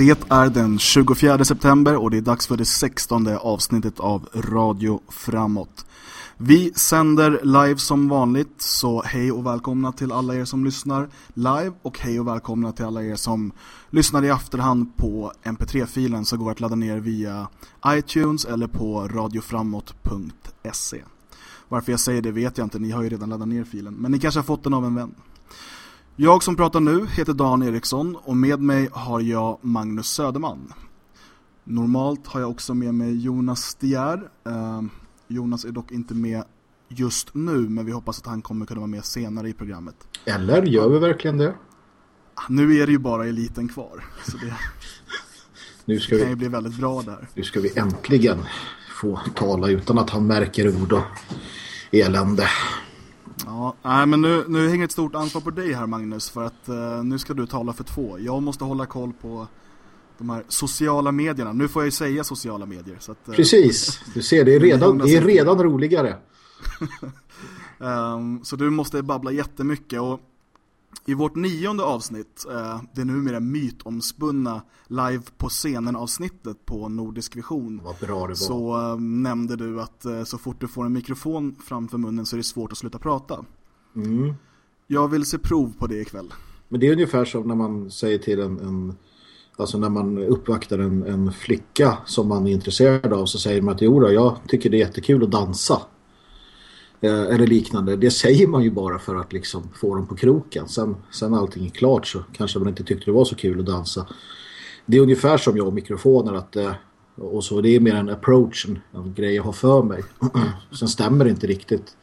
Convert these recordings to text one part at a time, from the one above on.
Det är den 24 september och det är dags för det 16 avsnittet av Radio Framåt. Vi sänder live som vanligt, så hej och välkomna till alla er som lyssnar live och hej och välkomna till alla er som lyssnar i efterhand på mp3-filen som går att ladda ner via iTunes eller på radioframåt.se. Varför jag säger det vet jag inte, ni har ju redan laddat ner filen, men ni kanske har fått den av en vän. Jag som pratar nu heter Dan Eriksson och med mig har jag Magnus Söderman. Normalt har jag också med mig Jonas Stier. Uh, Jonas är dock inte med just nu men vi hoppas att han kommer kunna vara med senare i programmet. Eller gör vi verkligen det? Nu är det ju bara eliten kvar. Så det, nu ska det kan vi, ju bli väldigt bra där. Nu ska vi äntligen få tala utan att han märker ord och elände. Ja, nej, men nu, nu hänger ett stort ansvar på dig här Magnus för att uh, nu ska du tala för två. Jag måste hålla koll på de här sociala medierna. Nu får jag ju säga sociala medier. Så att, uh, Precis, du ser det är redan, det är redan roligare. um, så du måste babbla jättemycket och i vårt nionde avsnitt, uh, det numera mytomspunna live på scenen avsnittet på Nordisk Vision. Vad bra det var. Så uh, nämnde du att uh, så fort du får en mikrofon framför munnen så är det svårt att sluta prata. Mm. Jag vill se prov på det ikväll. Men det är ungefär som när man säger till en, en alltså när man uppvaktar en, en flicka som man är intresserad av så säger man att jo då, jag tycker det är jättekul att dansa. Eh, eller liknande. Det säger man ju bara för att liksom få dem på kroken. Sen, sen allting är klart så kanske man inte tyckte det var så kul att dansa. Det är ungefär som jag och mikrofoner att eh, och så det är mer en approach, en, en grej jag har för mig. sen stämmer det inte riktigt.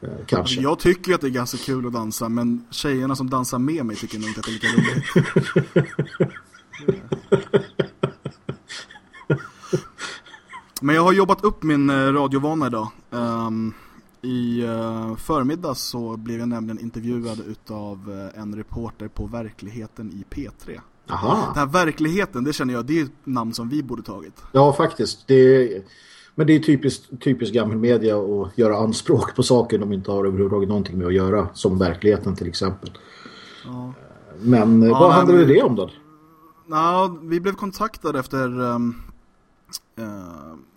Eh, kanske. Jag tycker att det är ganska kul att dansa men tjejerna som dansar med mig tycker nog inte att det är lika roligt. Men jag har jobbat upp min radiovana idag. Um, I uh, förmiddag så blev jag nämligen intervjuad utav uh, en reporter på Verkligheten i P3. Aha. Den här Verkligheten, det känner jag, det är ett namn som vi borde tagit. Ja, faktiskt. Det är, men det är typiskt, typiskt gammal media att göra anspråk på saker de inte har överhuvudtaget någonting med att göra. Som Verkligheten till exempel. Ja. Men Ja, vad handlade men- det om då? Ja, vi blev kontaktade efter um, uh,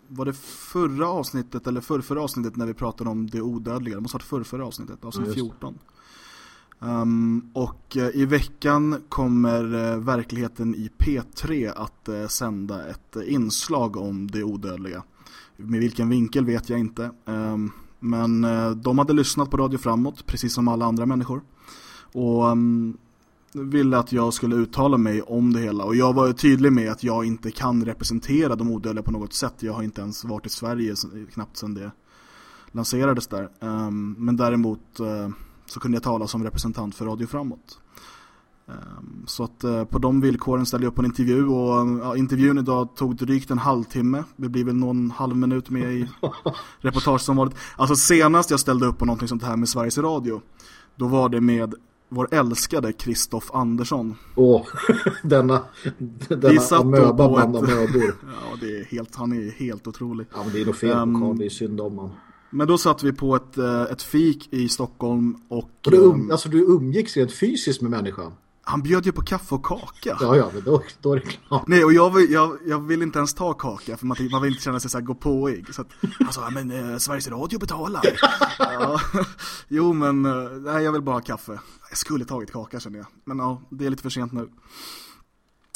var det förra avsnittet eller förrförra avsnittet när vi pratade om det odödliga. Det måste ha varit förrförra avsnittet, avsnitt Ja, just det. 14. Um, och eh, i veckan kommer eh, verkligheten i P3 att eh, sända ett inslag om det odödliga. Med vilken vinkel vet jag inte. Um, men eh, de hade lyssnat på Radio Framåt, precis som alla andra människor. Och um, ville att jag skulle uttala mig om det hela. Och jag var tydlig med att jag inte kan representera de odödliga på något sätt. Jag har inte ens varit i Sverige knappt sedan det lanserades där. Um, men däremot eh, så kunde jag tala som representant för Radio Framåt. Um, så att eh, på de villkoren ställde jag upp på en intervju och ja, intervjun idag tog drygt en halvtimme. Det blir väl någon halv minut med i reportage som vanligt. Alltså senast jag ställde upp på någonting sånt här med Sveriges Radio, då var det med vår älskade Kristoff Andersson. Åh, denna, Vi denna satt då amöba bland ett- amöbor. Ja, det är helt, han är helt otrolig. Ja, men det är nog fel Ehm, på Carl, det är synd om man. Men då satt vi på ett, eh, ett fik i Stockholm och Och du, um, ehm, alltså, du umgicks rent fysiskt med människan. Han bjöd ju på kaffe och kaka. Ja, ja, men då, då är det klart. Nej, och jag vill, jag, jag vill inte ens ta kaka för man, man vill inte känna sig så här gå påig. Så att, alltså, ja, men eh, Sveriges Radio betalar. ja, jo, men eh, nej, jag vill bara ha kaffe. Jag skulle tagit kaka känner jag. Men ja, det är lite för sent nu.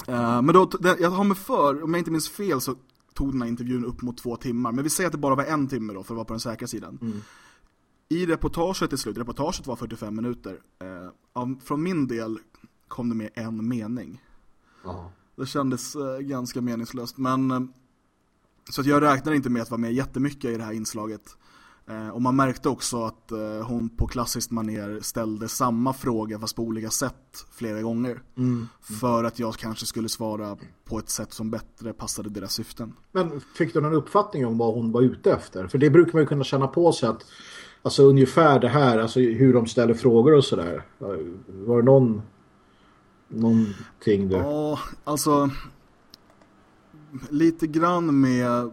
Eh, men då, det, jag har mig för, om jag inte minns fel så tog den här intervjun upp mot två timmar. Men vi säger att det bara var en timme då för att vara på den säkra sidan. I reportaget till slut, reportaget var 45 minuter. Eh, av, från min del kom det med en mening. Ja. Det kändes eh, ganska meningslöst. Men, eh, så att jag räknade inte med att vara med jättemycket i det här inslaget. Eh, och man märkte också att hon på klassiskt maner ställde samma fråga fast på olika sätt flera gånger. För att jag kanske skulle svara på ett sätt som bättre passade deras syften. Men fick du någon uppfattning om vad hon var ute efter? För det brukar man ju kunna känna på sig att alltså ungefär det här, alltså hur de ställer frågor och sådär. Var det någon någonting du... Ja, alltså lite grann med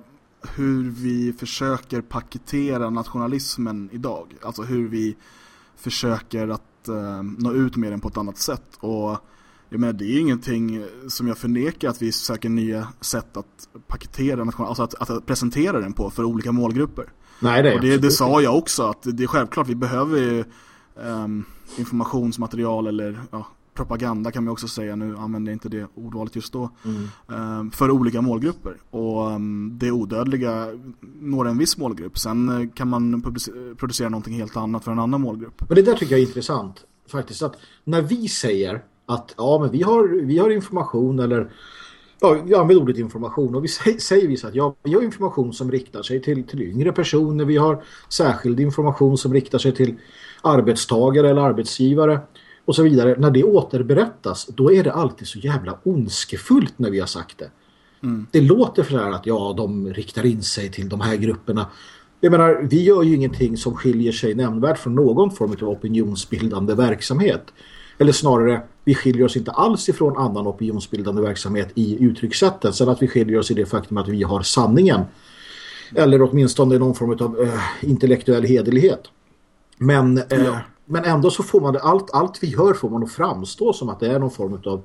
hur vi försöker paketera nationalismen idag. Alltså hur vi försöker att eh, nå ut med den på ett annat sätt. Och jag menar, det är ingenting som jag förnekar att vi söker nya sätt att paketera alltså att, att presentera den på för olika målgrupper. Nej, det, och det, det sa jag också, att det är självklart, vi behöver ju um, informationsmaterial eller ja, propaganda kan man också säga, nu använder jag inte det ordvalet just då, mm. um, för olika målgrupper. Och um, det odödliga når en viss målgrupp, sen uh, kan man producera någonting helt annat för en annan målgrupp. Men det där tycker jag är intressant, faktiskt, att när vi säger att ja, men vi har, vi har information eller ja, vi använder ordet information. Och vi säger, säger vi så att ja, vi har information som riktar sig till, till yngre personer, vi har särskild information som riktar sig till arbetstagare eller arbetsgivare och så vidare. När det återberättas, då är det alltid så jävla ondskefullt när vi har sagt det. Mm. Det låter för här att ja, de riktar in sig till de här grupperna. Jag menar, vi gör ju ingenting som skiljer sig nämnvärt från någon form av opinionsbildande verksamhet. Eller snarare, vi skiljer oss inte alls ifrån annan opinionsbildande verksamhet i uttryckssättet. Sen att vi skiljer oss i det faktum att vi har sanningen. Eller åtminstone någon form av äh, intellektuell hederlighet. Men, äh, ja men ändå så får man det, allt, allt vi gör får man att framstå som att det är någon form av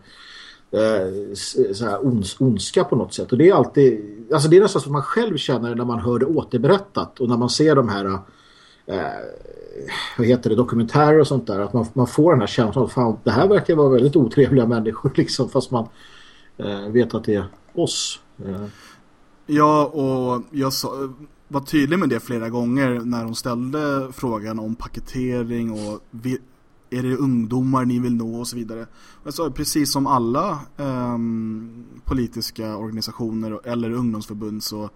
eh, eh, så här ons, ondska på något sätt. Och det är alltid, alltså det är nästan som man själv känner när man hör det återberättat och när man ser de här eh, vad heter det, dokumentärer och sånt där. Att man, man får den här känslan att fan, det här verkar vara väldigt otrevliga människor liksom, fast man eh, vet att det är oss. Eh. Ja, och jag sa, var tydlig med det flera gånger när hon ställde frågan om paketering och är det ungdomar ni vill nå och så vidare. Jag sa precis som alla eh, politiska organisationer eller ungdomsförbund så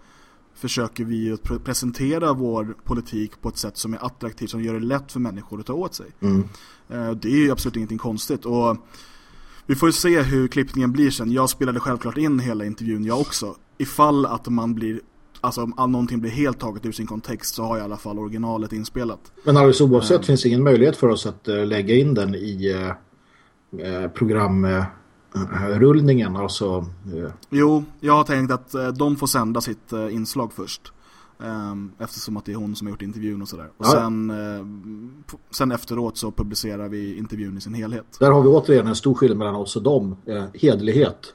försöker vi att presentera vår politik på ett sätt som är attraktivt, som gör det lätt för människor att ta åt sig. Mm. Eh, det är ju absolut ingenting konstigt. Och vi får ju se hur klippningen blir sen. Jag spelade självklart in hela intervjun jag också. Ifall att man blir Alltså om någonting blir helt taget ur sin kontext så har jag i alla fall originalet inspelat. Men alldeles oavsett uh, finns det ingen möjlighet för oss att uh, lägga in den i uh, program rullningen alltså. Eh. Jo, jag har tänkt att eh, de får sända sitt eh, inslag först. Ehm, eftersom att det är hon som har gjort intervjun och sådär. Och ja. sen, sen efteråt så publicerar vi intervjun i sin helhet. Där har vi återigen en stor skillnad mellan oss och dem. Hedlighet.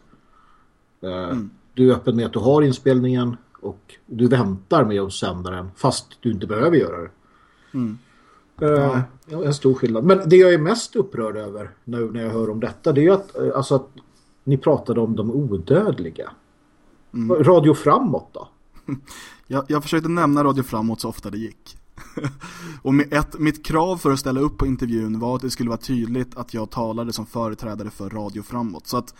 Mm. Du är öppen med att du har inspelningen och du väntar med att sända den fast du inte behöver göra det. Mm. Uh, en stor skillnad. Men det jag är mest upprörd över nu när jag hör om detta det är att, eh, alltså att ni pratade om de odödliga. Mm. Radio framåt då? jag, jag försökte nämna Radio framåt så ofta det gick. och ett, mitt krav för att ställa upp på intervjun var att det skulle vara tydligt att jag talade som företrädare för Radio framåt. Så att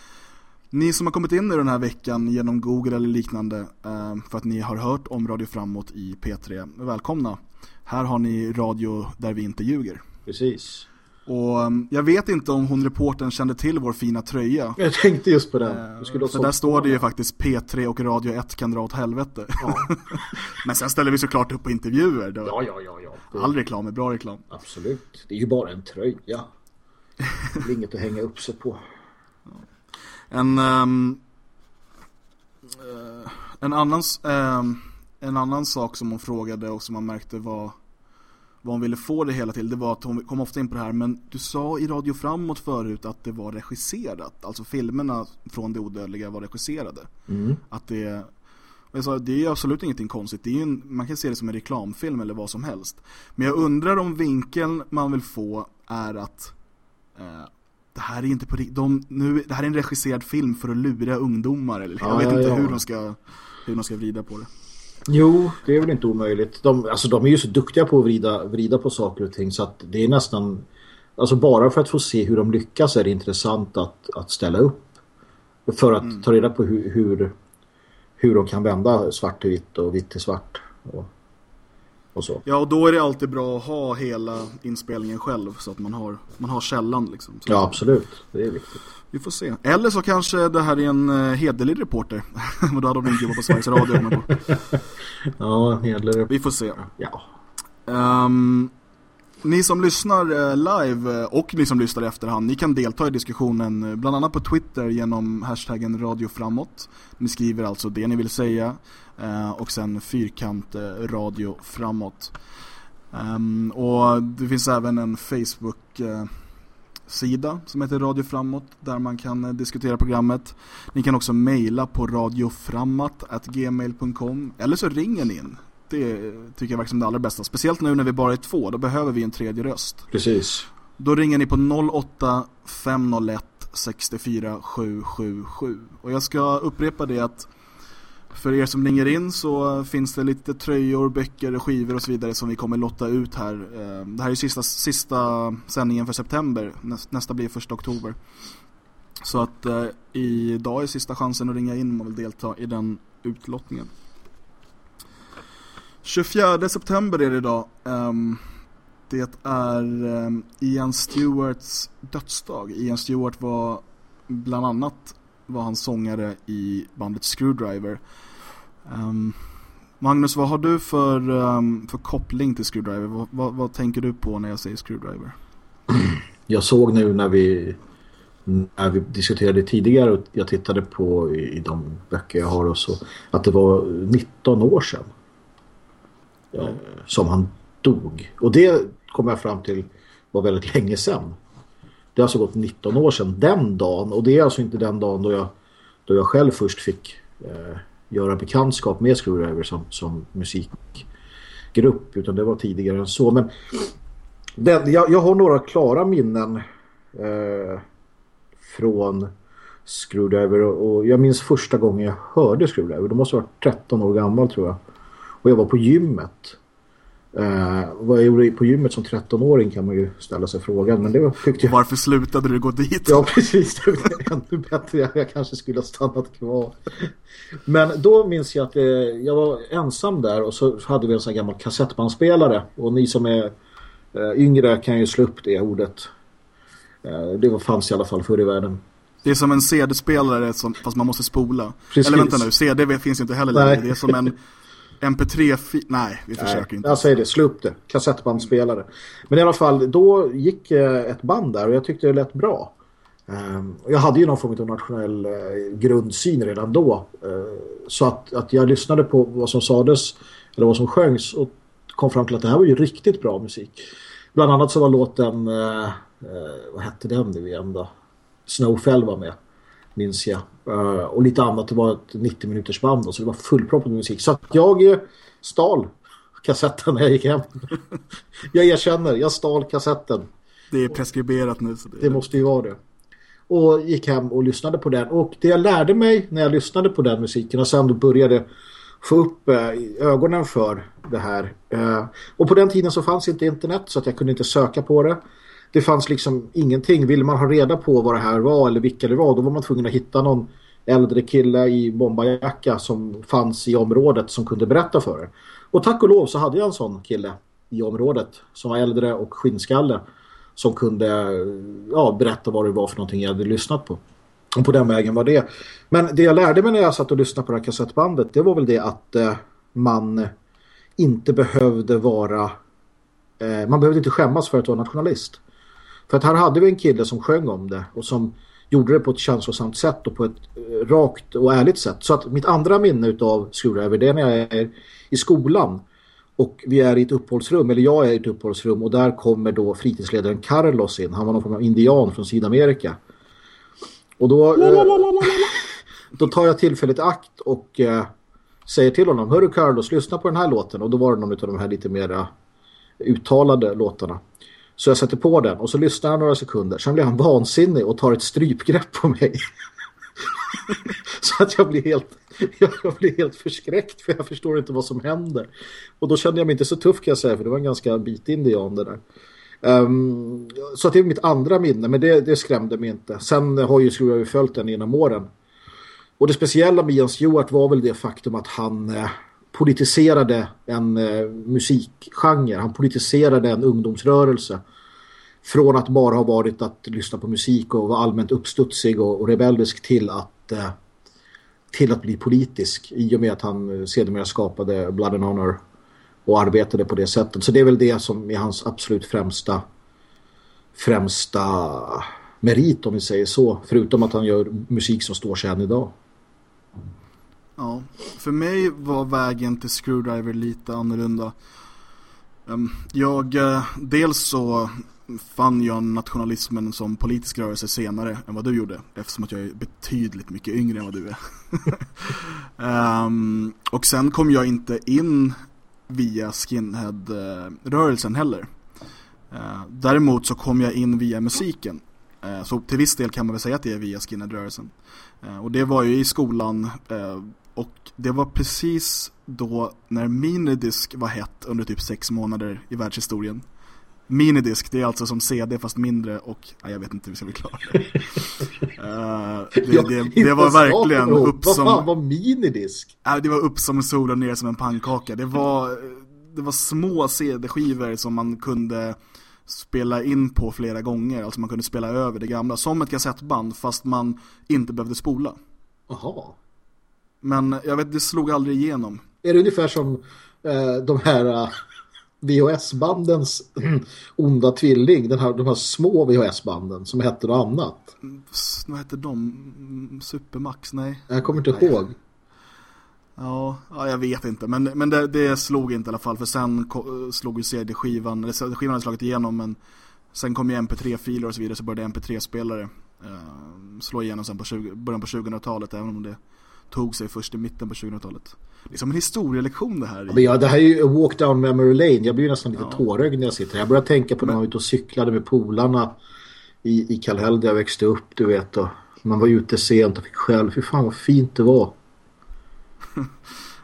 ni som har kommit in i den här veckan genom Google eller liknande eh, för att ni har hört om Radio framåt i P3, välkomna här har ni radio där vi inte ljuger. Precis. Och um, jag vet inte om hon reporten kände till vår fina tröja. Jag tänkte just på den. Uh, för där står det ju faktiskt P3 och Radio 1 kan dra åt helvete. Ja. Men sen ställer vi såklart upp på intervjuer. Då. Ja, ja, ja. ja. All reklam är bra reklam. Absolut. Det är ju bara en tröja. Det är inget att hänga upp sig på. En, um, uh, en annan... Um, en annan sak som hon frågade och som man märkte var vad hon ville få det hela till, det var att hon kom ofta in på det här, men du sa i Radio Framåt förut att det var regisserat, alltså filmerna från Det Odödliga var regisserade. Mm. Att det, jag sa, det är absolut ingenting konstigt, det är en, man kan se det som en reklamfilm eller vad som helst. Men jag undrar om vinkeln man vill få är att eh, det här är inte på de, nu, det här är en regisserad film för att lura ungdomar, eller jag vet ja, inte ja. hur de ska hur de ska vrida på det. Jo, det är väl inte omöjligt. De, alltså, de är ju så duktiga på att vrida, vrida på saker och ting så att det är nästan... Alltså bara för att få se hur de lyckas är det intressant att, att ställa upp. För att mm. ta reda på hur, hur, hur de kan vända svart till vitt och vitt till svart. Och, och så. Ja, och då är det alltid bra att ha hela inspelningen själv så att man har, man har källan. Liksom, ja, absolut. Det är viktigt. Vi får se. Eller så kanske det här är en uh, hederlig reporter. Men då hade de inte jobbat på Sveriges Radio. Ja, hederlig Vi får se. Ja. Um, ni som lyssnar eh, live eh, och ni som lyssnar i efterhand, ni kan delta i diskussionen eh, bland annat på Twitter genom hashtaggen Radio Framåt. Ni skriver alltså det ni vill säga och sen fyrkant Radio Framåt. Ehm, och det finns även en Facebook sida som heter Radio Framåt där man kan diskutera programmet. Ni kan också mejla på radioframåt.gmail.com eller så ringer ni in. Det tycker jag verkar som det allra bästa. Speciellt nu när vi bara är två, då behöver vi en tredje röst. Precis. Då ringer ni på 08 501 64 777. Och jag ska upprepa det att för er som ringer in så finns det lite tröjor, böcker, skivor och så vidare som vi kommer lotta ut här. Eh, det här är sista, sista sändningen för september. Nästa blir första oktober. Så att eh, idag är sista chansen att ringa in om man vill delta i den utlottningen. 24 september är det idag. Um, det är um, Ian Stewarts dödsdag. Ian Stewart var bland annat var han sångare i bandet Screwdriver. Um, Magnus, vad har du för, um, för koppling till Screwdriver? Vad, vad, vad, tänker du på när jag säger Screwdriver? Jag såg nu när vi, när vi diskuterade tidigare och jag tittade på i, i de böcker jag har och så, att det var 19 år sedan ja. som han dog. Och det kom jag fram till var väldigt länge sedan. Det har alltså gått 19 år sedan den dagen och det är alltså inte den dagen då jag, då jag själv först fick eh, göra bekantskap med Screwdriver som, som musikgrupp utan det var tidigare än så. Men den, jag, jag har några klara minnen eh, från Screwdriver och, jag minns första gången jag hörde Screwdriver. Då måste jag ha varit 13 år gammal tror jag. Och jag var på gymmet Uh, vad jag gjorde på gymmet som 13-åring kan man ju ställa sig frågan. Men det var, jag... Varför slutade du gå dit? Ja, precis. Det var ännu bättre. Jag kanske skulle ha stannat kvar. Men då minns jag att eh, jag var ensam där och så hade vi en sån gammal kassettbandspelare. Och ni som är eh, yngre kan ju slå upp det ordet. Eh, det fanns i alla fall förr i världen. Det är som en CD-spelare fast man måste spola. Precis. Eller vänta nu, CD finns ju inte heller längre. Det är som en MP3, nej vi försöker nej, inte. Jag säger det, slå upp det. Kassettbandspelare. Men i alla fall, då gick eh, ett band där och jag tyckte det lät bra. Um, jag hade ju någon form av nationell uh, grundsyn redan då. Uh, så att, att jag lyssnade på vad som sades eller vad som sjöngs och kom fram till att det här var ju riktigt bra musik. Bland annat så var låten, vad hette den nu igen då? Snowfell var med minns jag. Uh, och lite annat, det var ett 90 minuters band och så det var fullproppat med musik. Så att jag uh, stal kassetten när jag gick hem. jag erkänner, jag stal kassetten. Det är preskriberat nu. Så det, det måste ju vara det. Och gick hem och lyssnade på den. Och det jag lärde mig när jag lyssnade på den musiken och sen då började få upp äh, ögonen för det här. Och på den tiden så fanns inte internet så att jag kunde inte söka på det det fanns liksom ingenting. Ville man ha reda på vad det här var eller vilka det var, då var man tvungen att hitta någon äldre kille i bombajacka som fanns i området som kunde berätta för er. Och tack och lov så hade jag en sån kille i området som var äldre och skinnskalle som kunde ja, berätta vad det var för någonting jag hade lyssnat på. Och på den vägen var det. Men det jag lärde mig när jag satt och lyssnade på det här kassettbandet det var väl det att eh, man inte behövde vara eh, man behövde inte skämmas för att vara nationalist. För att här hade vi en kille som sjöng om det och som gjorde det på ett känslosamt sätt och på ett eh, rakt och ärligt sätt. Så att mitt andra minne av Screwdriver det är när jag är i skolan och vi är i ett uppehållsrum, eller jag är i ett uppehållsrum och där kommer då fritidsledaren Carlos in. Han var någon form av indian från Sydamerika. Och då, eh, då tar jag tillfället akt och eh, säger till honom, hörru Carlos, lyssna på den här låten. Och då var det någon av de här lite mera uttalade låtarna. Så jag sätter på den och så lyssnar han några sekunder. Sen blir han vansinnig och tar ett strypgrepp på mig. så att jag blir helt jag blir helt förskräckt för jag förstår inte vad som händer. Och då kände jag mig inte så tuff kan jag säga för det var en ganska bit indian det där. Um, så det är mitt andra minne men det, det skrämde mig inte. Sen har ju Screwdriver följt den genom åren. Och det speciella med Jens Stewart var väl det faktum att han eh, politiserade en eh, musikgenre. Han politiserade en ungdomsrörelse. Från att bara ha varit att lyssna på musik och vara allmänt uppstudsig och, och rebellisk till att eh, till att bli politisk i och med att han eh, sedermera skapade Blood and Honor och arbetade på det sättet. Så det är väl det som är hans absolut främsta främsta merit om vi säger så. Förutom att han gör musik som står sig än idag. Ja, för mig var vägen till Screwdriver lite annorlunda. Ehm, jag, eh, dels så fann jag nationalismen som politisk rörelse senare än vad du gjorde eftersom att jag är betydligt mycket yngre än vad du är. um, och sen kom jag inte in via skinhead-rörelsen heller. Uh, däremot så kom jag in via musiken. Uh, så till viss del kan man väl säga att det är via skinhead-rörelsen. Uh, och det var ju i skolan och det var precis då när minidisk var hett under typ sex månader i världshistorien. Minidisk, det är alltså som CD fast mindre och ja, jag vet inte hur vi ska förklara det. uh, det, det, det var verkligen upp som... Vad fan var minidisk? Uh, det var upp som sol och ner som en pannkaka. Det var, det var små CD-skivor som man kunde spela in på flera gånger. Alltså man kunde spela över det gamla. Som ett kassettband fast man inte behövde spola. Jaha. Men jag vet, det slog aldrig igenom. Är det ungefär som eh, de här uh, VHS-bandens onda tvilling, den här, de här små VHS-banden som hette något annat? Vad hette de? Supermax? Nej. Jag kommer inte nej. ihåg. Ja, ja, jag vet inte. Men, men det, det slog inte i alla fall. För sen slog ju CD-skivan, CD-skivan hade slagit igenom. Men sen kom ju MP3-filer och så vidare. Så började MP3-spelare eh, slå igenom sen på 20, början på 2000-talet. Även om det tog sig först i mitten på 2000-talet. Det är som en historielektion det här. Ja, det här är ju walk down memory lane. Jag blir nästan lite ja. tårögd när jag sitter här. Jag börjar tänka på när man var ute och cyklade med polarna i, i Kallhäll där jag växte upp, du vet. Och man var ute sent och fick själv. Fy fan vad fint det var.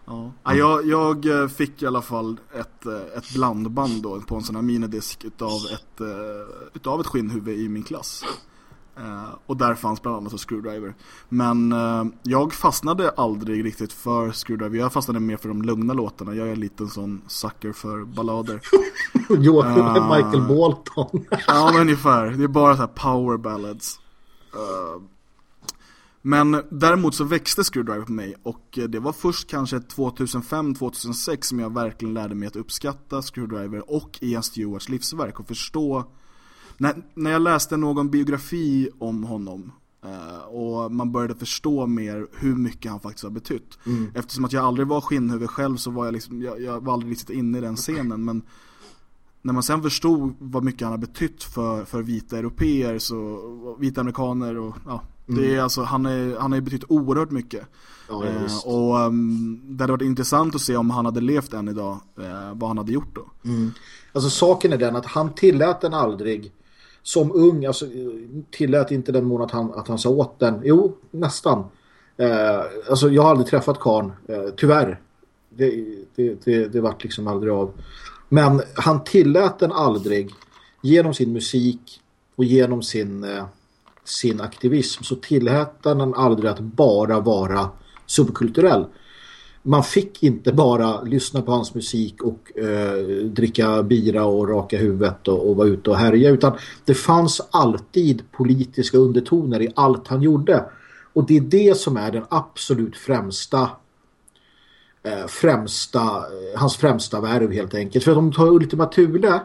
ja. ja jag, jag, eh, fick i alla fall ett, eh, ett blandband då på en sån här minidisk utav ett, eh, utav ett skinnhuvud i min klass. Uh, och där fanns bland annat Screwdriver. Men uh, jag fastnade aldrig riktigt för Screwdriver. Jag fastnade mer för de lugna låtarna. Jag är en liten sån sucker för ballader. jo, uh, Michael Bolton. ja, men ungefär. Det är bara så här power ballads. Uh, men däremot så växte Screwdriver på mig och det var först kanske 2005-2006 som jag verkligen lärde mig att uppskatta Screwdriver och Ian Stewarts livsverk och förstå när, när jag läste någon biografi om honom uh, och man började förstå mer hur mycket han faktiskt har betytt. Mm. Eftersom att jag aldrig var skinnhuvud själv så var jag liksom, jag, jag var aldrig riktigt inne i den scenen. Men när man sen förstod vad mycket han har betytt för, för vita europeer så, vita amerikaner och ja, mm. det är alltså, han, är, han har betytt oerhört mycket. Ja, eh, och um, det hade varit intressant att se om han hade levt än idag, eh, vad han hade gjort då. Mm. Alltså saken är den att han tillät den aldrig som ung, alltså, tillät inte den mån att han, att han sa åt den. Jo, nästan. Eh, alltså jag har aldrig träffat Karn, eh, tyvärr. Det, det, det, det vart liksom aldrig av. Men han tillät den aldrig genom sin musik och genom sin, eh, sin aktivism så tillät den aldrig att bara vara subkulturell man fick inte bara lyssna på hans musik och eh, dricka bira och raka huvudet och, och vara ute och härja utan det fanns alltid politiska undertoner i allt han gjorde. Och det är det som är den absolut främsta eh, främsta, eh, hans främsta värv helt enkelt. För att om du tar Ultima Thule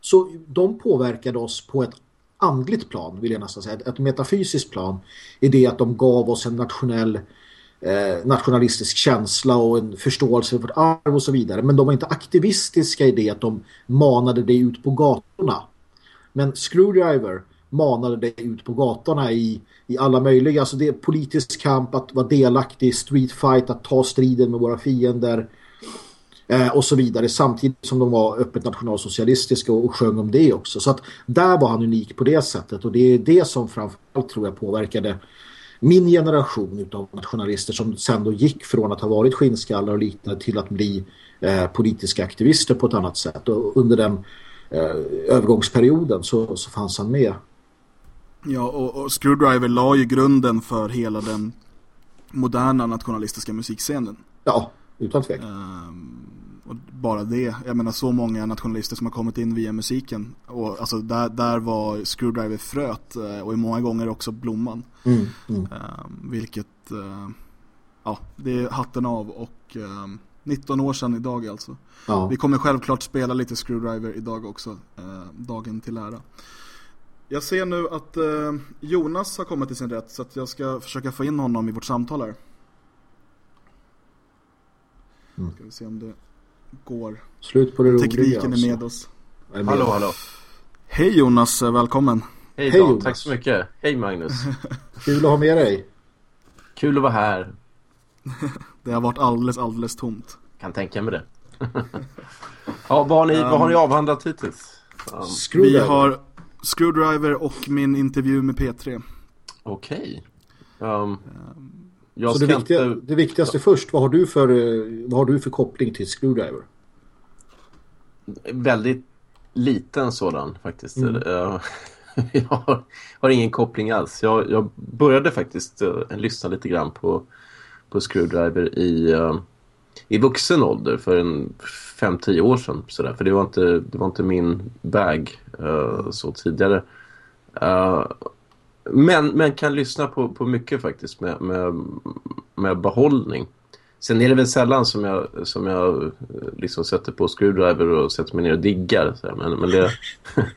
så de påverkade oss på ett andligt plan vill jag nästan säga, ett metafysiskt plan i det att de gav oss en nationell eh, nationalistisk känsla och en förståelse för vårt arv och så vidare. Men de var inte aktivistiska i det att de manade dig ut på gatorna. Men Screwdriver manade dig ut på gatorna i, i alla möjliga. Alltså det är politisk kamp, att vara delaktig i streetfight, att ta striden med våra fiender eh, och så vidare. Samtidigt som de var öppet nationalsocialistiska och, och sjöng om det också. Så att där var han unik på det sättet och det är det som framförallt tror jag påverkade min generation av nationalister som sen då gick från att ha varit skinnskallar och liknande till att bli eh, politiska aktivister på ett annat sätt. Och under den eh, övergångsperioden så, så fanns han med. Ja, och, och Screwdriver la ju grunden för hela den moderna nationalistiska musikscenen. Ja, utan tvekan. Um, och bara det, jag menar så många nationalister som har kommit in via musiken. Och alltså där, där var Screwdriver fröt eh, och i många gånger också blomman. Mm, mm. Um, vilket, uh, ja, det är hatten av och um, 19 år sedan idag alltså. Ja. Vi kommer självklart spela lite Screwdriver idag också, uh, dagen till ära. Jag ser nu att Jonas har kommit till sin rätt så att jag ska försöka få in honom i vårt samtal här. Mm. Ska vi se om det går. Slut på det Tekniken roliga, alltså. är med oss. Är med hallå, hallå. Hej Jonas, välkommen. Hej, Hej Dan, tack så mycket. Hej Magnus. Kul att ha med dig. Kul att vara här. det har varit alldeles, alldeles tomt. Kan tänka mig det. ja, vad har, ni, um, vad har ni avhandlat hittills? Um, vi har Screwdriver och min intervju med P3. Okej. Okay. Um, så det, viktiga, inte... det viktigaste först, vad har, du för, eh, vad har du för koppling till Screwdriver? Väldigt liten sådan faktiskt. Mm. jag har, har, ingen koppling alls. Jag, jag började faktiskt uh, lyssna lite grann på, på Screwdriver i, uh, i vuxen ålder för en 5-10 år sedan. Sådär. För det var, inte, det var inte min bag uh, så tidigare. Uh, men, men kan lyssna på, på mycket faktiskt med, med, med behållning. Sen är det väl sällan som jag, som jag liksom sätter på screwdriver och sätter mig ner och diggar. Men, men, det,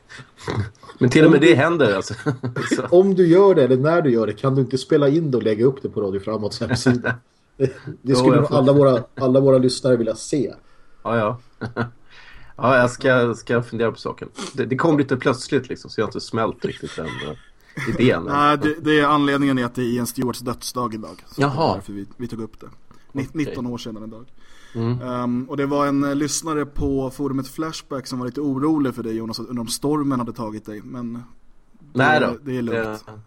men till och med det händer. Alltså. Om du gör det, eller när du gör det, kan du inte spela in det och lägga upp det på Radio Framåts hemsida? Det skulle jo, alla, våra, alla våra lyssnare vilja se. Ja, ja. Ja, jag ska, ska fundera på saken. Det, det kom lite plötsligt liksom, så jag har inte smält riktigt den uh, idén. Nej, det, det, är anledningen är att det är Ian Stewarts dödsdag idag. Så Jaha. Därför vi, vi tog upp det. 19 okay. år sedan idag. Mm. Um, och det var en uh, lyssnare på forumet Flashback som var lite orolig för dig Jonas, undrar om stormen hade tagit dig. Men Nej då. det är lugnt. Det,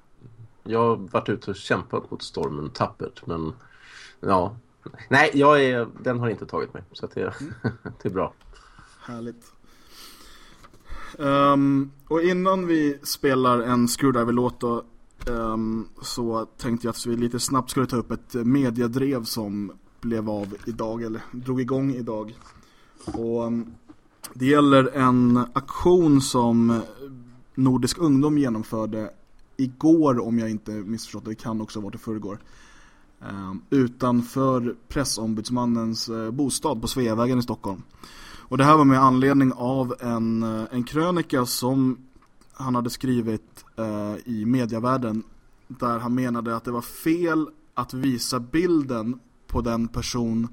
jag har varit ute och kämpat mot stormen tappert, men ja. Nej, jag är, den har inte tagit mig, så det, mm. det är bra. Härligt. Um, och innan vi spelar en Screwdriver-låt då, um, så tänkte jag att vi lite snabbt skulle ta upp ett mediadrev som blev av idag, eller drog igång idag. Och um, det gäller en aktion som Nordisk ungdom genomförde igår om jag inte missförstått det, kan också ha varit i förrgår. Um, utanför pressombudsmannens uh, bostad på Sveavägen i Stockholm. Och det här var med anledning av en, eh, en krönika som han hade skrivit eh, i medievärlden där han menade att det var fel att visa bilden på den person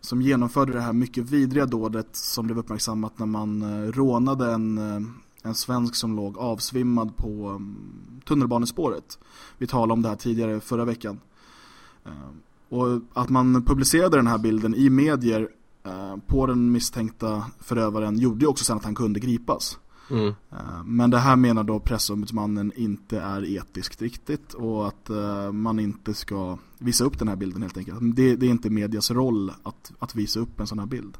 som genomförde det här mycket vidriga dådet som blev uppmärksammat när man eh, rånade en, eh, en svensk som låg avsvimmad på um, tunnelbanespåret. Vi talade om det här tidigare förra veckan. Och att man publicerade den här bilden i medier på den misstänkta förövaren gjorde ju också sen att han kunde gripas. Mm. Eh, men det här menar då pressombudsmannen inte är etiskt riktigt och att eh, man inte ska visa upp den här bilden helt enkelt. Det, det är inte medias roll att, att visa upp en sån här bild.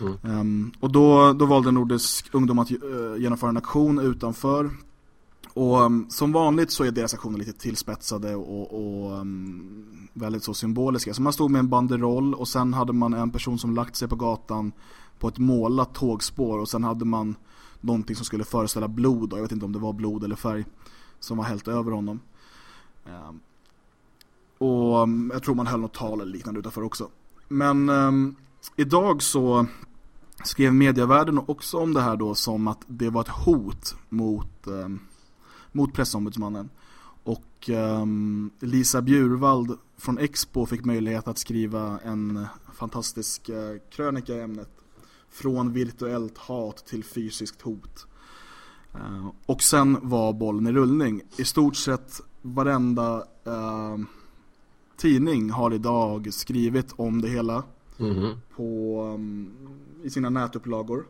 Mm. Um, och då, då valde Nordisk ungdom att uh, genomföra en aktion utanför och um, som vanligt så är deras aktioner lite tillspetsade och, och um, väldigt så symboliska. Så man stod med en banderoll och sen hade man en person som lagt sig på gatan på ett målat tågspår och sen hade man någonting som skulle föreställa blod. Och jag vet inte om det var blod eller färg som var helt över honom. Ehm, um, och jag tror man höll något tal eller liknande utanför också. Men ehm, idag så skrev medievärlden också om det här då som att det var ett hot mot ehm, mot pressombudsmannen. Och um, Lisa Bjurvald från Expo fick möjlighet att skriva en fantastisk uh, krönika i ämnet. Från virtuellt hat till fysiskt hot. Uh, och sen var bollen i rullning. I stort sett varenda uh, tidning har idag skrivit om det hela. Mm -hmm. på, um, I sina nätupplagor.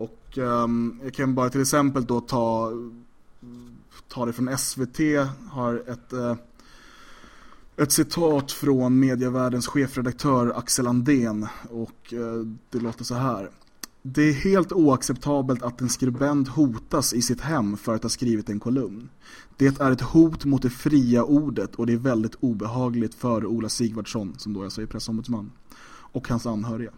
Och um, jag kan bara till exempel då ta, ta det från SVT, har ett, uh, ett citat från medievärldens chefredaktör Axel Andén och uh, det låter så här. Det är helt oacceptabelt att en skribent hotas i sitt hem för att ha skrivit en kolumn. Det är ett hot mot det fria ordet och det är väldigt obehagligt för Ola Sigvardsson, som då jag säger alltså pressombudsman, och hans anhöriga.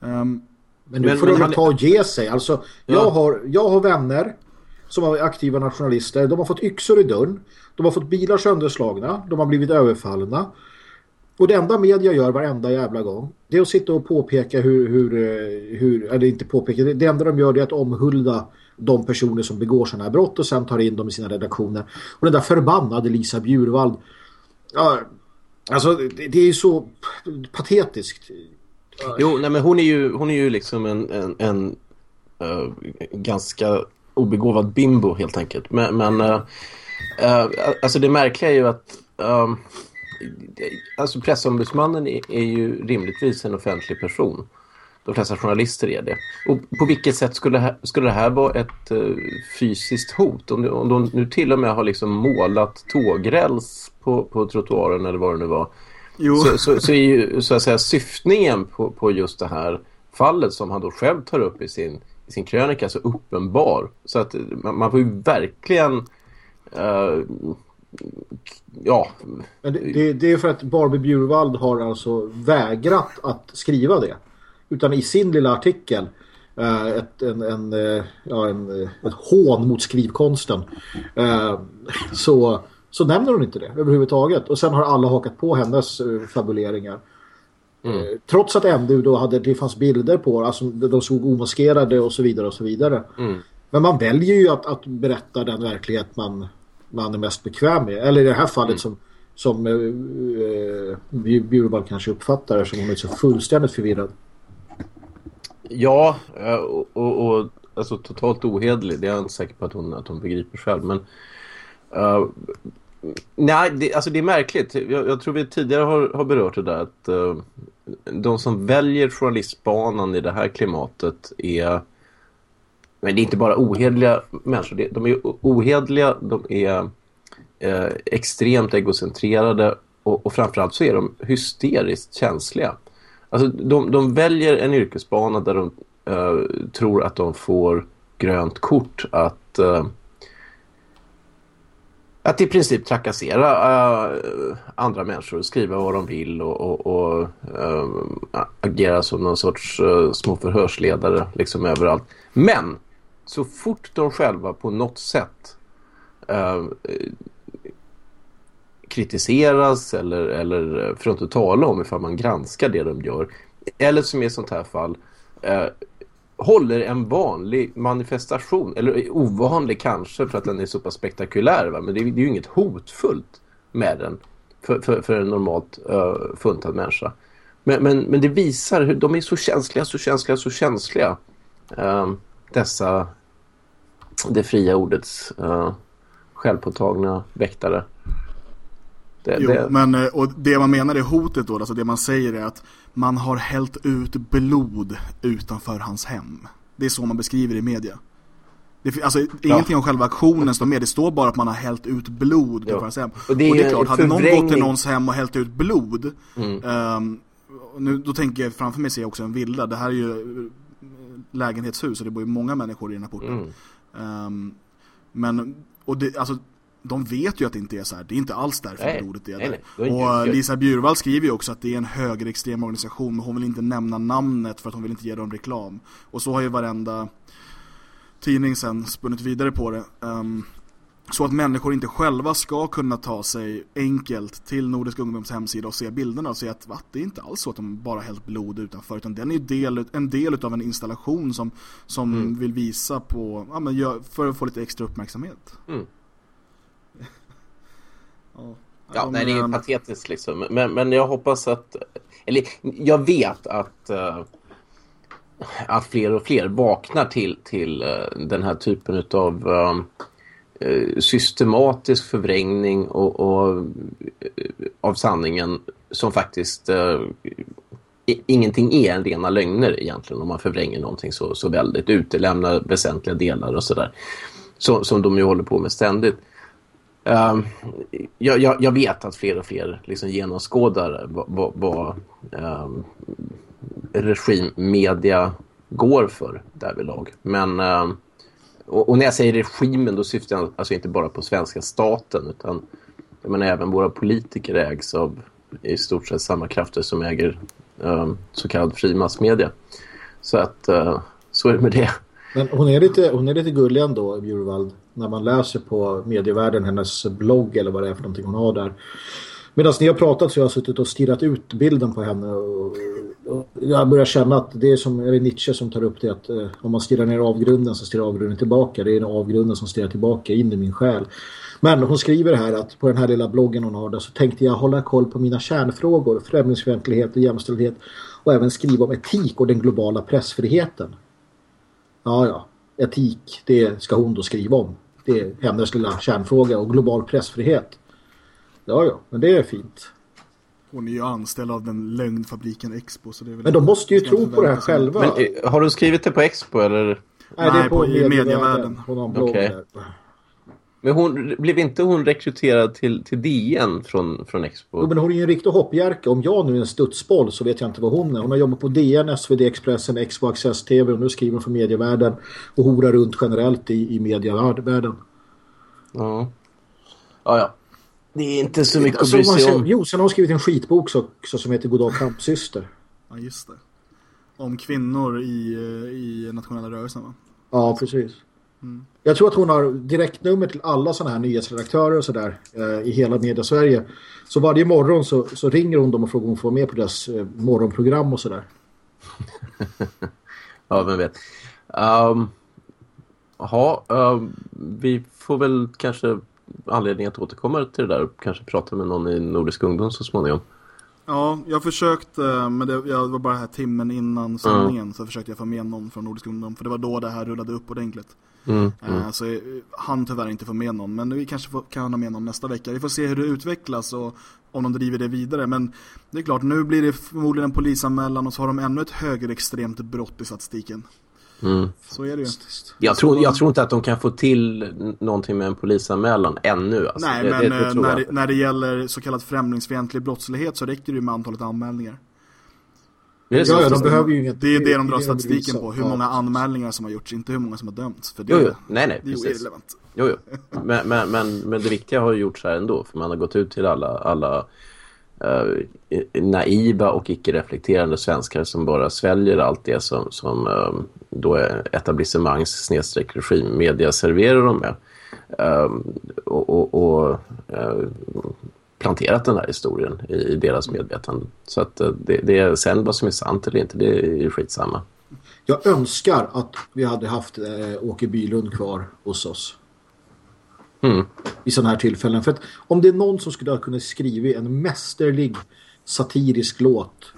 Um, men nu men, får men, de ta och ge sig. Alltså, ja. jag, har, jag har vänner som är aktiva nationalister. De har fått yxor i dörren. De har fått bilar sönderslagna. De har blivit överfallna. Och det enda media gör varenda jävla gång det är att sitta och påpeka hur, hur, eh, hur eller inte påpeka, det enda de gör är att omhulda de personer som begår sådana här brott och sen tar in dem i sina redaktioner. Och den där förbannade Lisa Bjurvald ja, alltså det, det är ju så patetiskt Jo, nej men hon är ju, hon är ju liksom en, en, en uh, ganska obegåvad bimbo helt enkelt. Men, men uh, uh, alltså det märkliga är ju att um, alltså pressombudsmannen är, är, ju rimligtvis en offentlig person. De flesta journalister är det. Och på vilket sätt skulle det här, skulle det här vara ett uh, fysiskt hot? Om, om de nu till och med har liksom målat tågräls på, på trottoaren eller vad det nu var. Så, så, så, är ju så att säga syftningen på, på just det här fallet som han då själv tar upp i sin, i sin krönika så uppenbar. Så att man, man får ju verkligen uh, ja. Det, det, det, är för att Barbie Bjurvald har alltså vägrat att skriva det. Utan i sin lilla artikel uh, ett, en, en, uh, ja, en, ett hån mot skrivkonsten så, så nämner hon inte det överhuvudtaget. Och sen har alla hakat på hennes fabuleringar. Mm. Trots att MD då hade, det fanns bilder på, alltså de såg omaskerade och så vidare och så vidare. Mm. Men man väljer ju att, att berätta den verklighet man, man är mest bekväm med. Eller i det här fallet mm. som, som uh, Bjurvall kanske uppfattar det som hon är så fullständigt förvirrad. Ja, och, och, och alltså totalt ohedlig. Det är jag inte säker på att hon, att hon begriper själv. Men uh, Nej, det, alltså det är märkligt. Jag, jag, tror vi tidigare har, har berört det där att uh, de som väljer journalistbanan i det här klimatet är men det är inte bara ohedliga människor. De är ohedliga, de är uh, extremt egocentrerade och, och framförallt så är de hysteriskt känsliga. Alltså de, de väljer en yrkesbana där de uh, tror att de får grönt kort att att i princip trakassera uh, andra människor skriva vad de vill och, och, och uh, agera som någon sorts uh, små förhörsledare liksom överallt. Men så fort de själva på något sätt kritiseras eller, eller för att inte tala om ifall man granskar det de gör eller som i ett sånt här fall håller en vanlig manifestation, eller ovanlig kanske för att den är så pass spektakulär va? men det, det är ju inget hotfullt med den för, för, för en normalt uh, funtad människa. Men, men, men det visar hur de är så känsliga, så känsliga, så känsliga uh, dessa det fria ordets uh, självpåtagna väktare. Det, jo, det... men eh, och det man menar är hotet då, alltså det man säger är att man har hällt ut blod utanför hans hem. Det är så man beskriver det i media. Det, alltså, ingenting ja. om själva aktionen står med. Det står bara att man har hällt ut blod utanför hans hem. Och det är, och det är klart, hade någon gått till någons hem och hällt ut blod mm. um, nu, då tänker jag framför mig ser jag också en villa. Det här är ju eh, lägenhetshus och det bor ju många människor i den här porten. Mm. Um, men, och det, alltså de vet ju att det inte är så här. Det är inte alls därför nej, blodet är. Nej, och Lisa Bjurvall skriver ju också att det är en högerextrem organisation men hon vill inte nämna namnet för att hon vill inte ge dem reklam. Och så har ju varenda tidning sen spunnit vidare på det. Um, så att människor inte själva ska kunna ta sig enkelt till Nordisk ungdoms hemsida och se bilderna och se att va, det är inte alls så att de bara hällt blod utanför utan den är del, en del av en installation som, som mm. vill visa på, ja, men, för att få lite extra uppmärksamhet. Mm. Ja, ja nej, det är patetiskt liksom. Men, men jag hoppas att... Eller jag vet att... Uh, att fler och fler vaknar till, till uh, den här typen av uh, systematisk förvrängning och, och av sanningen som faktiskt ingenting är en rena lögner egentligen om man förvränger någonting så, så väldigt, utelämnar väsentliga delar och sådär. Så, som de ju håller på med ständigt. Uh, jag, jag, jag, vet att fler och fler liksom genomskådar vad, um, ehm, regimmedia går för därvidlag. Men uh, och, och, när jag säger regimen då syftar jag alltså inte bara på svenska staten utan jag menar även våra politiker ägs av i stort sett samma krafter som äger um, så kallad fri massmedia. Så att uh, så är det med det. Men hon är lite, hon är lite gullig ändå, Bjurvald när man läser på medievärlden hennes blogg eller vad det är för någonting hon har där. Medan ni har pratat så jag har suttit och stirrat ut bilden på henne och, och jag börjar känna att det är som är det Nietzsche som tar upp det att eh, om man stirrar ner avgrunden så stirrar avgrunden tillbaka. Det är en avgrunden som stirrar tillbaka in i min själ. Men hon skriver här att på den här lilla bloggen hon har där så tänkte jag hålla koll på mina kärnfrågor, främlingsfientlighet och jämställdhet och även skriva om etik och den globala pressfriheten. Ja, ja. Etik, det ska hon då skriva om. Det är hennes lilla kärnfråga och global pressfrihet. Ja, ja, men det är fint. Hon är ju anställd av den lögnfabriken Expo. Så det är väl Men de måste ju tro på det här själva. Men eh, har du skrivit det på Expo eller? Nej, det är på, på- medievärlden. blogg Okej. där. Men hon, blev inte hon rekryterad till, till DN från, från Expo? Jo, men hon är ju en riktig hoppjerka. Om jag nu är en studsboll så vet jag inte vad hon är. Hon har jobbat på DN, SvD Expressen, Expo Access TV och nu skriver hon för medievärlden och horar runt generellt i, i medievärlden. Ja. ja, ja. Det är inte så mycket Alltså, att bry sig om. jo, sen har hon skrivit en skitbok så, så som heter Goddag kampsyster. Ja, just det. Om kvinnor i, eh, i nationella rörelsen va? Ja, precis. Jag tror att hon har direktnummer till alla sådana här nyhetsredaktörer och sådär eh, i hela media-Sverige. Så varje morgon så, så ringer hon dem och frågar om hon får med på deras eh, morgonprogram och sådär. Ja, vem vet. Um, Jaha, ehm, vi får väl kanske anledning att återkomma till det där och kanske prata med någon i Nordisk ungdom så småningom. Ja, jag försökte, men det, jag var bara här timmen innan sändningen så försökte jag få med någon från Nordisk ungdom. För det var då det här rullade upp ordentligt. Mm, Eh, Så jag hann tyvärr inte få med någon. Men vi kanske får, kan ha med någon nästa vecka. Vi får se hur det utvecklas och om de driver det vidare. Men det är klart, nu blir det förmodligen en polisanmälan och så har de ännu ett högerextremt brott i statistiken. Mm. Så är det ju. Jag, tror, jag tror inte att de kan få till någonting med en polisanmälan ännu. Alltså. Nej, det, men det, det eh, när, när det gäller så kallad främlingsfientlig brottslighet så räcker det ju med antalet anmälningar. Det är Ja, ja, de behöver ju inget... Det är det de drar statistiken på. Hur många anmälningar som har gjorts, inte hur många som har dömts. För det, Jo, jo. Nej, nej, det är precis. irrelevant. Jo, jo. Men, men, men, men det viktiga har ju gjorts här ändå. För man har gått ut till alla, alla eh, naiva och icke-reflekterande svenskar som bara sväljer allt det som, som eh, då är etablissemangs snedstreck regimmedia serverar dem med. Eh, och och, och planterat den här historien i, i deras medvetande. Så att eh, det, det är sen vad som är sant eller inte, det är ju skitsamma. Jag önskar att vi hade haft eh, Åke Bylund kvar hos oss. Mm. I sådana här tillfällen. För att om det är någon som skulle ha kunnat skriva en mästerlig satirisk låt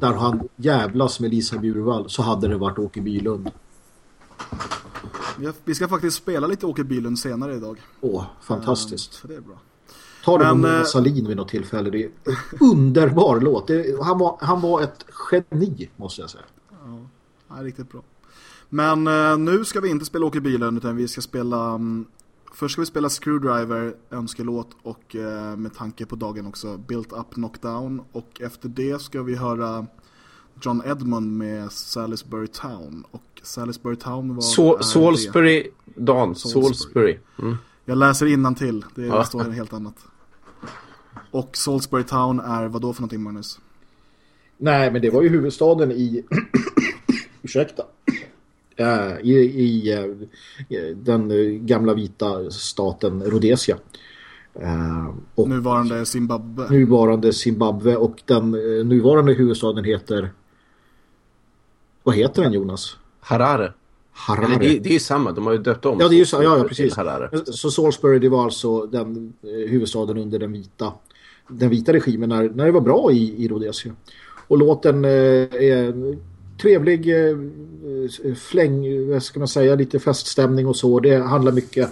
där han jävlas med Lisa Bjurvall så hade det varit Åke Bylund. Vi, ska faktiskt spela lite Åke Bylund senare idag. Åh, fantastiskt. Så det är bra. Ta det med Mona eh, Sahlin vid något tillfälle. Det är underbar låt. Det, han, var, han var ett geni, måste jag säga. Ja, riktigt bra. Men eh, nu ska vi inte spela Åke Bylund utan vi ska spela mm, Först ska vi spela Screwdriver, önskelåt och eh, med tanke på dagen också Built Up Knockdown och efter det ska vi höra John Edmund med Salisbury Town och Salisbury Town var det? Salisbury, Dan, Salisbury. Salisbury. Mm. Jag läser innantill, det Ja. står helt annat. Och Salisbury Town är vad då för någonting Magnus? Nej, men det var ju huvudstaden i... Ursäkta. Eh, I i eh, den gamla vita staten Rhodesia. Eh, och Nuvarande Zimbabwe. nuvarande Zimbabwe och den nuvarande huvudstaden heter... Vad heter den Jonas? Harare. Harare. Eller det, det är ju samma, de har ju döpt om Ja, det är ju ja, ja, precis. Harare. Så Salisbury det var alltså den huvudstaden under den vita den vita regimen när, när det var bra i, i Rhodesia. Och låten eh, är trevlig eh, eh, fläng, vad ska man säga, lite feststämning och så. Det handlar mycket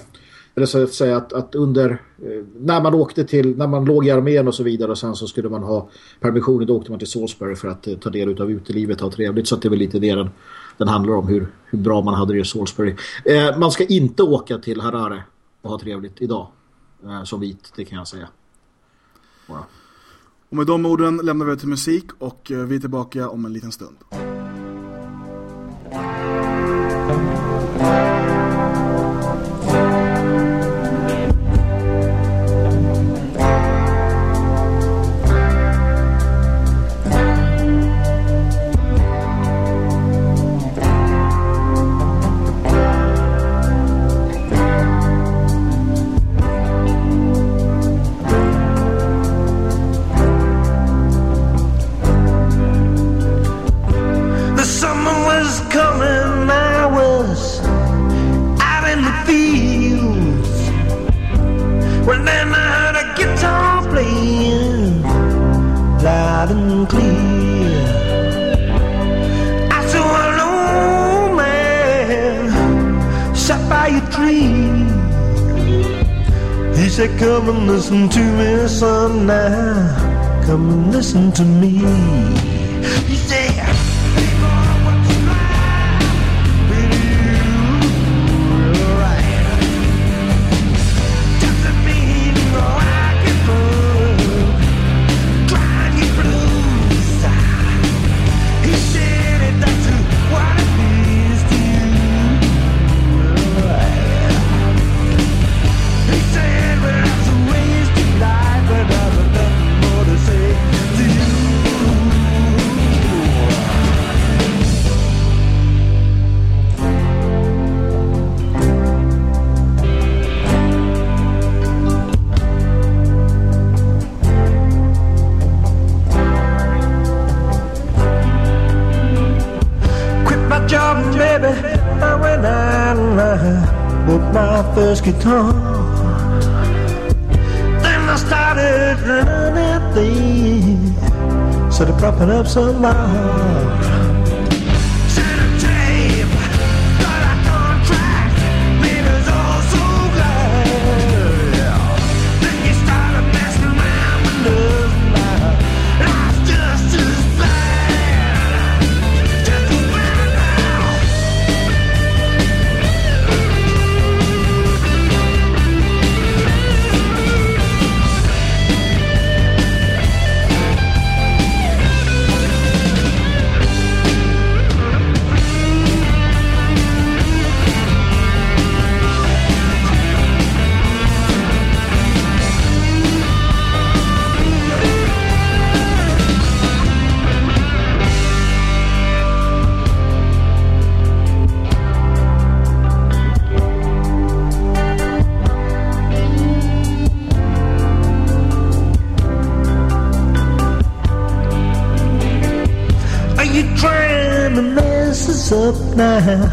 eller så att säga att, att under eh, när man åkte till, när man låg i armén och så vidare och sen så skulle man ha permission då åkte man till Salisbury för att eh, ta del av utelivet och ha trevligt så att det är väl lite det den, den handlar om hur, hur bra man hade det i Salisbury. Eh, man ska inte åka till Harare och ha trevligt idag eh, som vit, det kan jag säga. Bara. Och med de orden lämnar vi till musik och eh, vi är tillbaka om en liten stund. listen to me, son, now. Come and listen to me. now.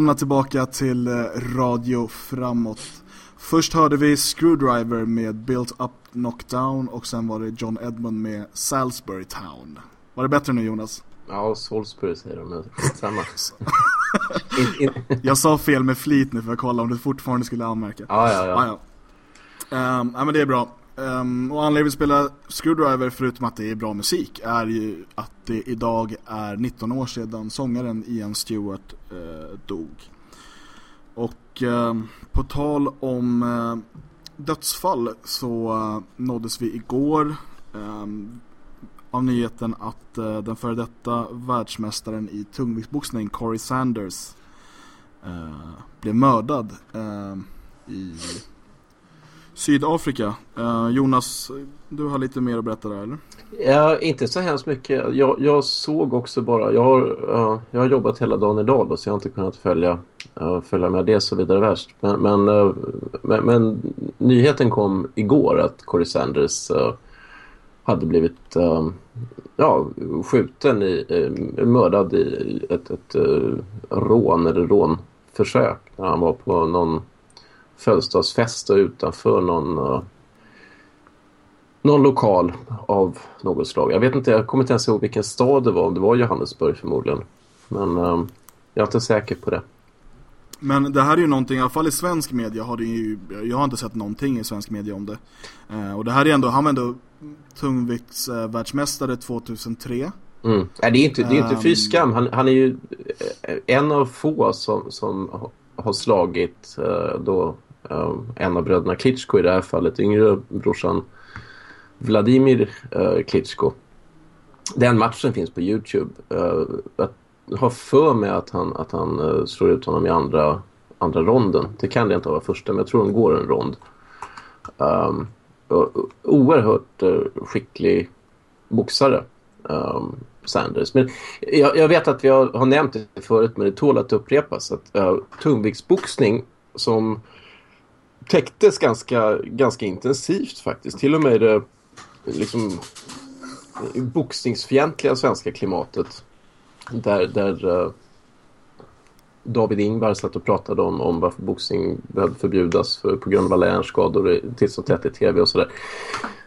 Välkomna tillbaka till eh, Radio Framåt. Först hörde vi Screwdriver med Built Up Knockdown och sen var det John Edmund med Salisbury Town. Var det bättre nu Jonas? Ja, Salisbury säger de, men samma. Jag sa fel med flit nu för att kolla om du fortfarande skulle anmärka. ja, ja, Ja, ja. ja. Ehm, ja men det är bra. Um, och anledningen till att spela Screwdriver förutom att det är bra musik är ju att det idag är 19 år sedan sångaren Ian Stewart eh, dog. Och eh, på tal om eh, dödsfall så eh, nåddes vi igår eh, av nyheten att eh, den före detta världsmästaren i tungviktsboxning Corey Sanders eh, blev mördad eh, i Sydafrika. Eh, Jonas, du har lite mer att berätta där eller? Ja, inte så hemskt mycket. Jag, jag såg också bara, jag har, uh, jag har jobbat hela dagen idag då, så jag har inte kunnat följa, uh, följa med det så vidare värst. Men, men, uh, men, men nyheten kom igår att Corey Sanders hade blivit ja, skjuten, i, mördad i ett, ett rån eller rånförsök när han var på någon födelsedagsfest och utanför någon eh, någon lokal av något slag. Jag vet inte, jag kommer inte ens ihåg vilken stad det var. Om det var Johannesburg förmodligen. Men eh, jag är inte säker på det. Men det här är ju någonting, i alla fall i svensk media har det ju, jag har inte sett någonting i svensk media om det. Eh, och det här är ändå, han var ändå tungviktsvärldsmästare 2003. Mm. Nej, det är inte, det är inte Ehm. fy skam. Han, han är ju eh, en av få som, som ha- har slagit eh, då, eh, Ehm, en av bröderna Klitschko i det här fallet, yngre brorsan Vladimir eh, Klitschko. Den matchen finns på Youtube. Eh, jag har för mig att han, att han eh, slår ut honom i andra, andra ronden. Det kan det inte vara första, men jag tror de går en rond. Um, oerhört skicklig boxare. Um, Sanders. Men jag, jag vet att vi har, har nämnt det förut men det tål att upprepas att uh, tungviktsboxning som täcktes ganska, ganska intensivt faktiskt. Till och med i det liksom, boxningsfientliga svenska klimatet där, där uh, David Ingvar satt och pratade om, om varför boxning behövde förbjudas för, på grund av alla hjärnskador titt som tätt i tv och sådär.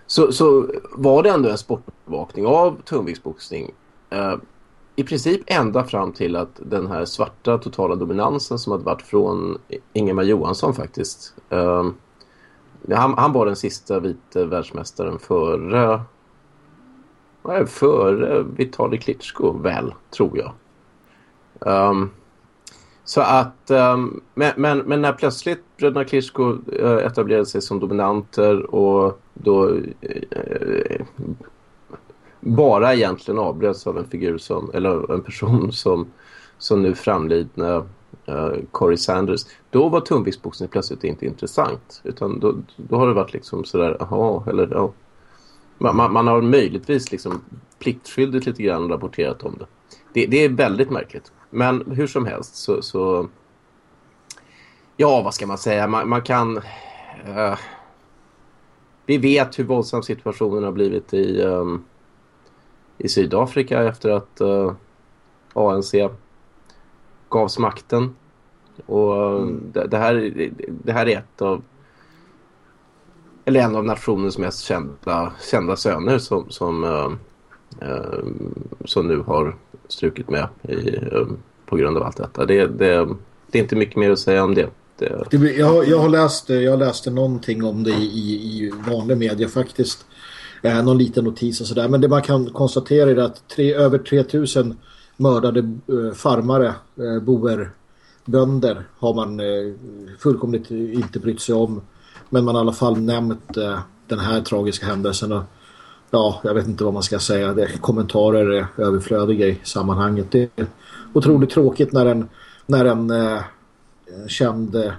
Så, så var det ändå en sportbevakning av tungviktsboxning. Uh, i princip ända fram till att den här svarta totala dominansen som hade varit från Ingemar Johansson faktiskt. Eh, han, han var den sista vita världsmästaren före Nej, före Vitali Klitschko väl, tror jag. Um, så att, um, men, men, men när plötsligt bröderna Klitschko eh, etablerade sig som dominanter och då eh, bara egentligen avbröts av en figur som, eller en person som, som nu framlidna uh, Corey Sanders. Då var tungviktsboxning plötsligt inte intressant. Utan då, då har det varit liksom sådär, jaha, eller ja. Man, man, man har möjligtvis liksom pliktskyldigt lite grann rapporterat om det. det. Det är väldigt märkligt. Men hur som helst så, så ja, vad ska man säga? Man, man kan... Uh, vi vet hur våldsam situationen har blivit i, Um, i Sydafrika efter att eh, ANC gavs makten. Och eh, det, det, här, det här är ett av eller en av nationens mest kända, kända söner som, som, eh, eh, som nu har strukit med i, på grund av allt detta. Det, det, det är inte mycket mer att säga om det. det jag, har- jag, har läst, jag läste någonting om det i, i, i vanlig media faktiskt eh, någon liten notis och sådär. Men det man kan konstatera är att tre, över 3000 mördade eh, farmare, eh, boer, bönder har man eh, fullkomligt inte brytt sig om. Men man har i alla fall nämnt eh, den här tragiska händelsen och ja, jag vet inte vad man ska säga. Det, kommentarer är överflödiga i sammanhanget. Det är otroligt tråkigt när en, när en eh, känd eh,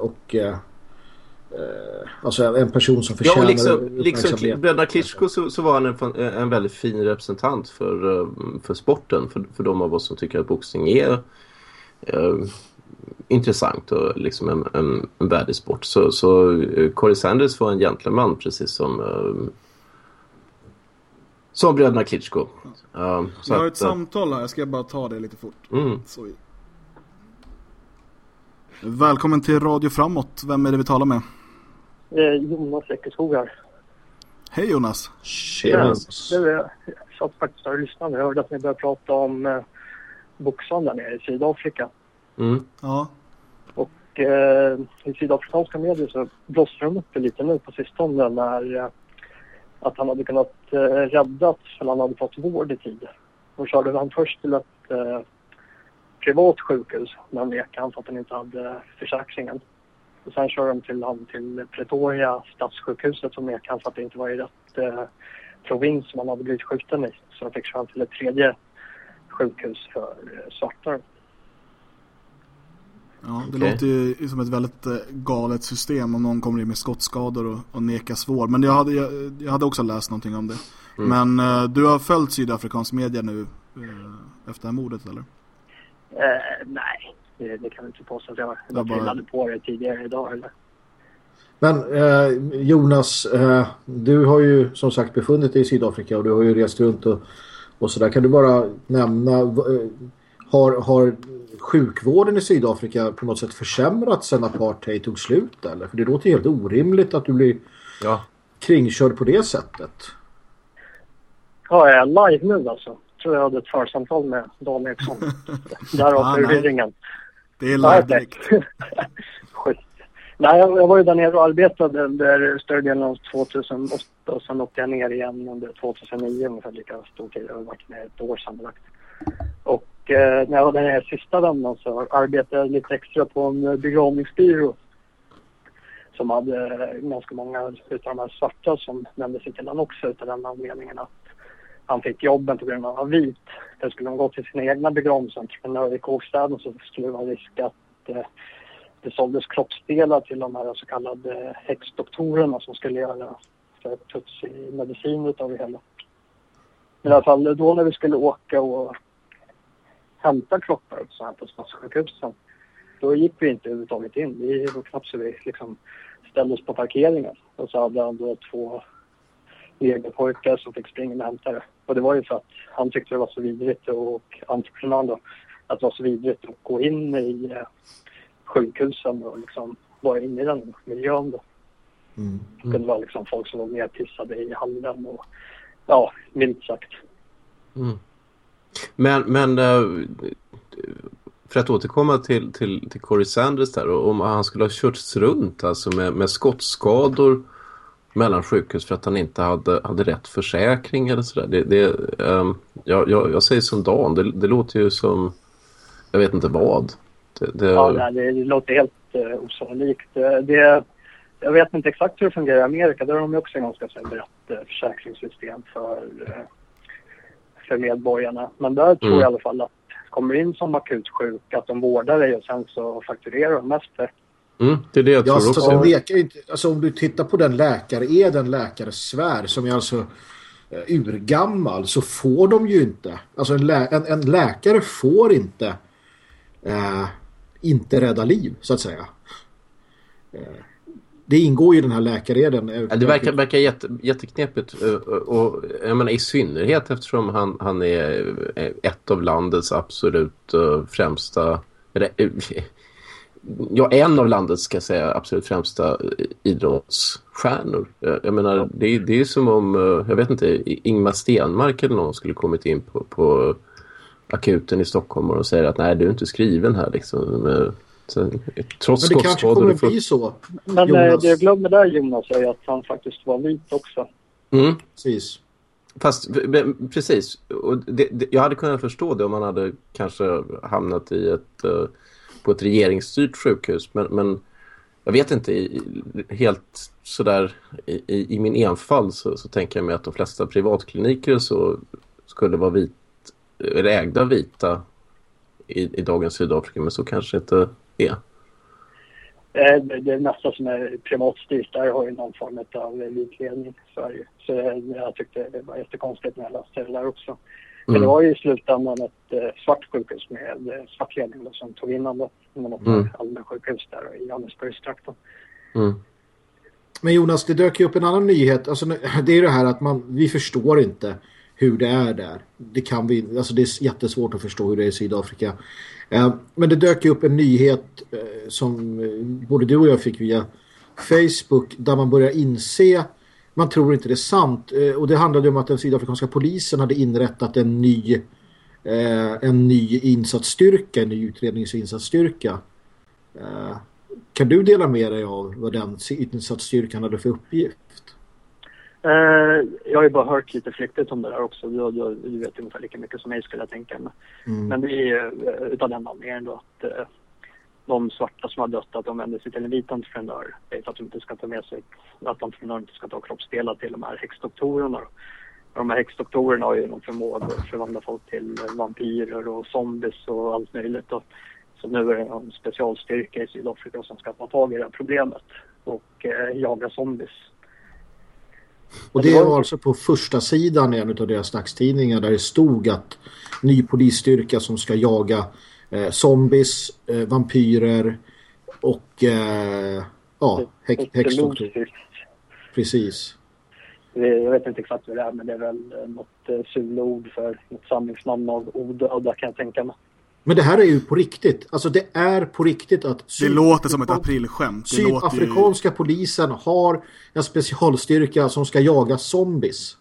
och eh, alltså en person som förtjänar Ja, liksom, liksom Bröderna Klitschko så, så var han en, en väldigt fin representant för, eh, för sporten. För, för de av oss som tycker att boxning är eh, intressant och liksom en, en, en värdig sport. Så, så eh, Corey Sanders var en gentleman precis som eh, som bröderna Klitschko. Uh, Jag har att, ett eh, samtal här, jag ska bara ta det lite fort. mm. Så. Välkommen till Radio Framåt, vem är det vi talar med? Eh, Jonas Eckerskogar. Hej Jonas! Tjena. Jag satt faktiskt och lyssnade. Jag hörde att ni började prata om eh, boxaren där nere i Sydafrika. Mm. Ja, Och eh, i sydafrikanska medier så blåste de upp det lite nu på sistone när eh, att han hade kunnat eh, räddats för han hade fått vård i tid. Då körde han först till ett eh, privat sjukhus men nekade han för att han inte hade försäkringen. Och sen körde de till han till Pretoria stadssjukhuset som nekade för att det inte var i rätt eh, provins som han hade blivit skjuten i. Så de fick köra till ett tredje sjukhus för eh, svarta. ja det Okej. låter ju som ett väldigt eh, galet system om någon kommer in med skottskador och, och nekas vård. Men jag hade, jag, jag hade också läst någonting om det. Mm. Men eh, du har följt sydafrikansk media nu eh, efter det här mordet eller? Eh, nej, det, det kan vi inte påstå att jag jag bara- trillade på det tidigare idag. Eller? Men eh, Jonas, eh, du har ju som sagt befunnit dig i Sydafrika och du har ju rest runt och, och sådär. Kan du bara nämna, eh, har, har sjukvården i Sydafrika på något sätt försämrats sedan apartheid tog slut eller? För det låter helt orimligt att du blir Ja. kringkörd på det sättet. Ja, jag är live nu alltså. tror jag hade ett församtal med Dan Eriksson. Därav Ah, förvirringen. Det är live direkt. Nej, jag, var ju där nere och arbetade under större delen av 2008 och sen åkte jag ner igen under 2009 ungefär lika stor tid. Jag har varit med ett år sammanlagt. Och eh, när jag var där nere sista vändan så arbetade jag lite extra på en begravningsbyrå som hade ganska många utav de här svarta som sig till honom också utav den anledningen att han fick jobben på grund av att han var vit. Då skulle de gå till sina egna begravningsentreprenörer i kåkstäden så skulle det vara risk att eh, det såldes kroppsdelar till de här så kallade eh, häxdoktorerna som skulle göra puts tuts i medicin utav det hela. Men i alla fall då när vi skulle åka och hämta kroppar så här på stadssjukhusen då gick vi inte överhuvudtaget in. Vi var knappt så vi liksom ställde oss på parkeringen. Och så hade han då två legopojkar som fick springa och hämta det. Och det var ju för att han tyckte det var så vidrigt och entreprenören då att det var så vidrigt att gå in i eh, sjukhusen och liksom vara inne i den miljön då. Mm. Det kunde vara liksom folk som var nedpissade i hallen och ja, milt sagt. Mm. Men, men eh, för att återkomma till, till, till Corey Sanders där om han skulle ha körts runt alltså med, med skottskador mellan sjukhus för att han inte hade, hade rätt försäkring eller sådär. Det, det, ehm, jag, jag, jag säger som Dan, det, det låter ju som jag vet inte vad. Det, det, Ja, nej, det, låter helt uh, osannolikt. Eh, det, jag vet inte exakt hur det fungerar i Amerika. Där har de också ganska så här brett eh, försäkringssystem för, eh, för medborgarna. Men där tror Mm. jag i alla fall att kommer in som akut sjuk, att de vårdar dig och sen så fakturerar de mest. Mm, det är det jag Ja, tror också. nekar inte, alltså om du tittar på den läkare, är den läkare svär som är alltså eh, urgammal så får de ju inte, alltså en, lä, en, en läkare får inte eh, inte rädda liv så att säga. Eh, det ingår ju i den här läkareden. Ja, det verkar, verkar jätte, jätteknepigt eh, och jag menar, i synnerhet eftersom han, han är eh, ett av landets absolut främsta ja, en av landets ska jag säga absolut främsta eh, idrottsstjärnor. Eh, Jag menar, det, är- det är som om, eh, jag vet inte, Ingmar Stenmark eller någon skulle kommit in på, på akuten i Stockholm och säger att nej, du är inte skriven här liksom. Så, trots Men det kanske kommer får- bli så. Men Jonas. det jag glömmer där Jonas är att han faktiskt var vit också. Mm. Precis. Fast men, precis, och det, det, jag hade kunnat förstå det om man hade kanske hamnat i ett, på ett regeringsstyrt sjukhus. Men, men jag vet inte, i, helt sådär i, i, min enfald så, så tänker jag mig att de flesta privatkliniker så skulle vara vit, eller ägda vita i, i dagens Sydafrika. Men så kanske inte är. Eh, det, mesta som är privatstyrt där har ju någon form av vitledning i Sverige. Så eh, jag tyckte det var jättekonstigt när jag läste det där också. Men Mm. det var ju i slutändan ett eh, svart sjukhus med eh, svart ledning då, som tog in det när man Mm. allmän sjukhus där i Johannesburgstrakten. Mm. Men Jonas, det dök ju upp en annan nyhet. Alltså, det är det här att man, vi förstår inte hur det är där. Det, kan vi, alltså det är jättesvårt att förstå hur det är i Sydafrika. Eh, men det dök ju upp en nyhet eh, som eh, både du och jag fick via Facebook där man börjar inse man tror inte det är sant. Eh, och det handlade om att den sydafrikanska polisen hade inrättat en ny eh, en ny insatsstyrka, en ny utredningsinsatsstyrka. Eh, kan du dela med dig av vad den insatsstyrkan hade för uppgift? Jag har ju bara hört lite flyktigt om det där också. Du, du, du vet ungefär lika mycket som mig skulle jag tänka mig. Mm. Men det är ju utav den anledningen då att de svarta som har dött att de vänder sig till en vit entreprenör. Det är för att de inte ska ta med sig, att entreprenören inte ska ta kroppsdelar till de här häxdoktorerna. de här häxdoktorerna har ju någon förmåga att förvandla folk till vampyrer och zombies och allt möjligt. Och, så nu är det en specialstyrka i Sydafrika som ska ta tag i det här problemet och eh, jaga zombies. Och det var alltså på första sidan i en av deras dagstidningar där det stod att ny polisstyrka som ska jaga eh, zombies, eh, vampyrer och eh, ja, häx, häxdoktor. Precis. Jag vet inte exakt vad det är men det är väl eh, något eh, sulord för något samlingsnamn av odöda kan jag tänka mig. Men det här är ju på riktigt. Alltså det är på riktigt att Det låter som ett aprilskämt. Det låter ju... Sydafrikanska polisen har en specialstyrka som ska jaga zombies.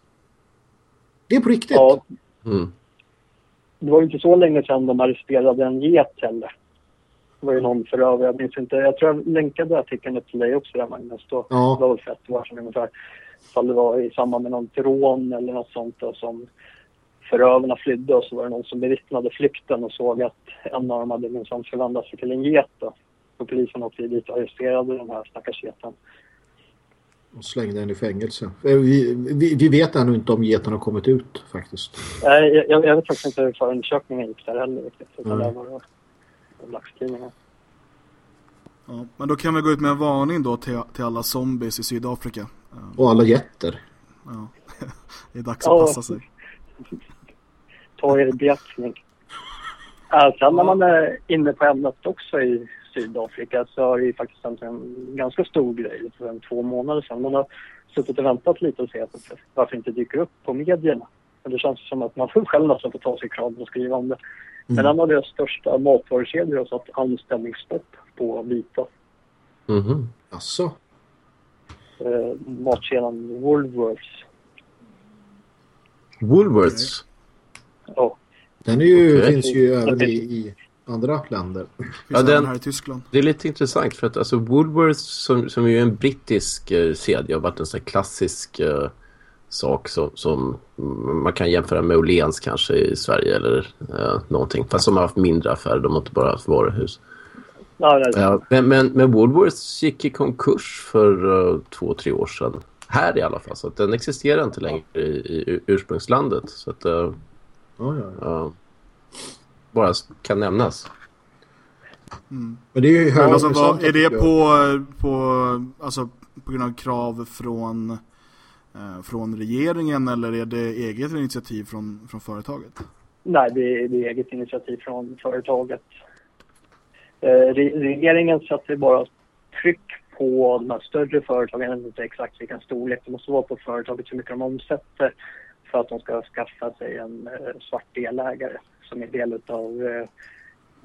Det är på riktigt. Ja, Mm. Det var ju inte så länge sedan de arresterade en get heller. Det var ju någon förövare, jag minns inte. Jag tror jag länkade artikeln upp till dig också där Magnus. Då. Ja. Det var väl för ett år sedan ungefär. Ifall det var i samband med någon rån eller något sånt då, som förövarna flydde och så var det någon som bevittnade flykten och såg att en av dem hade minsann förvandlat sig till en get då. Och polisen åkte dit och arresterade den här stackars geten. Och slängde den i fängelse. Eh, Vi, vi, vi vet ännu inte om geten har kommit ut faktiskt. Nej, jag, jag vet faktiskt inte hur förundersökningen gick där heller riktigt. Utan Mm. det var det dagstidningen. Ja, men då kan vi gå ut med en varning då till, till alla zombies i Sydafrika. Ja, Och alla jätter. ja. det är dags att Ja. passa sig. Ta er i beaktning. Sen när man är inne på ämnet också i Sydafrika så har det ju faktiskt hänt en ganska stor grej för en två månader sedan. Man har suttit och väntat lite och sett varför inte dyker upp på medierna. Men det känns som att man själv nästan får ta sig i kragen och skriva om det. Men en av deras största matvarukedjor har satt anställningsstopp på vita. Mhm. Alltså. Eh, matkedjan Woolworths. Woolworths. Ja, Den är ju, finns ju även i, i andra länder. Ja, den- här i Tyskland. Det är lite intressant för att alltså Woolworths som, som är ju en brittisk eh, kedja har varit en sån här klassisk eh, sak som, som man kan jämföra med Åhléns kanske i Sverige eller eh, någonting. Fast som har haft mindre affärer, de har inte bara haft varuhus. ja Ja, men, men, men Woolworths gick i konkurs för eh, två, tre år sedan. Här i alla fall, så att den existerar inte längre i, i ursprungslandet. Så att eh, Ja, ja, ja. eh, bara kan nämnas. Men det är ju Men alltså, vad, är det på, på, alltså, på grund av krav från, eh, från regeringen eller är det eget initiativ från, från företaget? Nej, det är, det är eget initiativ från företaget. Eh, re- regeringen sätter bara tryck på de här större företagen, jag vet inte exakt vilken storlek, det måste vara på företaget hur mycket de omsätter för att de ska skaffa sig en eh, svart delägare som är del av eh,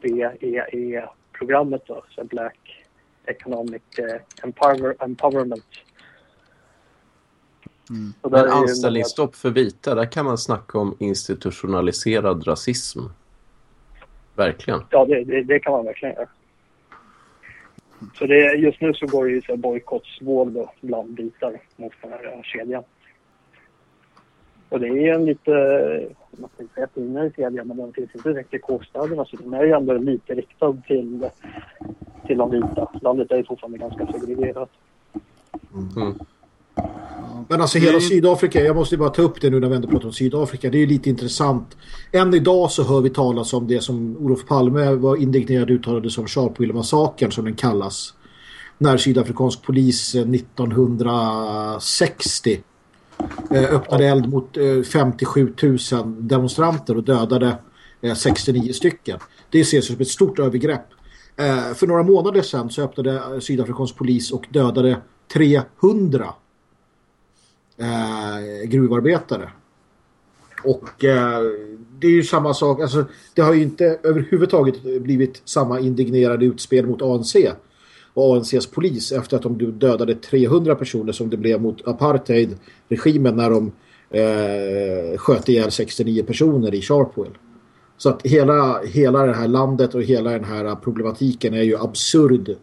BEE-programmet då, så Black Economic eh, Empower, Empowerment. Mm. Och där är Men anställningsstopp för vita, där kan man snacka om institutionaliserad rasism. Verkligen. Ja, det, det, det kan man verkligen göra. Så det, just nu så går det ju bojkottsvåg bland bitar mot den här kedjan. Och det är en lite, man ska inte säga finare serie, men den finns inte direkt i kåkstäderna så den är ju ändå lite riktad till, till de vita. Landet är ju fortfarande ganska segregerat. Men alltså hela Sydafrika, jag måste bara ta upp det nu när vi ändå pratar om Sydafrika. Det är ju lite intressant. Än idag så hör vi talas om det som Olof Palme var indignerad uttalade som Sharpeville-massakern som den kallas. När sydafrikansk polis eh, 1960 eh, Eh, öppnade eld mot eh, 57 000 demonstranter och dödade eh, 69 stycken. Det ses som ett stort övergrepp. Eh, för några månader sedan så öppnade eh, sydafrikansk polis och dödade 300 eh, gruvarbetare. Och eh, det är ju samma sak, alltså det har ju inte överhuvudtaget blivit samma indignerade utspel mot ANC och ANCs polis efter att de dödade 300 personer som det blev mot apartheid-regimen när de eh, sköt ihjäl 69 personer i Sharpeville. Så att hela, hela det här landet och hela den här problematiken är ju absurd eh,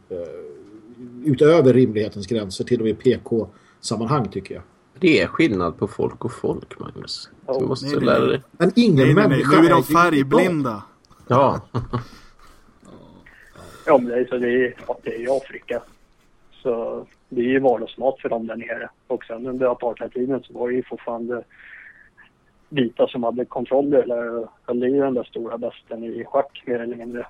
utöver rimlighetens gränser till och med PK-sammanhang tycker jag. Det är skillnad på folk och folk, Magnus. Du måste nej, lära dig. Men ingen Nej, nej, nej. människa Nu är de färgblinda. Ja, Det är, så det är, ja, det är ju Afrika. Så det är ju vardagsmat för dem där nere. Och sen under apartheidtiden så var det ju fortfarande vita som hade kontroll eller höll i den där stora besten i schack mer eller mindre.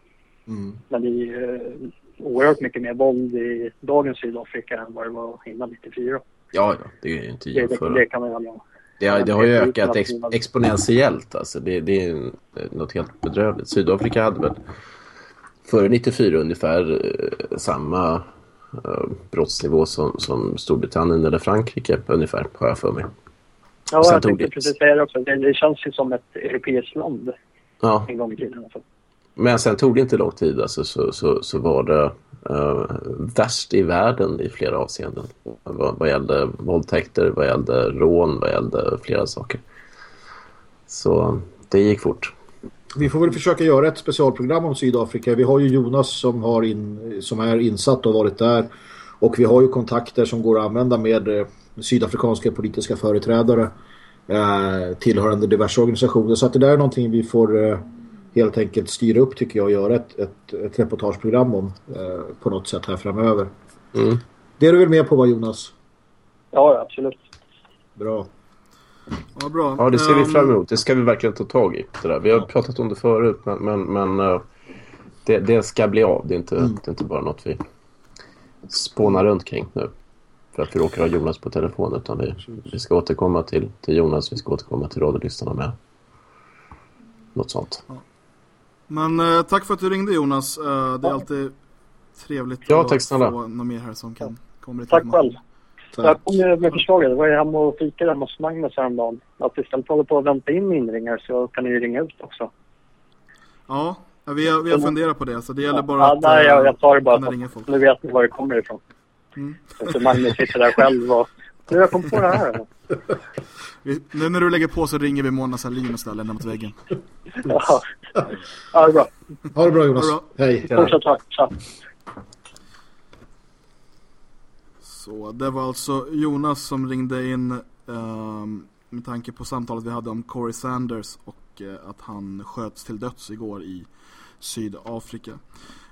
Mm. Men det är ju eh, oerhört mycket mer våld i dagens Sydafrika än vad det var innan 94. ja, ja det är ju inte Det, det, det kan man aldrig Det, har- det har ju ökat ex, exponentiellt. Alltså. Det, det är något helt bedrövligt. Sydafrika hade väl före 94 ungefär eh, samma eh, brottsnivå som, som Storbritannien eller Frankrike ungefär, har jag för mig. Ja, jag tänkte det- precis säga det också. Det, det känns ju som ett europeiskt land Ja, en gång i tiden. Alltså. men sen tog det inte lång tid. Alltså, så, så, så var det eh, värst i världen i flera avseenden. Vad, vad gällde våldtäkter, vad gällde rån, vad gällde flera saker. Så det gick fort. Vi får väl försöka göra ett specialprogram om Sydafrika. Vi har ju Jonas som, har in, som är insatt och varit där. Och vi har ju kontakter som går att använda med eh, sydafrikanska politiska företrädare eh, tillhörande diverse organisationer. Så att det där är någonting vi får eh, helt enkelt styra upp tycker jag och göra ett, ett, ett reportageprogram om eh, på något sätt här framöver. Mm. Det är du väl med på va Jonas? Ja, absolut. Bra. Ja, bra. Ja, det ser vi fram emot. Det ska vi verkligen ta tag i. Det där. Vi har pratat om det förut, men, men, men eh, det, det ska bli av. Det är, inte, det är inte bara något vi spånar runt kring nu. För att vi råkar ha Jonas på telefon. Utan vi, vi ska återkomma till, till Jonas. Vi ska återkomma till radiolyssnarna med. Något sånt. Men eh, tack för att du ringde Jonas. Eh, det är alltid trevligt Ja, att tack snälla. få någon mer här som kan komma Tack information. Själv. Jag kom ju med förslaget. Det var ju hemma och fikade hemma hos Magnus häromdagen. Att istället hålla på att vänta in inringningar så kan ni ju ringa ut också. Ja, ja, vi har, vi har funderat på det. Så det gäller bara ja, att nej, jag, jag tar det bara så ringa folk. nu vet ni var det kommer ifrån. Mm. Så Magnus sitter där själv och nu jag kom på det här. Vi, nu när du lägger på så ringer vi Mona Sahlin och ställer henne mot väggen. Ja, ja det är bra. Ha det bra Jonas. Ha det Hej. Fortsätt tack. Så det var alltså Jonas som ringde in ehm, med tanke på samtalet vi hade om Corey Sanders och eh, att han sköts till döds igår i Sydafrika.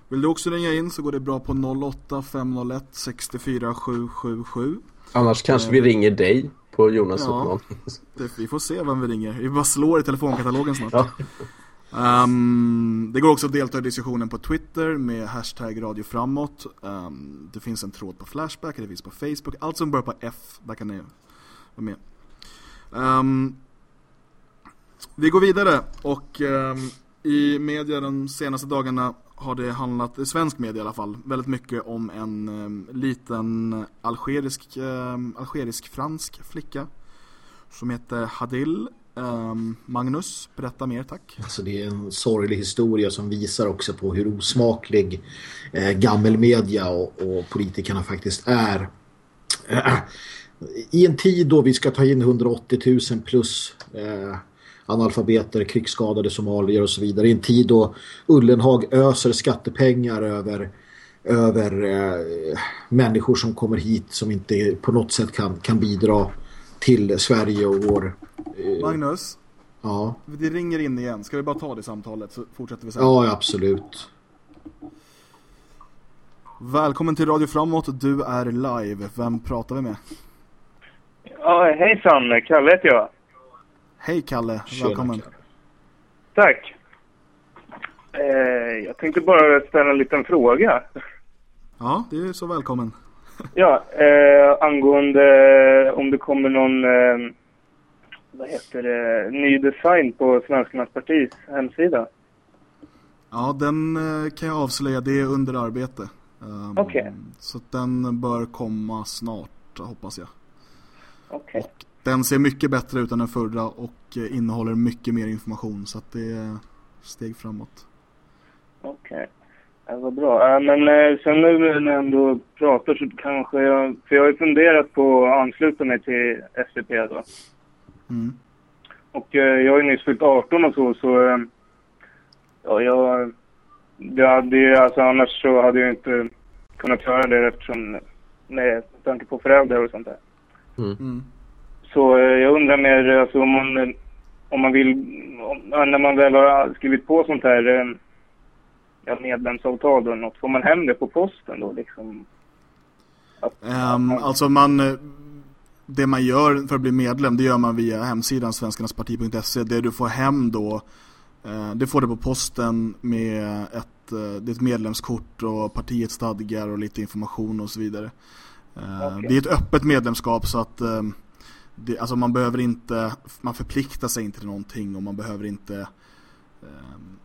Vill du också ringa in så går det bra på 08 501 64 777. Annars kanske vi ringer dig på Jonas Ja. uppman. Det, vi får se vem vi ringer. Vi bara slår i telefonkatalogen snart. Ja. Um, det går också att delta i diskussionen på Twitter med hashtag Radio Framåt. Um, ehm, det finns en tråd på Flashback, det finns på Facebook. Allt som börjar på F, där kan ni vara med. Um, vi går vidare och i media de senaste dagarna har det handlat, i svensk media i alla fall, väldigt mycket om en liten algerisk, um, algerisk-fransk flicka som heter Hadil. Um, Magnus, berätta mer tack. Alltså det är en sorglig historia som visar också på hur osmaklig eh, gammelmedia och, och politikerna faktiskt är. Eh, I en tid då vi ska ta in 180 000 plus eh, analfabeter, krigsskadade somalier och så vidare. I en tid då Ullenhag öser skattepengar över över eh, människor som kommer hit som inte på något sätt kan, kan bidra till Sverige och vår... Eh, Magnus, ja, det ringer in igen. Ska vi bara ta det samtalet så fortsätter vi sen? ja, absolut. Välkommen till Radio Framåt, du är live. Vem pratar vi med? Ja, hejsan, Kalle heter jag. Hej Kalle, Tjena, välkommen. Kalle. Tack. Eh, jag tänkte bara ställa en liten fråga. Ja, du är så välkommen. Ja, eh, angående om det kommer någon, eh, vad heter det, ny design på Svenskarnas partis hemsida. Ja, den eh, kan jag avslöja, det är under arbete. Um, Okej. Så att den bör komma snart, hoppas jag. Okej. Den ser mycket bättre ut än den förra och eh, innehåller mycket mer information så att det är steg framåt. Okej. Ja, vad bra. Eh, men eh, sen nu när jag ändå pratar så kanske jag, för jag har ju funderat på att ansluta mig till SVP då. Mm. Och eh, jag har ju nyss fyllt 18 och så, så eh, ja, jag, det hade ju, alltså annars så hade jag inte kunnat göra det eftersom med tanke på föräldrar och sånt där. Mm. Så eh, jag undrar mer alltså om man, om man vill, om, när man väl har skrivit på sånt här ja, medlemsavtal eller något, får man hem det på posten då liksom? Att, Ehm, alltså man, eh, det man gör för att bli medlem, det gör man via hemsidan svenskarnasparti.se. Det du får hem då, eh, det får du på posten med ett, eh, ett medlemskort och partiets stadgar och lite information och så vidare. Okej. Det är ett öppet medlemskap så att det, alltså man behöver inte, man förpliktar sig inte till någonting och man behöver inte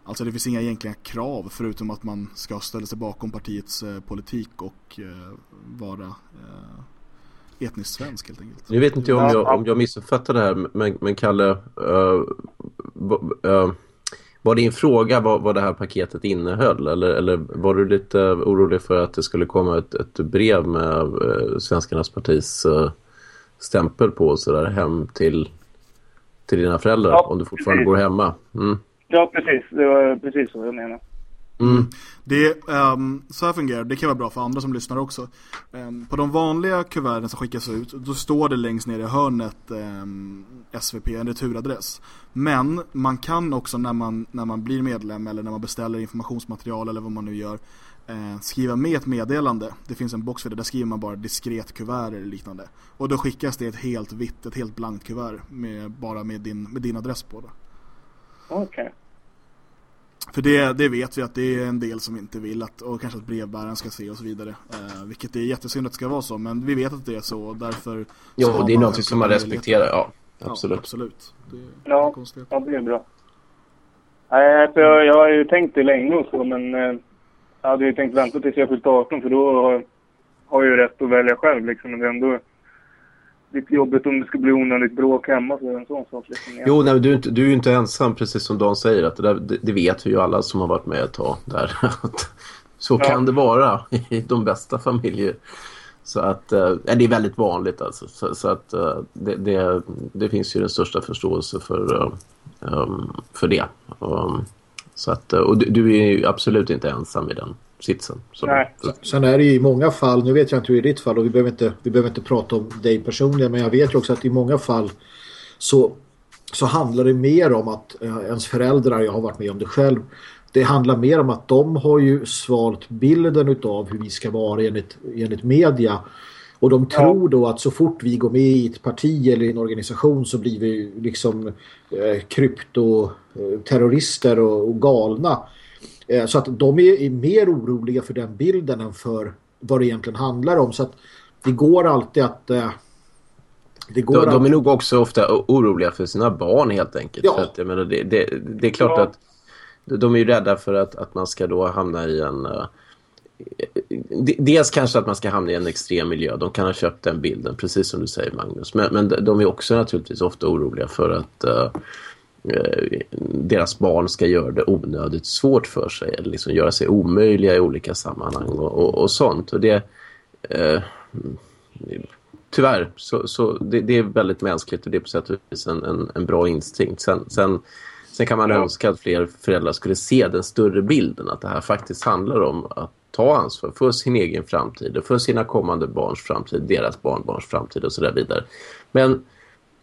Alltså det finns inga egentliga krav förutom att man ska ställa sig bakom partiets eh, politik och eh, vara eh, etniskt svensk helt enkelt. Nu vet inte jag om jag, om jag missuppfattar det här, men, men Kalle, uh, uh, var din fråga vad, vad det här paketet innehöll? Eller, eller var du lite orolig för att det skulle komma ett, ett brev med uh, Svenskarnas partis uh, stämpel på så där hem till, till dina föräldrar Ja, om du fortfarande precis. bor hemma? Mm. Ja, precis. Det var precis så jag menade. Mm. Det, um, så här fungerar det, det kan vara bra för andra som lyssnar också. Um, på de vanliga kuverten som skickas ut, då står det längst ner i hörnet ehm, um, SVP, en returadress. Men man kan också när man, när man blir medlem eller när man beställer informationsmaterial eller vad man nu gör, eh, skriva med ett meddelande. Det finns en box för det, där skriver man bara diskret kuvert eller liknande. Och då skickas det ett helt vitt, ett helt blankt kuvert med, bara med din, med din adress på det. Okej. För det, det vet vi att det är en del som inte vill att, och kanske att brevbäraren ska se och så vidare. Eh, vilket är jättesynd att det ska vara så, men vi vet att det är så och därför... Jo, har det är något som man respekterar, ja. Ja, Absolut. absolut. Det är Ja. konstigt. Ja, det är bra. Nej, för jag, jag har ju tänkt det länge och så, men eh, jag hade ju tänkt vänta tills jag fyllt 18 för då har, har jag ju rätt att välja själv liksom. Men det är ändå lite jobbigt om det ska bli onödigt bråk hemma så en sån sak liksom. Jo, nej, du, är inte, du är ju inte ensam, precis som Dan säger. Att det, där, det, det vet vi ju alla som har varit med ett tag. Där. Så Ja. kan det vara i de bästa familjer. Så att, eh, det är väldigt vanligt alltså. Så, så att eh, det, det, det finns ju den största förståelse för, um, för det. Um, så att, eh, och du, du är ju absolut inte ensam i den sitsen. Så, Nej. Sen är det ju i många fall, nu vet jag inte hur i ditt fall och vi behöver inte, vi behöver inte prata om dig personligen men jag vet ju också att i många fall så, så handlar det mer om att eh, ens föräldrar, jag har varit med om det själv, det handlar mer om att de har ju svalt bilden utav hur vi ska vara enligt, enligt media och de tror då att så fort vi går med i ett parti eller i en organisation så blir vi liksom eh, kryptoterrorister och, och galna. Eh, Så att de är, är mer oroliga för den bilden än för vad det egentligen handlar om. Så att det går alltid att... eh, Det går De, de är nog också ofta oroliga för sina barn helt enkelt. Ja. För att, jag menar, det, det, det är klart Ja. att de är ju rädda för att, att man ska då hamna i en... eh, de- dels kanske att man ska hamna i en extrem miljö. De kan ha köpt den bilden, precis som du säger Magnus. Men, men de är också naturligtvis ofta oroliga för att deras barn ska göra det onödigt svårt för sig. Eller liksom göra sig omöjliga i olika sammanhang och, och, och sånt. Och det... Eh, tyvärr, så, så det, det är väldigt mänskligt och det är på sätt och vis en, en, en bra instinkt. Sen, sen, sen kan man önska att fler föräldrar skulle se den större bilden, att det här faktiskt handlar om att ta ansvar för sin egen framtid och för sina kommande barns framtid, deras barnbarns framtid och så där vidare. Men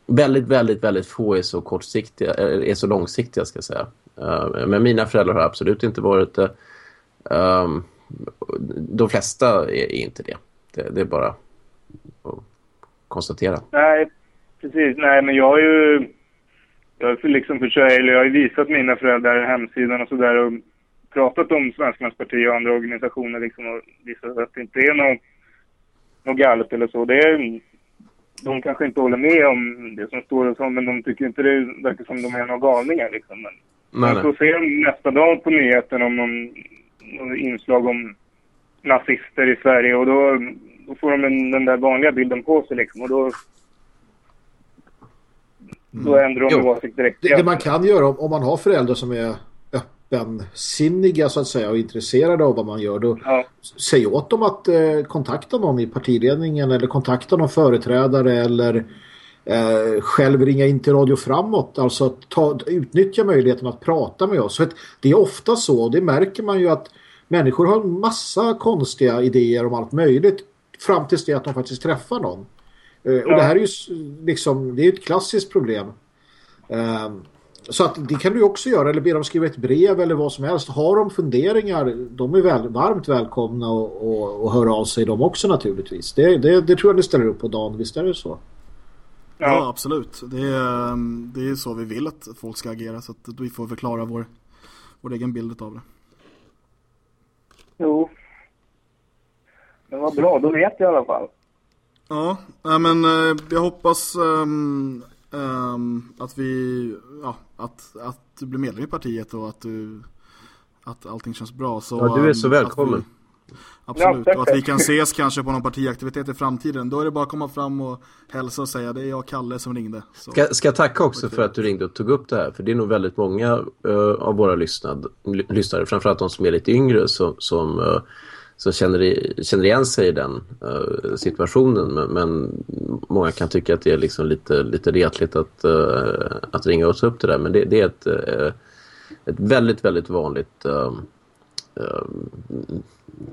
väldigt, väldigt, väldigt få är så kortsiktiga, eh, är så långsiktiga ska jag säga. Eh, men mina föräldrar har absolut inte varit det. Ehm, de flesta är, inte det. det. det. är bara att konstatera. Nej, precis. Nej, men jag har ju jag har liksom försökt, eller jag har visat mina föräldrar hemsidan och sådär och pratat om Svenskarnas parti och andra organisationer liksom och visat att det inte är något, något galet eller så. Det är, de kanske inte håller med om det som står och så, men de tycker inte det verkar som de är några galningar liksom. Men, Nej, men så ser de nästa dag på nyheten om någon, någon inslag om nazister i Sverige och då, då får de en, den där vanliga bilden på sig liksom och då då ändrar de åsikt direkt. Det, det man kan göra om, om man har föräldrar som är öppensinniga så att säga och intresserade av vad man gör då Ja. säg åt dem att eh, kontakta någon i partiledningen eller kontakta någon företrädare eller eh, själv ringa in till Radio Framåt alltså ta, utnyttja möjligheten att prata med oss. För det är ofta så och det märker man ju att människor har en massa konstiga idéer om allt möjligt fram tills det att de faktiskt träffar någon. Eh, och Ja. det här är ju liksom det är ett klassiskt problem. Ehm, så att det kan du också göra eller be dem skriva ett brev eller vad som helst. Har de funderingar, de är väl, varmt välkomna och, och, och höra av sig de också naturligtvis. Det, det, det tror jag ni ställer upp på Dan, visst är det så? Ja, Ja. absolut. Det är, ehm, det är så vi vill att folk ska agera så att vi får förklara vår, vår egen bild av det. Jo. Men vad bra, då vet jag i alla fall. Ja, men eh, jag hoppas ehm, att vi, ja, att, att du blir medlem i partiet och att du, att allting känns bra. Så, Ja, du är så ehm, att välkommen. Vi, absolut, Ja, och att vi kan ses kanske på någon partiaktivitet i framtiden. Då är det bara att komma fram och hälsa och säga det är jag Kalle som ringde. Så. Ska, ska jag tacka också för att du ringde och tog upp det här. För det är nog väldigt många eh, av våra lyssnad, ly- lyssnare, framförallt de som är lite yngre, som, som, eh, som känner, i, känner igen sig i den eh, situationen. Men, men många kan tycka att det är liksom lite, lite retligt att, eh, att ringa oss upp det där. Men det, det är ett, eh, ett väldigt, väldigt vanligt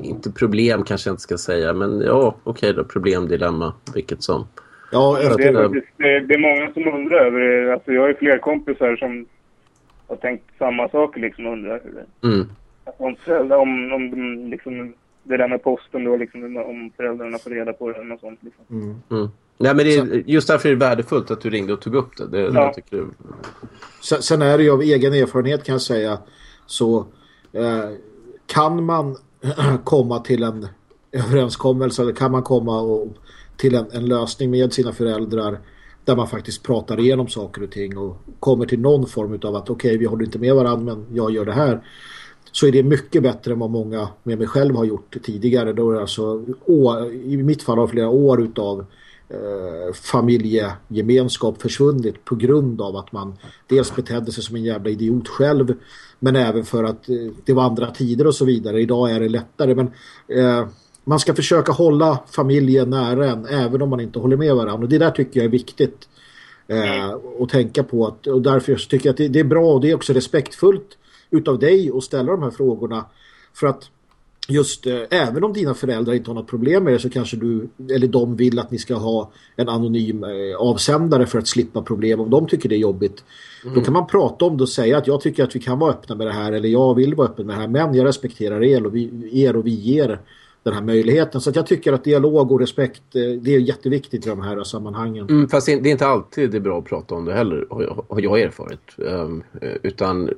inte problem kanske jag inte ska säga, men ja, okej då, problem, dilemma, vilket som. Ja, Det är, faktiskt, det, det är många som undrar över det. Alltså, jag har ju fler kompisar som har tänkt samma saker liksom undrar hur det Mm. om, om, om de, liksom, det där med posten då, liksom, om föräldrarna får reda på det eller något sånt. Liksom. mm. Mm. Nej, men det är, just därför är det värdefullt att du ringde och tog upp det. det, Ja. jag tycker, Sen, sen är det ju av egen erfarenhet kan jag säga så eh, kan man komma till en överenskommelse eller kan man komma och, till en, en lösning med sina föräldrar där man faktiskt pratar igenom saker och ting och kommer till någon form av att okej vi håller inte med varandra men jag gör det här så är det mycket bättre än vad många med mig själv har gjort tidigare. Då är det alltså år, i mitt fall har flera år utav eh, familjegemenskap försvunnit på grund av att man dels betedde sig som en jävla idiot själv men även för att eh, det var andra tider och så vidare. Idag är det lättare men eh, man ska försöka hålla familjen nära en även om man inte håller med varandra och det där tycker jag är viktigt eh, att tänka på att, och därför tycker jag att det, det är bra och det är också respektfullt utav dig att ställa de här frågorna för att just eh, även om dina föräldrar inte har något problem med det så kanske du eller de vill att ni ska ha en anonym eh, avsändare för att slippa problem om de tycker det är jobbigt. Då kan man prata om det och säga att jag tycker att vi kan vara öppna med det här eller jag vill vara öppen med det här men jag respekterar er och vi, er och vi ger den här möjligheten. Så att jag tycker att dialog och respekt eh, det är jätteviktigt i de här sammanhangen. mm, fast det är inte alltid det är bra att prata om det heller, har jag, erfarit. Um, utan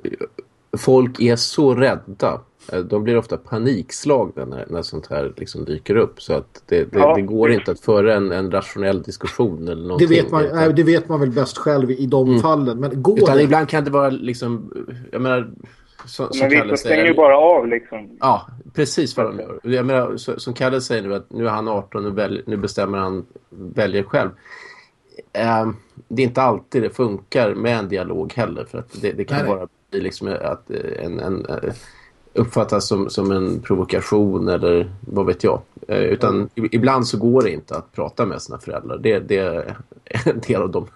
folk är så rädda. Eh, De blir ofta panikslagna när, när sånt här liksom dyker upp. Så att det, det, Ja. det går inte att föra en, en rationell diskussion eller Det vet, man, nej, det vet man väl bäst själv i de fallen. Men går Utan det? ibland kan det vara liksom, jag menar, som Men Kalle vissa stänger ju bara av liksom. Ja, precis vad de gör. Jag menar, så, som Kalle säger nu, att nu är han 18 och väl, nu bestämmer han, väljer själv. Ehm, det är inte alltid det funkar med en dialog heller, för att det, det kan Nej, nej. Liksom att eh, en, en, eh, uppfattas som, som en provokation eller vad vet jag. Eh, utan ibland så går det inte att prata med sina föräldrar. Det, det är en del av dem.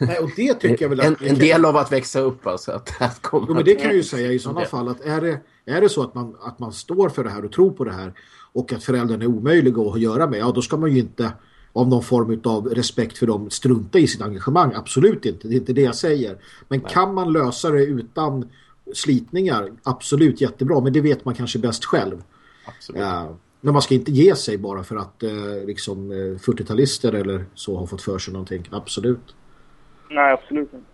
Nej, och det tycker jag väl En, en del av att växa upp alltså. Att, att komma Jo, men det kan jag ju säga i sådana fall att är det, är det så att man, att man står för det här och tror på det här och att föräldrarna är omöjliga att göra med, ja då ska man ju inte av någon form av respekt för dem strunta i sitt engagemang. Absolut inte, det är inte det jag säger. Men kan man lösa det utan slitningar, absolut jättebra. Men det vet man kanske bäst själv. Absolut. Ja, men man ska inte ge sig bara för att eh, liksom eh, 40-talister eller så har fått för sig någonting. Absolut. Nej, absolut inte.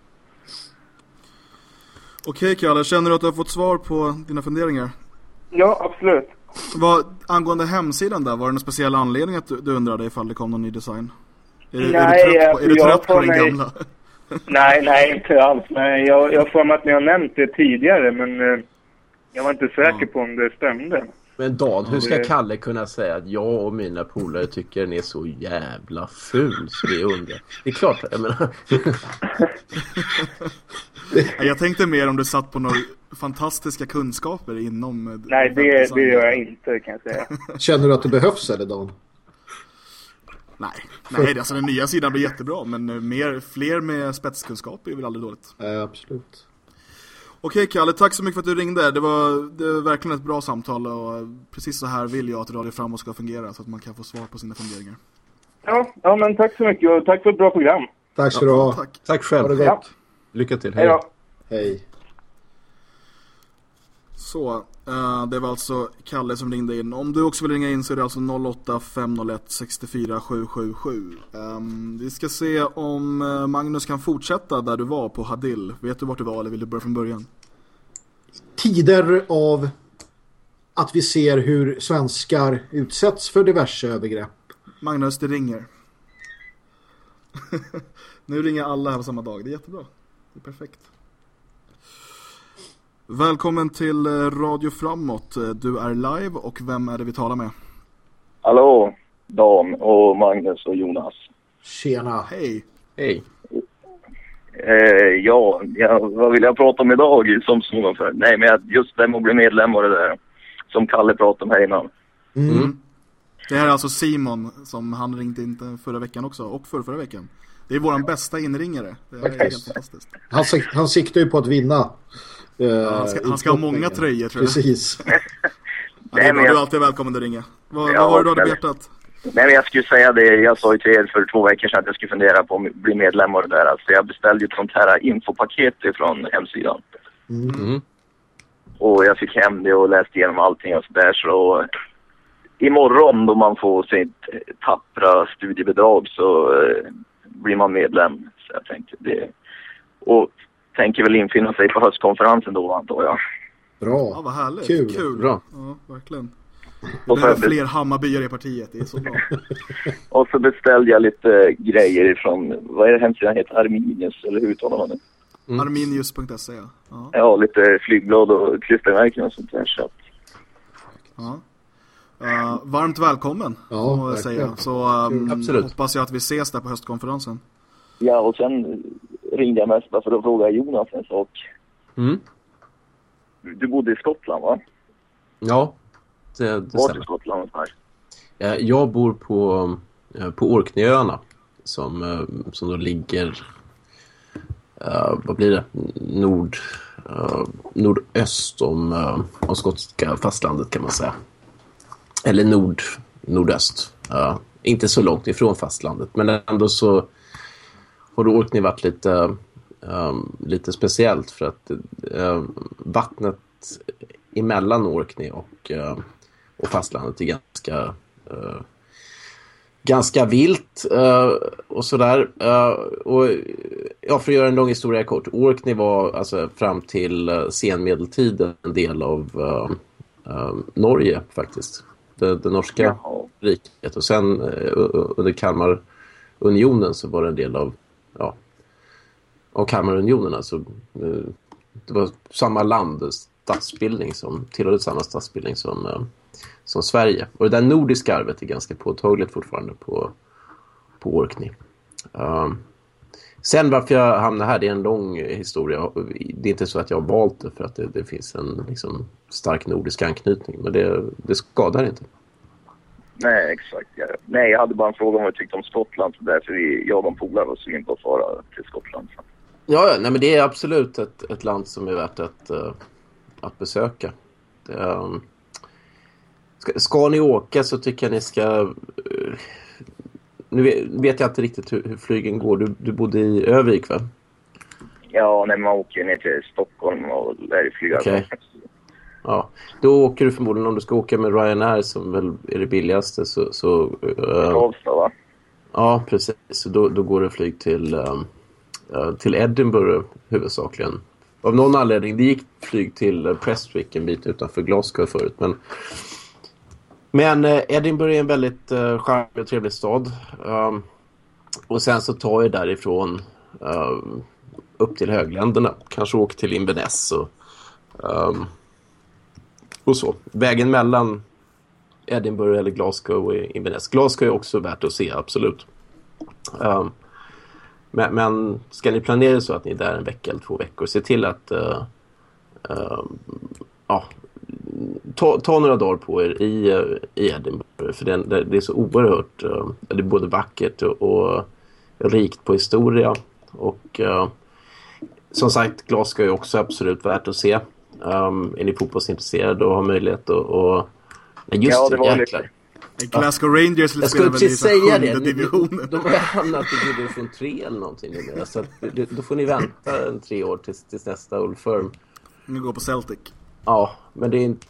Okej Kalle, känner du att du har fått svar på dina funderingar? Ja, absolut. Vad, angående hemsidan där, var det någon speciell anledning att du, du undrade ifall det kom någon ny design? Är, du- Nej, är du trött på, alltså, är du trött på den mig- gamla? Nej, nej, inte alls. Men jag, jag får mig att ni har nämnt det tidigare, men eh, jag var inte säker på om det stämde. Men Dan, hur ska det- Kalle kunna säga att jag och mina polare tycker den är så jävla ful så vi undrar? Det är klart, jag menar... Ja, Jag tänkte mer om du satt på några fantastiska kunskaper inom eh, Nej, det, det gör jag inte kan jag säga. Känner du att det behövs eller Dan? Nej, nej alltså den nya sidan blir jättebra men eh, mer, fler med spetskunskap är väl aldrig dåligt. Eh, absolut. Okej Kalle, tack så mycket för att du ringde. Det var, det var verkligen ett bra samtal och precis så här vill jag att Radio Framåt ska fungera så att man kan få svar på sina funderingar. Ja, ja, men tack så mycket och tack för ett bra program. Tack ska du ha. Tack. Tack Ha det själv. gott. Ja. Lycka till. Hej då. Hej. Så, eh, det var alltså Kalle som ringde in. Om du också vill ringa in så är det alltså 08 501 64 777. Um, vi ska se om eh, Magnus kan fortsätta där du var på Hadil. Vet du vart du var eller vill du börja från början? Tider av att vi ser hur svenskar utsätts för diverse övergrepp. Magnus, det ringer. nu ringer alla här på samma dag. Det är jättebra. Det är perfekt. Välkommen till eh, Radio Framåt. Eh, Du är live och vem är det vi talar med? Hallå, Dan och Magnus och Jonas. Tjena. Hej! Hej. Eh, ja, ja, vad vill jag prata om idag som så för? Nej, men just det med att bli medlem och det där. Som Kalle pratade om här innan. Mm. Det här är alltså Simon som han ringde in förra veckan också och förra, förra veckan. Det är våran bästa inringare. Det är helt fantastiskt. Han, sik- han siktar ju på att vinna. Eh, Han ska, han ska ha många tröjor tror jag. Precis. Ja, det är Nej, men jag- Du är alltid välkommen att ringa. Vad, Ja, vad var det du hade men- hjärtat? Nej, men jag skulle säga det. Jag sa ju till er för två veckor sedan att jag skulle fundera på att bli medlem och det där. Alltså, jag beställde ju ett sånt här infopaket från hemsidan. Mm. Och jag fick hem det och läste igenom allting och sådär. Så imorgon då man får sitt tappra studiebidrag så eh, blir man medlem. Så jag tänkte det. Och tänker väl infinna sig på höstkonferensen då antar jag. Ja, Bra. vad härligt. Kul. Kul. Bra. Ja, verkligen. Vi Och så, behöver fler Hammarbyare i partiet. Det är så bra. och så beställde jag lite grejer från, vad är det hemsidan heter? Arminius eller hur uttalar man det? Mm. Arminius.se ja. ja. Ja, lite flygblad och klistermärken och sånt där. Så att, ja. Eh, varmt välkommen Ja, får verkligen. säga. Så um, Absolut. hoppas jag att vi ses där på höstkonferensen. Ja, och sen ringde jag mest bara för att fråga Jonas en sak. Mm. Du bodde i Skottland va? Ja, det, det Vart i. Skottland ungefär? Eh, Jag bor på, eh, på Orkneyöarna som, eh, som då ligger, eh, vad blir det, Nord, eh, nordöst om, eh, om skotska fastlandet kan man säga. Eller nord, nordöst. Inte så långt ifrån fastlandet men ändå så har då Orkney varit lite, eh, lite speciellt för att eh, vattnet emellan Orkney och, eh, och fastlandet är ganska eh, ganska vilt eh, och sådär. Eh, och, ja, för att göra en lång historia kort. Orkney var alltså fram till uh, senmedeltiden en del av Norge faktiskt. Det, det norska Jaha. riket. Och sen under Kalmarunionen så var det en del av, ja, av Kalmarunionen. Alltså, eh, det var samma land, statsbildning som tillhörde samma statsbildning som, eh, som Sverige. Och det där nordiska arvet är ganska påtagligt fortfarande på, på Orkney. Um, sen varför jag hamnade här, det är en lång historia. Det är inte så att jag har valt det för att det, det finns en liksom, stark nordisk anknytning. Men det, det skadar inte. Nej, exakt. Ja. Nej, jag hade bara en fråga om vad du tyckte om Skottland. Så därför vi, jag och de polare var sugna på att fara till Skottland. Så. Ja, nej, men det är absolut ett, ett land som är värt att, eh, att besöka. Det, ehm, ska, ska ni åka så tycker jag ni ska... eh, nu vet, vet jag inte riktigt hur, hur flygen går. Du, du bodde i Övik va? Ja, när man åker ner till Stockholm och lär flyga. Okej. Ja, då åker du förmodligen om du ska åka med Ryanair som väl är det billigaste så... så eh, Karlstad va? ja, precis. Så Då, då går det flyg till, eh, till Edinburgh huvudsakligen. Av någon anledning, det gick flyg till uh, Prestwick en bit utanför Glasgow förut. Men, men eh, Edinburgh är en väldigt uh, charmig och trevlig stad. Ehm, och sen så tar jag därifrån ehm, upp till högländerna. Kanske åker till Inverness och, ehm, och så. Vägen mellan Edinburgh eller Glasgow och Inverness. Glasgow är också värt att se, absolut. Um, men, men ska ni planera så att ni är där en vecka eller två veckor, se till att uh, uh, ja, ta, ta några dagar på er i, uh, i Edinburgh. För den, det, det är så oerhört, uh, det är både vackert och, och rikt på historia. Och uh, som sagt, Glasgow är också absolut värt att se. Um, är ni fotbollsintresserade och har möjlighet att... Och... Nej, just Ja, det var jäklar. Glasgow Rangers Jag spelar skulle väl i säga sjunde det. Ni- divisionen. De har hamnat i division 3 eller någonting numera. Så att, då får ni vänta en tre år tills, tills nästa Old Firm. Nu går på Celtic. Ja, men det är inte...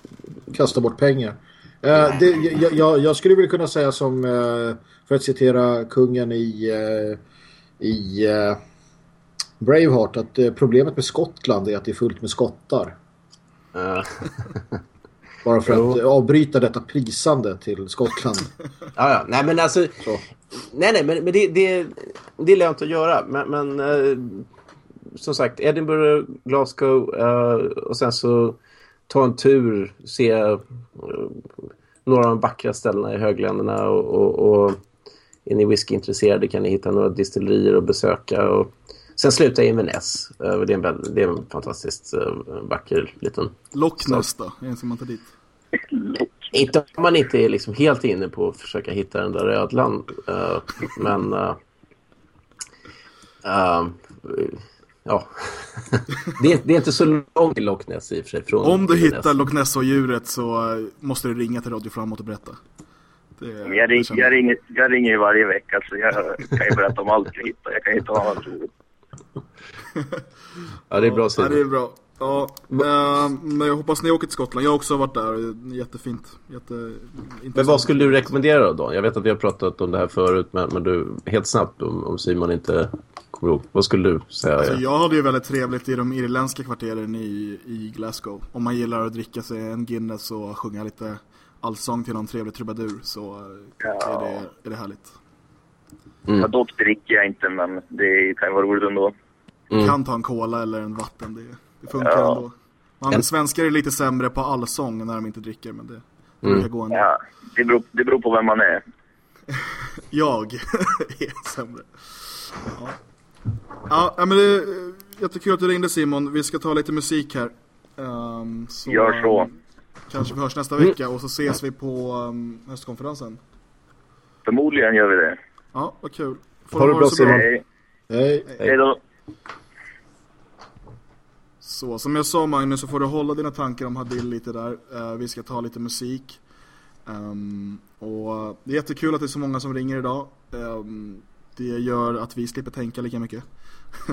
Kasta bort pengar. Eh, det, jag, jag, jag skulle vilja kunna säga som, eh, för att citera kungen i, eh, i eh, Braveheart, att problemet med Skottland är att det är fullt med skottar. Eh, Bara för Jo. att avbryta detta prisande till Skottland. ja, ja. Nej, men alltså... Så. Nej, nej, men, men det, det, det är lönt att göra. Men, men eh, som sagt, Edinburgh, Glasgow eh, och sen så ta en tur, se eh, några av de vackra ställena i högländerna och, och, och är ni whiskyintresserade kan ni hitta några distillerier att besöka och sen sluta i Inverness. Eh, det, är en, det är en fantastiskt eh, vacker liten Loch Ness då, är en som man tar dit. Inte om man inte är liksom helt inne på att försöka hitta den där ödlan. eh, men... eh, eh, ja. det, är, det är inte så långt till Loch Ness i och för sig. Från Om du Inverness. hittar Loch Ness-djuret så eh, måste du ringa till Radio Framåt och berätta. Det, Jag, ring, jag, ringer, jag ringer ju varje vecka så jag kan ju berätta om allt jag hittar. Jag kan hitta allt roligt. Ja, det är bra Ja, Simon. det är bra. Ja, eh, men jag hoppas ni åker till Skottland. Jag har också varit där. Jättefint. Jätte... Men vad skulle du rekommendera då? Jag vet att vi har pratat om det här förut, men, men du, helt snabbt om, om Simon inte kommer ihåg. Vad skulle du säga? Alltså, jag hade ju väldigt trevligt i de irländska kvarteren i, i Glasgow. Om man gillar att dricka sig en Guinness och sjunga lite allsång till någon trevlig trubadur så Ja. är, det, är det härligt. Mm. Ja, dock dricker jag inte men det kan ju vara roligt ändå. Mm. Kan ta en cola eller en vatten, det, det funkar Ja. ändå. Man, En- Svenskar är lite sämre på allsång när de inte dricker, men det Mm. brukar gå ändå. Ja, det beror, det beror på vem man är. Jag är sämre. Ja, ja men det är jättekul att du ringde Simon. Vi ska ta lite musik här. Ehm, så, Gör så. ehm, kanske vi hörs nästa vecka och så ses vi på um, höstkonferensen. Förmodligen gör vi det. Ja, vad kul. Får Ha det bra. Simon. Hej, Hej. hej då. Så som jag sa Magnus så får du hålla dina tankar om Hadil lite där. Eh, vi ska ta lite musik. Ehm, och det är jättekul att det är så många som ringer idag. Ehm, det gör att vi slipper tänka lika mycket.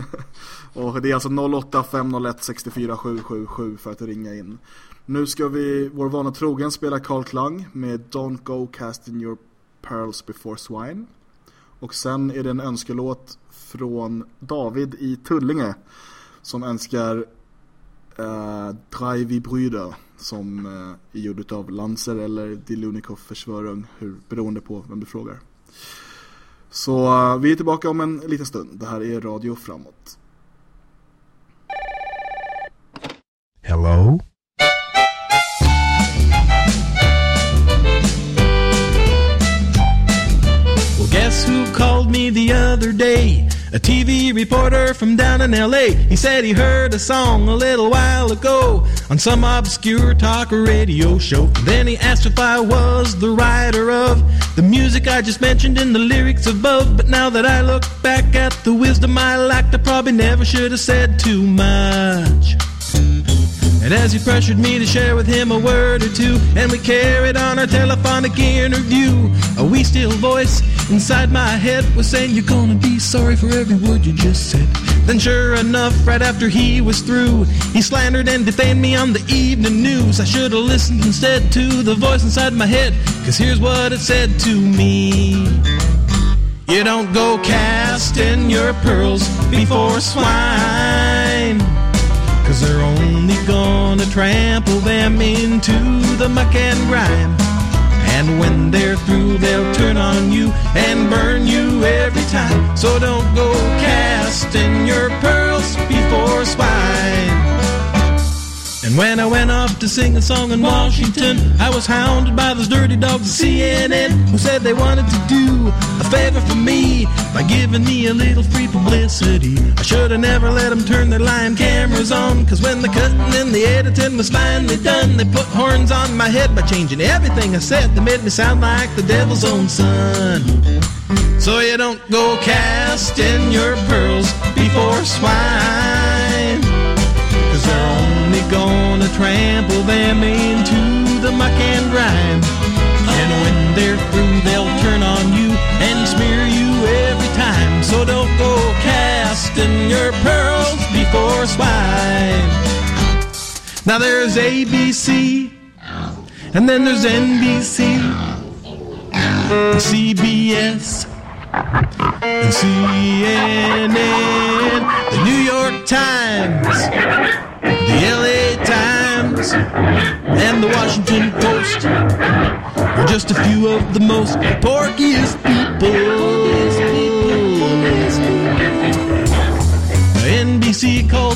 och det är alltså 08 501 64 777 för att ringa in. Nu ska vi, vår vana trogen, spela Carl Klang med Don't Go Casting Your Pearls Before Swine. Och sen är det en önskelåt från David i Tullinge som önskar eh, uh, Drei wie Bryder som eh, är gjord av Lanser eller Dilunikov Försvörung hur, beroende på vem du frågar. Så eh, vi är tillbaka om en liten stund. Det här är Radio Framåt. Hello? Who called me the other day? A TV reporter from down in LA. He said he heard a song a little while ago on some obscure talk radio show. Then he asked if I was the writer of the music I just mentioned in the lyrics above. But now that I look back at the wisdom I lacked, I probably never should have said too much. And as he pressured me to share with him a word or two, and we carried on our telephonic interview, a wee still voice inside my head was saying, You're gonna be sorry for every word you just said. Then, sure enough, right after he was through, he slandered and defamed me on the evening news. I should have listened instead to the voice inside my head, cause here's what it said to me. You don't go casting your pearls before swine. Cause they're only gonna trample them into the muck and grime. And when they're through, they'll turn on you and burn you every time. So don't go casting your pearls before swine. And when I went off to sing a song in Washington, I was hounded by those dirty dogs at CNN who said they wanted to do a favor for me by giving me a little free publicity. I should have never let them turn their line cameras on, cause when the cutting and the editing was finally done, they put horns on my head by changing everything I said. They made me sound like the devil's own son. So you don't go casting your pearls before swine. Gonna trample them into the muck and grime. And when they're through, they'll turn on you and smear you every time. So don't go casting your pearls before swine. Now there's ABC, and then there's NBC, CBS, and CNN, the New York Times, the LA Times, and the Washington Post are just a few of the most porkiest people.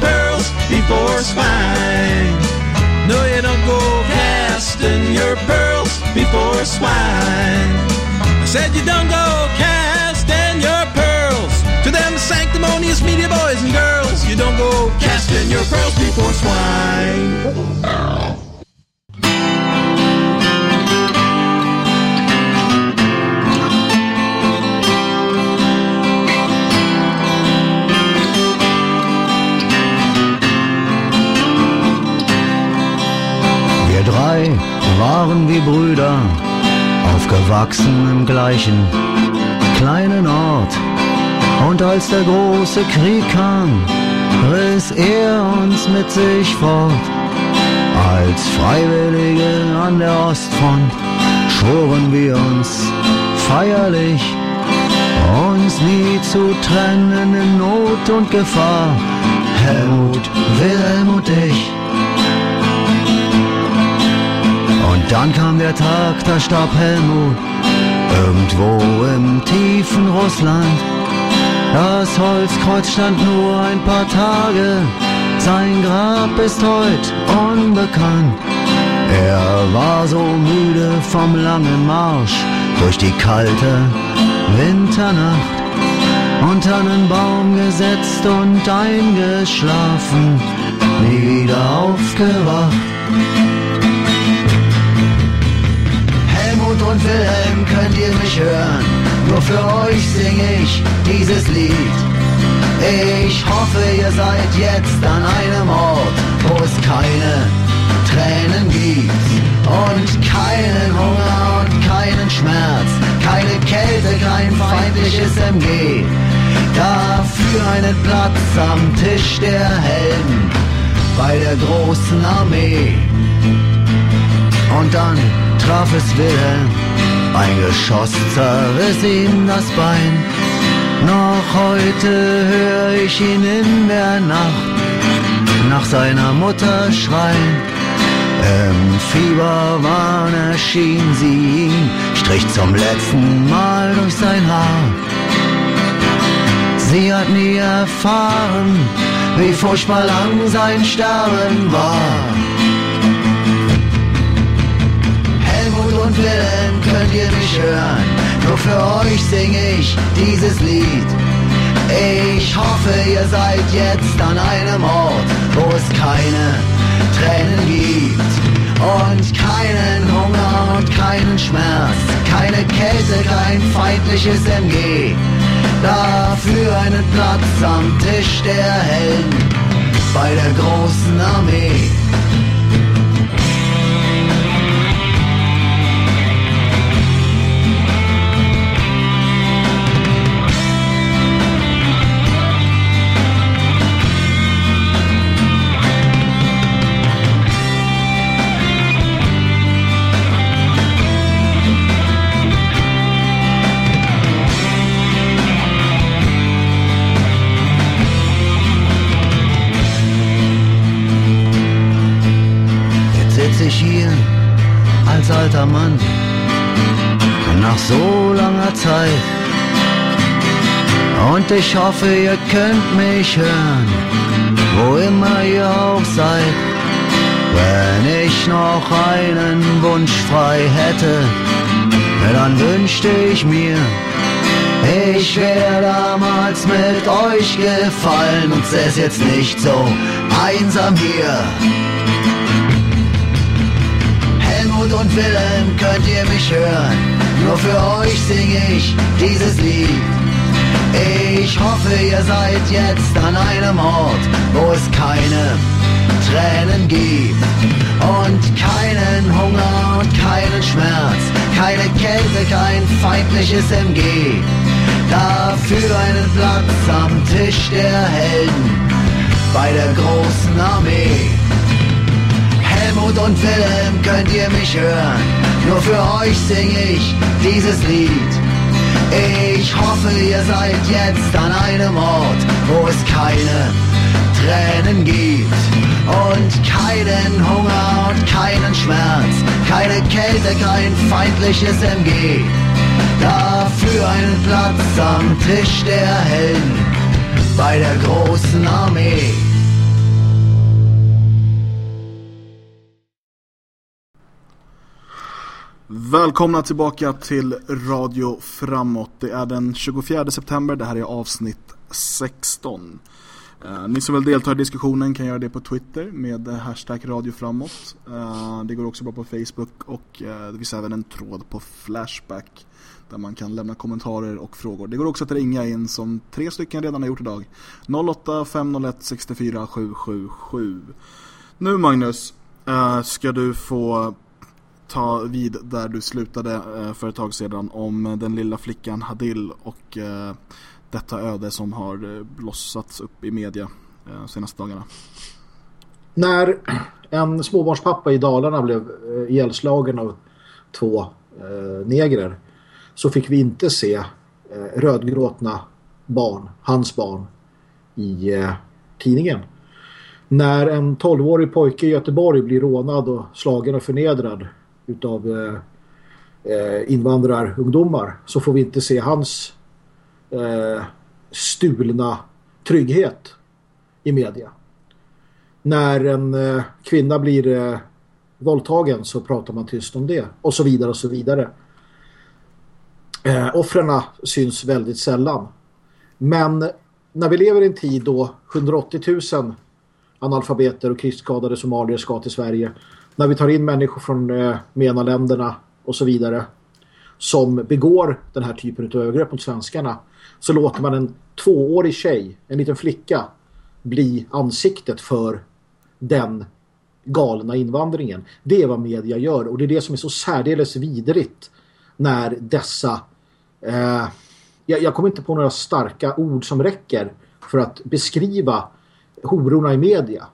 Pearls before swine. No, you don't go casting your pearls before swine. I said you don't go casting your pearls to them sanctimonious media boys and girls. You don't go casting your pearls before swine. Waren wie Brüder, aufgewachsen im gleichen kleinen Ort. Und als der große Krieg kam, riss er uns mit sich fort. Als Freiwillige an der Ostfront schworen wir uns feierlich, uns nie zu trennen in Not und Gefahr. Helmut, Wilhelm und ich. Und dann kam der Tag, da starb Helmut, irgendwo im tiefen Russland. Das Holzkreuz stand nur ein paar Tage, sein Grab ist heute unbekannt. Er war so müde vom langen Marsch durch die kalte Winternacht. Unter einen Baum gesetzt und eingeschlafen, nie wieder aufgewacht. Wilhelm, könnt ihr mich hören? Nur für euch sing ich dieses Lied. Ich hoffe, ihr seid jetzt an einem Ort, wo es keine Tränen gibt und keinen Hunger und keinen Schmerz, keine Kälte, kein feindliches MG. Dafür einen Platz am Tisch der Helden bei der großen Armee. Und dann traf es Wilhelm, ein Geschoss zerriss ihm das Bein. Noch heute höre ich ihn in der Nacht nach seiner Mutter schreien. Im Fieberwahn erschien sie ihm, strich zum letzten Mal durch sein Haar. Sie hat nie erfahren, wie furchtbar lang sein Sterben war. Wilhelm, könnt ihr mich hören? Nur für euch sing ich dieses Lied. Ich hoffe, ihr seid jetzt an einem Ort, wo es keine Tränen gibt und keinen Hunger und keinen Schmerz, keine Kälte, kein feindliches MG. Dafür einen Platz am Tisch der Helden bei der großen Armee. Und ich hoffe, ihr könnt mich hören, wo immer ihr auch seid. Wenn ich noch einen Wunsch frei hätte, dann wünschte ich mir, ich wäre damals mit euch gefallen und säß jetzt nicht so einsam hier. Helmut und Wilhelm, könnt ihr mich hören? Nur für euch sing ich dieses Lied. Ich hoffe, ihr seid jetzt an einem Ort, wo es keine Tränen gibt und keinen Hunger und keinen Schmerz, keine Kälte, kein feindliches MG. Dafür einen Platz am Tisch der Helden bei der großen Armee. Helmut und Wilhelm, könnt ihr mich hören? Nur für euch sing ich dieses Lied. Ich hoffe, ihr seid jetzt an einem Ort, wo es keine Tränen gibt und keinen Hunger und keinen Schmerz, keine Kälte, kein feindliches MG. Dafür einen Platz am Tisch der Helden bei der großen Armee. Välkomna tillbaka till Radio Framåt. Det är den 24 september, det här är avsnitt 16. Eh, ni som vill delta i diskussionen kan göra det på Twitter med hashtag Radio Framåt. Eh, det går också bra på Facebook och eh, det finns även en tråd på Flashback där man kan lämna kommentarer och frågor. Det går också att ringa in som tre stycken redan har gjort idag. 08 501 64 777. Nu Magnus, eh, ska du få ta vid där du slutade eh, för ett tag sedan om eh, den lilla flickan Hadil och eh, detta öde som har eh, blossats upp i media eh, senaste dagarna. När en småbarnspappa i Dalarna blev eh, ihjälslagen av två eh, negrer så fick vi inte se eh, rödgråtna barn, hans barn, i eh, tidningen. När en 12-årig pojke i Göteborg blir rånad och slagen och förnedrad utav eh, eh, invandrarungdomar så får vi inte se hans eh, stulna trygghet i media. När en eh, kvinna blir eh, våldtagen så pratar man tyst om det och så vidare och så vidare. Eh, offrarna syns väldigt sällan. Men när vi lever i en tid då 180 000 analfabeter och krigsskadade somalier ska till Sverige. När vi tar in människor från eh, MENA-länderna och så vidare som begår den här typen av övergrepp mot svenskarna så låter man en tvåårig tjej, en liten flicka bli ansiktet för den galna invandringen. Det är vad media gör och det är det som är så särdeles vidrigt när dessa eh, jag, jag kommer inte på några starka ord som räcker för att beskriva hororna i media.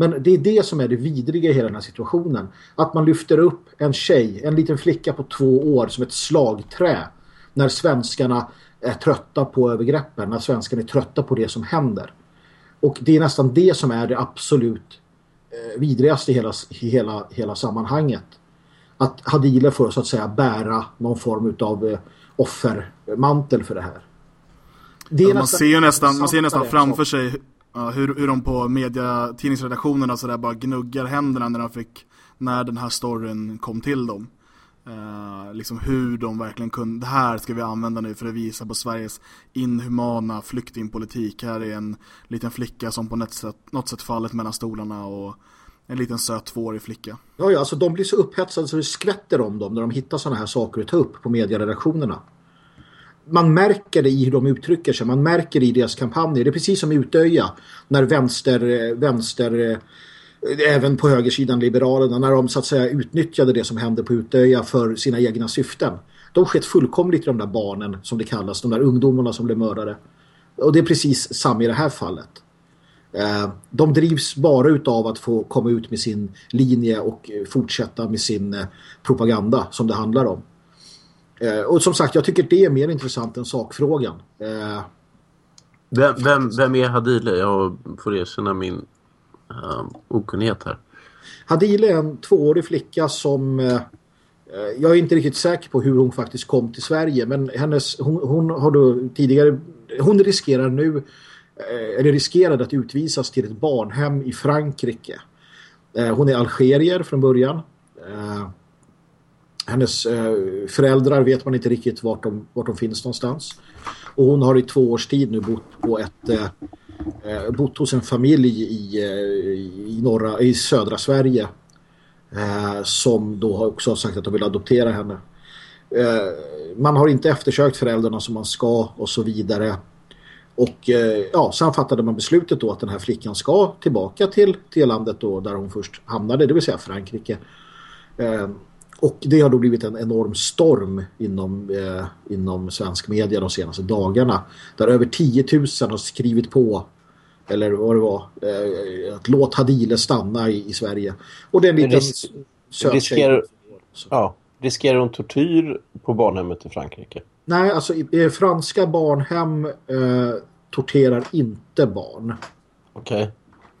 Men det är det som är det vidriga i hela den här situationen. Att man lyfter upp en tjej, en liten flicka på två år som ett slagträ när svenskarna är trötta på övergreppen, när svenskarna är trötta på det som händer. Och det är nästan det som är det absolut eh, vidrigaste i hela, hela, hela sammanhanget. Att Hadile får så att säga bära någon form av eh, offermantel för det här. Det man nästan ser nästan, man ser nästan framför sig Ja, hur, hur de på media, tidningsredaktionerna så där bara gnuggar händerna när de fick, när den här storyn kom till dem. Uh, liksom hur de verkligen kunde, det här ska vi använda nu för att visa på Sveriges inhumana flyktingpolitik. Här är en liten flicka som på något sätt, något sätt fallit mellan stolarna och en liten söt tvåårig flicka. Ja, ja, alltså de blir så upphetsade så det skvätter om dem när de hittar sådana här saker att ta upp på medieredaktionerna. Man märker det i hur de uttrycker sig, man märker det i deras kampanjer. Det är precis som Utöja när vänster, eh, vänster eh, även på högersidan Liberalerna, när de så att säga utnyttjade det som hände på Utöja för sina egna syften. De skett fullkomligt i de där barnen som det kallas, de där ungdomarna som blev mördade. Och det är precis samma i det här fallet. Eh, de drivs bara utav att få komma ut med sin linje och fortsätta med sin propaganda som det handlar om. Och som sagt, jag tycker det är mer intressant än sakfrågan. Vem, vem, vem är Hadile? Jag får erkänna min uh, okunnighet här. Hadile är en tvåårig flicka som... Uh, jag är inte riktigt säker på hur hon faktiskt kom till Sverige men hennes, hon, hon har då tidigare... Hon riskerar nu Eh, eller riskerade att utvisas till ett barnhem i Frankrike. Eh, hon är algerier från början. Eh, hennes föräldrar vet man inte riktigt vart de, vart de finns någonstans. Och hon har i två års tid nu bott på ett eh, eh, bott hos en familj i, eh, i, norra, i södra Sverige som då också har sagt att de vill adoptera henne. man har inte eftersökt föräldrarna som man ska och så vidare. Och eh, ja, sen fattade man beslutet då att den här flickan ska tillbaka till, till landet då där hon först hamnade, det vill säga Frankrike. Och det har då blivit en enorm storm inom, eh, inom svensk media de senaste dagarna. Där över 10 000 har skrivit på eller vad det var, eh, att låt Hadile stanna i, i Sverige. Och det är en liten ris söt riskerar, ja, riskerar hon tortyr på barnhemmet i Frankrike? Nej, alltså i, franska barnhem eh, torterar inte barn. Okej. Okay.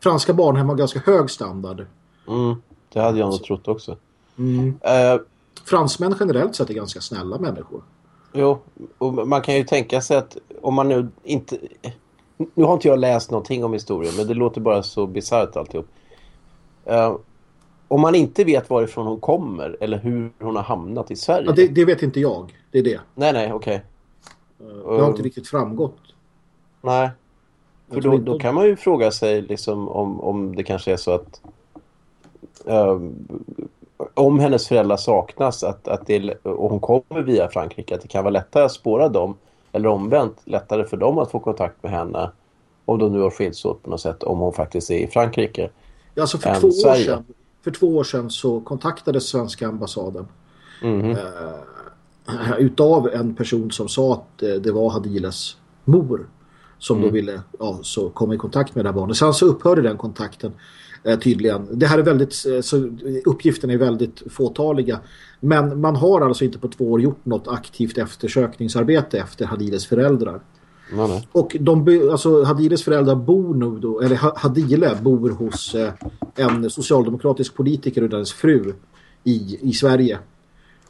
Franska barnhem har ganska hög standard. Mm, det hade jag nog trott också. Mm. Uh, Fransmän generellt sett är ganska snälla människor. Jo, och man kan ju tänka sig att om man nu inte... Nu har inte jag läst någonting om historien, men det låter bara så bisarrt alltihop. Uh, om man inte vet varifrån hon kommer eller hur hon har hamnat i Sverige. Ja, det, det vet inte jag. Det är det. Nej, nej, okej. Okay. Uh, det har inte riktigt framgått. Nej. För då, då kan man ju fråga sig liksom om, om det kanske är så att uh, om hennes föräldrar saknas att, att det, och hon kommer via Frankrike att det kan vara lättare att spåra dem eller omvänt lättare för dem att få kontakt med henne om de nu har skilts åt på något sätt om hon faktiskt är i Frankrike. Ja, alltså för två år sedan för två år sedan så kontaktades svenska ambassaden mm. eh, utav en person som sa att eh, det var Hadiles mor som mm. då ville ja, så komma i kontakt med det här barnet. Sen så upphörde den kontakten tydligen. Det här är väldigt, eh, så uppgifterna är väldigt fåtaliga. Men man har alltså inte på två år gjort något aktivt eftersökningsarbete efter Hadiles föräldrar. Nej, nej. Och de, alltså Hadiles föräldrar bor nu då, eller Hadile bor hos eh, en socialdemokratisk politiker och deras fru i, i Sverige.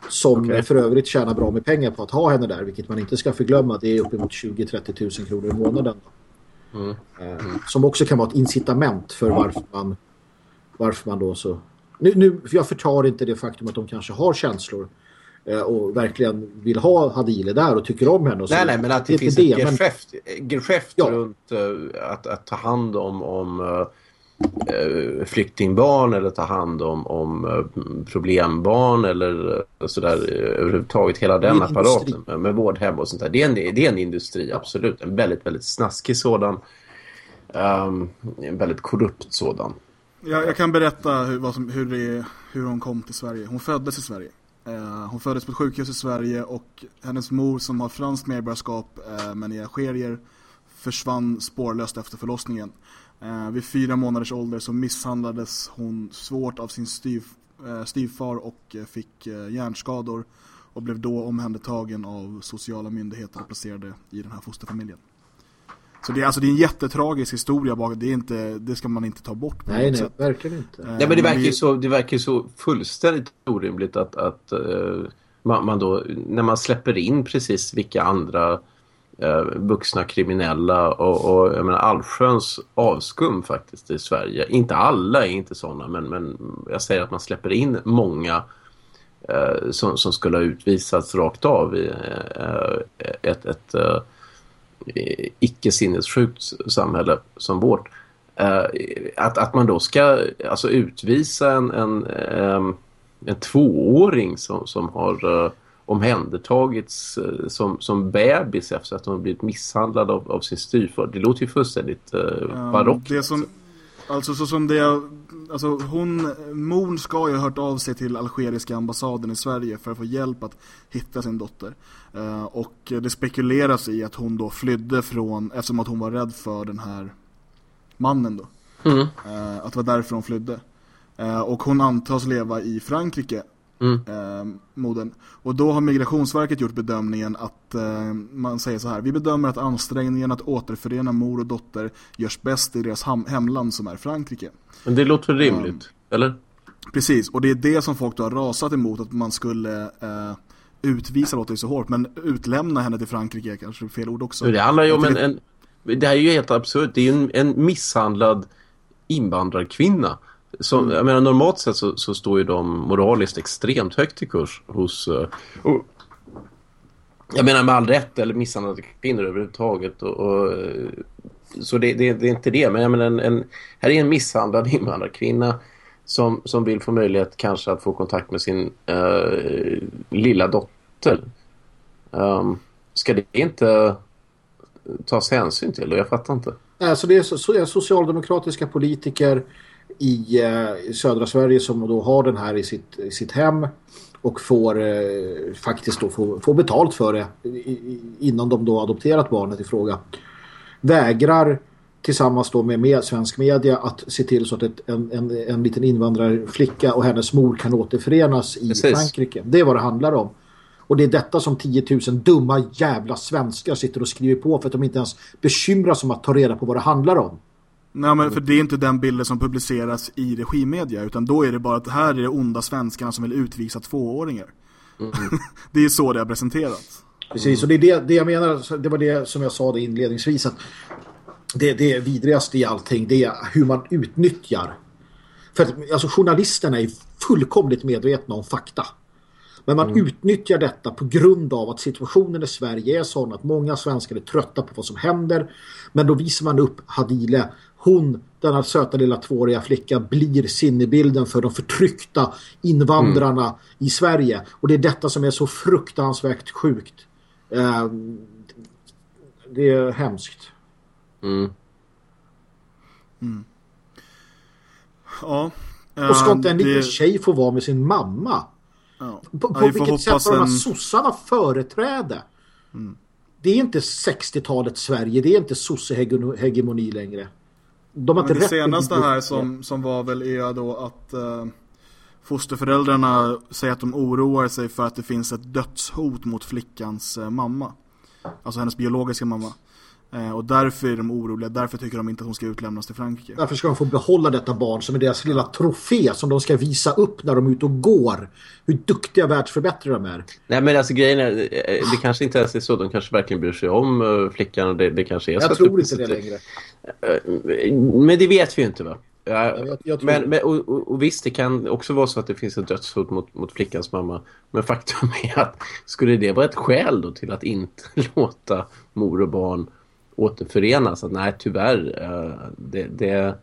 Som okay. för övrigt tjänar bra med pengar på att ha henne där, vilket man inte ska förglömma. Det är uppemot 20-30 000 kronor i månaden. Mm. Mm. Som också kan vara ett incitament för varför man, varför man då så... Nu, nu, jag förtar inte det faktum att de kanske har känslor Eh, och verkligen vill ha Hadile där och tycker om henne. Och så. Nej, nej, men att det, det finns det, ett geschäft, men... geschäft ja. runt uh, att, att ta hand om, om uh, flyktingbarn eller ta hand om, om uh, problembarn eller sådär överhuvudtaget hela den apparaten med, med vårdhem och sånt där. Det är en, det är en industri, absolut. En väldigt, väldigt snaskig sådan. Um, en väldigt korrupt sådan. Jag, jag kan berätta hur, vad som, hur, det, hur hon kom till Sverige. Hon föddes i Sverige. Eh, hon föddes på ett sjukhus i Sverige och hennes mor som har franskt medborgarskap eh, men är algerier försvann spårlöst efter förlossningen. Eh, vid fyra månaders ålder så misshandlades hon svårt av sin styv, styvfar och fick hjärnskador och blev då omhändertagen av sociala myndigheter och placerade i den här fosterfamiljen. Så det är, alltså, det är en jättetragisk historia bak. Det, är inte, det ska man inte ta bort på Nej, nej, sätt. verkligen inte. Nej, men det verkar ju så, det verkar så fullständigt orimligt att, att uh, man, man, då, när man släpper in precis vilka andra eh, vuxna kriminella och, och jag menar allsköns avskum faktiskt i Sverige. Inte alla är inte sådana men, men jag säger att man släpper in många eh, som, som skulle ha utvisats rakt av i eh, ett, ett eh, icke sinnessjukt samhälle som vårt. Eh, att, att man då ska alltså utvisa en, en, eh, en tvååring som, som har eh, omhändertagits eh, som, som bebis efter att hon har blivit misshandlad av, av sin styvfar. Det låter ju fullständigt uh, barockt. Det som, alltså så som det alltså hon, Mon ska ju ha hört av sig till algeriska ambassaden i Sverige för att få hjälp att hitta sin dotter. Eh, och det spekuleras i att hon då flydde från, eftersom att hon var rädd för den här mannen då. Mm. Eh, att det var därför hon flydde. Eh, och hon antas leva i Frankrike, Mm. eh. Och då har Migrationsverket gjort bedömningen att eh, man säger så här. Vi bedömer att ansträngningen att återförena mor och dotter görs bäst i deras hemland som är Frankrike. Men det låter rimligt, eller? Precis, och det är det som folk då har rasat emot att man skulle eh, utvisa låter ju så hårt, men utlämna henne till Frankrike kanske fel ord också. Det handlar ju om en, en... Det här är ju helt absurt. Det är ju en, en misshandlad invandrarkvinna. Som, Mm. Jag menar, normalt sett så, så står ju de moraliskt extremt högt i kurs hos... eh, och, jag menar med all rätt, eller misshandlade kvinnor överhuvudtaget. Och, och, eh, så det, det, det är inte det. Men jag menar, en, en, här är en misshandlad invandrarkvinna som, som vill få möjlighet kanske att få kontakt med sin eh, lilla dotter. Um, ska det inte tas hänsyn till? Och jag fattar inte. Alltså det är, så, så är socialdemokratiska politiker i eh, södra Sverige som då har den här i sitt, i sitt hem och får eh, faktiskt då få, få betalt för det i, i, innan de då adopterat barnet i fråga. Vägrar tillsammans då med, med svensk media att se till så att ett, en, en, en liten invandrarflicka och hennes mor kan återförenas i Precis. Frankrike. Det är vad det handlar om. Och det är detta som 10 000 dumma jävla svenskar sitter och skriver på för att de inte ens bekymras om att ta reda på vad det handlar om. Nej men för det är inte den bilden som publiceras i regimmedia utan då är det bara att här är det onda svenskarna som vill utvisa tvååringar. det är så det har presenterats. Precis, och det är det, det jag menar, det var det som jag sa det inledningsvis att det, det vidrigaste i allting det är hur man utnyttjar. För att alltså, journalisterna är fullkomligt medvetna om fakta. Men man utnyttjar detta på grund av att situationen i Sverige är sån att många svenskar är trötta på vad som händer. Men då visar man upp Hadile. Hon, denna söta lilla tvååriga flicka, blir sinnebilden för de förtryckta invandrarna i Sverige. Och det är detta som är så fruktansvärt sjukt. Eh, det är hemskt. Mm. Ja. Och ska inte en liten det- tjej få vara med sin mamma? Ja. På, på Ja, vilket sätt har de här en- sossarna företräde? Det är inte 60-talets Sverige, det är inte sossehegemoni längre. De har inte det rätt senaste upp här som, som var väl är då att eh, fosterföräldrarna säger att de oroar sig för att det finns ett dödshot mot flickans eh, mamma. Alltså hennes biologiska mamma. Eh, och därför är de oroliga, därför tycker de inte att hon ska utlämnas till Frankrike. Därför ska de få behålla detta barn som är deras lilla trofé som de ska visa upp när de är ute och går. Hur duktiga världsförbättrare de är. Nej men alltså grejen är, eh, det kanske inte ens är så. De kanske verkligen bryr sig om uh, flickan och det, det kanske är så Jag att tror inte det längre. Eh, Men det vet vi ju inte va? Ja, jag- jag men, men, och, och, och visst, det kan också vara så att det finns ett dödshot mot, mot flickans mamma. Men faktum är att skulle det vara ett skäl då till att inte låta mor och barn återförenas? Att nej, tyvärr, eh, det, det,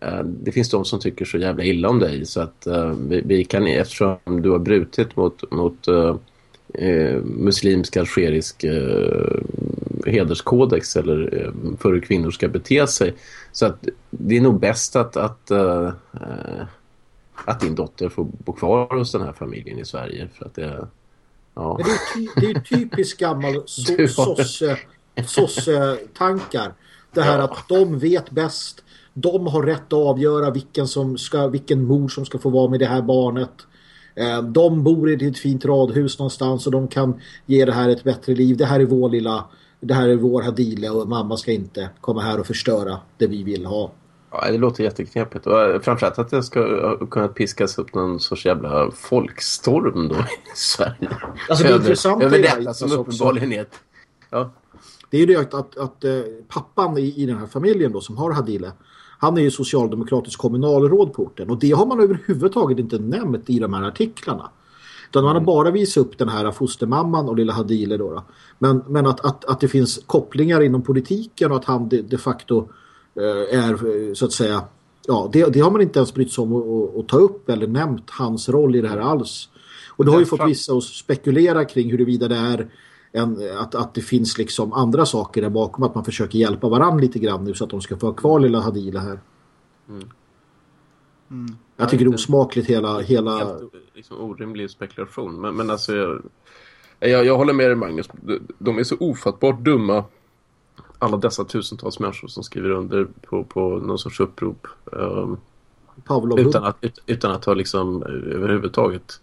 eh, det finns de som tycker så jävla illa om dig. Så att eh, vi, vi kan, eftersom du har brutit mot, mot eh, muslimsk algerisk eh, hederskodex eller eh, för hur kvinnor ska bete sig. Så att det är nog bäst att, att, eh, att din dotter får bo kvar hos den här familjen i Sverige. För att det, ja. Men det är, ty, det är typiskt gammal so, sosse, sosse-tankar. Det här att de vet bäst. De har rätt att avgöra vilken, som ska, vilken mor som ska få vara med det här barnet. Eh, De bor i ett fint radhus någonstans och de kan ge det här ett bättre liv. Det här är vår lilla, det här är vår Hadile och mamma ska inte komma här och förstöra det vi vill ha. Ja, det låter jätteknepigt. Och eh, framförallt att det ska ha kunnat piskas upp någon sorts jävla folkstorm då i Sverige. Alltså, det intressanta över detta som uppenbarligen är ett... Ja. Det är ju det att, att, att eh, pappan i, i den här familjen då som har Hadile, han är ju socialdemokratisk kommunalråd på orten och det har man överhuvudtaget inte nämnt i de här artiklarna. Utan man har bara visat upp den här fostermamman och lilla Hadile då. då. Men, men att, att, att det finns kopplingar inom politiken och att han de, de facto eh, är eh, så att säga ja, det, det har man inte ens brytt sig om att, att, att ta upp eller nämnt hans roll i det här alls. Och det har ju fått vissa att spekulera kring huruvida det är en, att, att det finns liksom andra saker där bakom att man försöker hjälpa varandra lite grann nu så att de ska få ha kvar lilla Hadila här. Mm. Mm. Jag tycker det är osmakligt hela... hela... Helt liksom, orimlig spekulation. Men, men alltså, jag, jag, jag håller med dig Magnus. De, är så ofattbart dumma. Alla dessa tusentals människor som skriver under på, på någon sorts upprop. Um, utan, att, ut, utan att ha liksom överhuvudtaget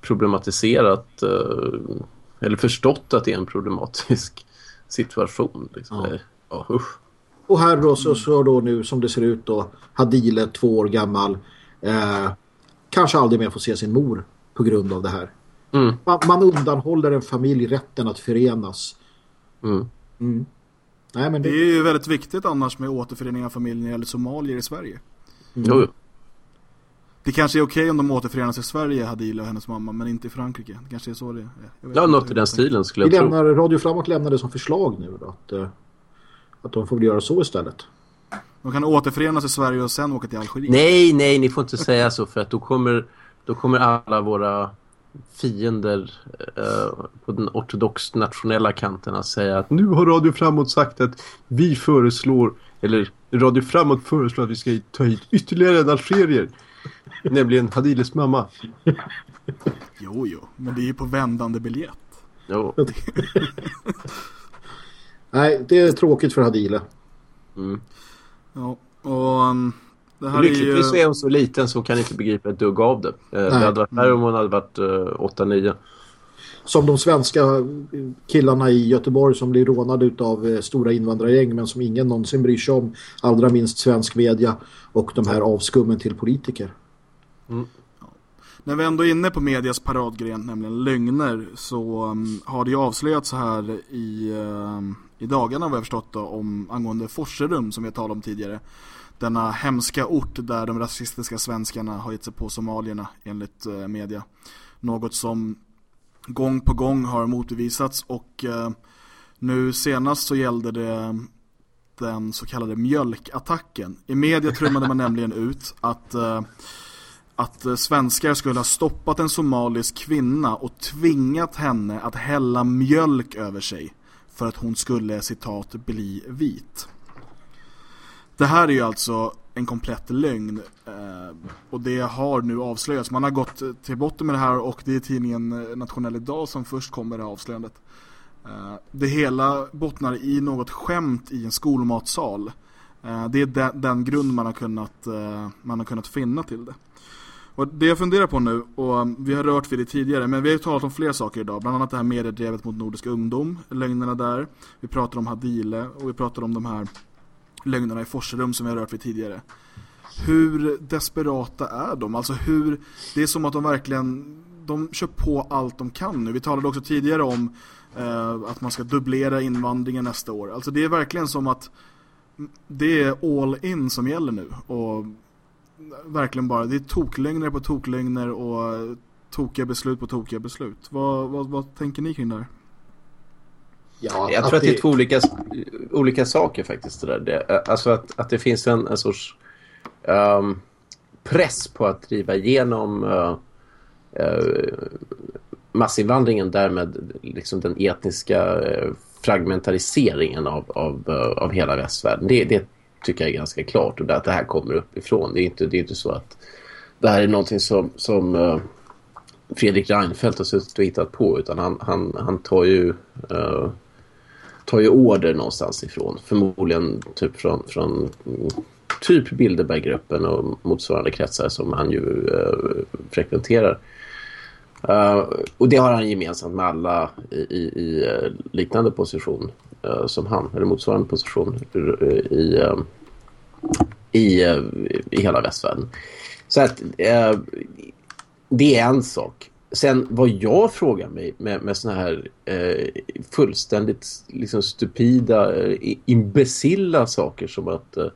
problematiserat uh, eller förstått att det är en problematisk situation. Liksom. Ja. Ja, usch. Och här då så, så då nu som det ser ut då Hadile, två år gammal eh, kanske aldrig mer får se sin mor på grund av det här. Mm. Man, man undanhåller en familj rätten att förenas. Mm. Mm. Nej, men Det det, är ju väldigt viktigt annars med återförening av familjen när det gäller somalier i Sverige. Jo, jo. Det kanske är okej om de återförenas i Sverige, Hadila och hennes mamma, men inte i Frankrike. Det kanske är så det är. Jag vet Ja, något i den stilen skulle vi jag tro. lämnar, Radio Framåt lämnar det som förslag nu då, att, eh, att de får väl göra så istället. De kan återförenas i Sverige och sen åka till Algeriet. Nej, nej, ni får inte säga så för att då kommer, då kommer alla våra fiender eh, på den ortodox nationella kanten att säga att nu har Radio Framåt sagt att vi föreslår, eller Radio Framåt föreslår att vi ska ta hit ytterligare en algerier. nämligen Hadiles mamma. Jo, jo, men det är ju på vändande biljett. Jo. Nej, det är tråkigt för Hadile. Mm. Ja, och um, det här är ju... Lyckligtvis är hon så liten så hon kan inte begripa ett dugg av det. Eh, det hade varit värre om hon hade varit eh, 8-9. Som de svenska killarna i Göteborg som blir rånade av eh, stora invandrargäng men som ingen någonsin bryr sig om. Allra minst svensk media och de här avskummen till politiker. Mm. När vi ändå är inne på medias paradgren, nämligen lögner, så um, har det ju avslöjats så här i, um, i dagarna vad jag förstått då, om angående Forserum som vi har talat om tidigare. Denna hemska ort där de rasistiska svenskarna har gett sig på somalierna enligt uh, media. Något som gång på gång har motbevisats och eh, nu senast så gällde det den så kallade mjölkattacken. I media trummade man nämligen ut att eh, att svenskar skulle ha stoppat en somalisk kvinna och tvingat henne att hälla mjölk över sig för att hon skulle, citat, bli vit. Det här är ju alltså en komplett lögn eh, och det har nu avslöjats. Man har gått till botten med det här och det är tidningen eh, Nationell Idag som först kom med det här avslöjandet. Eh, det hela bottnar i något skämt i en skolmatsal. Eh, det är den, den grund man har, kunnat, eh, man har kunnat finna till det. Och det jag funderar på nu, och eh, vi har rört vid det tidigare, men vi har ju talat om fler saker idag. Bland annat det här mediedrevet mot Nordisk ungdom, lögnerna där. Vi pratar om Hadile och vi pratar om de här lögnerna i Forserum som vi har rört vid tidigare. Hur desperata är de? Alltså hur, det är som att de verkligen, de kör på allt de kan nu. Vi talade också tidigare om eh, att man ska dubblera invandringen nästa år. Alltså det är verkligen som att det är all in som gäller nu. Och verkligen bara, det är toklögner på toklögner och tokiga beslut på tokiga beslut. Vad, vad, vad tänker ni kring det här? Ja, Jag tror att det är två olika, olika saker faktiskt. Det där. Det, alltså att, att det finns en, en sorts ehm, press på att driva igenom uh, uh, massinvandringen därmed liksom den etniska uh, fragmentariseringen av, av, uh, av hela västvärlden. Det, det tycker jag är ganska klart och det, att det här kommer uppifrån. Det är inte, det är inte så att det här är någonting som, som Fredrik Reinfeldt har suttit och hittat på utan han, han, han tar ju uh, tar ju order någonstans ifrån. Förmodligen typ från, från typ Bilderberggruppen och motsvarande kretsar som han ju eh, frekventerar. Uh, och det har han gemensamt med alla i, i, i eh, liknande position uh, som han, eller motsvarande position i, i, i hela västvärlden. Så att det är en sak sen vad jag frågar mig med, med såna här eh, fullständigt liksom stupida, eh, imbecilla saker som att eh,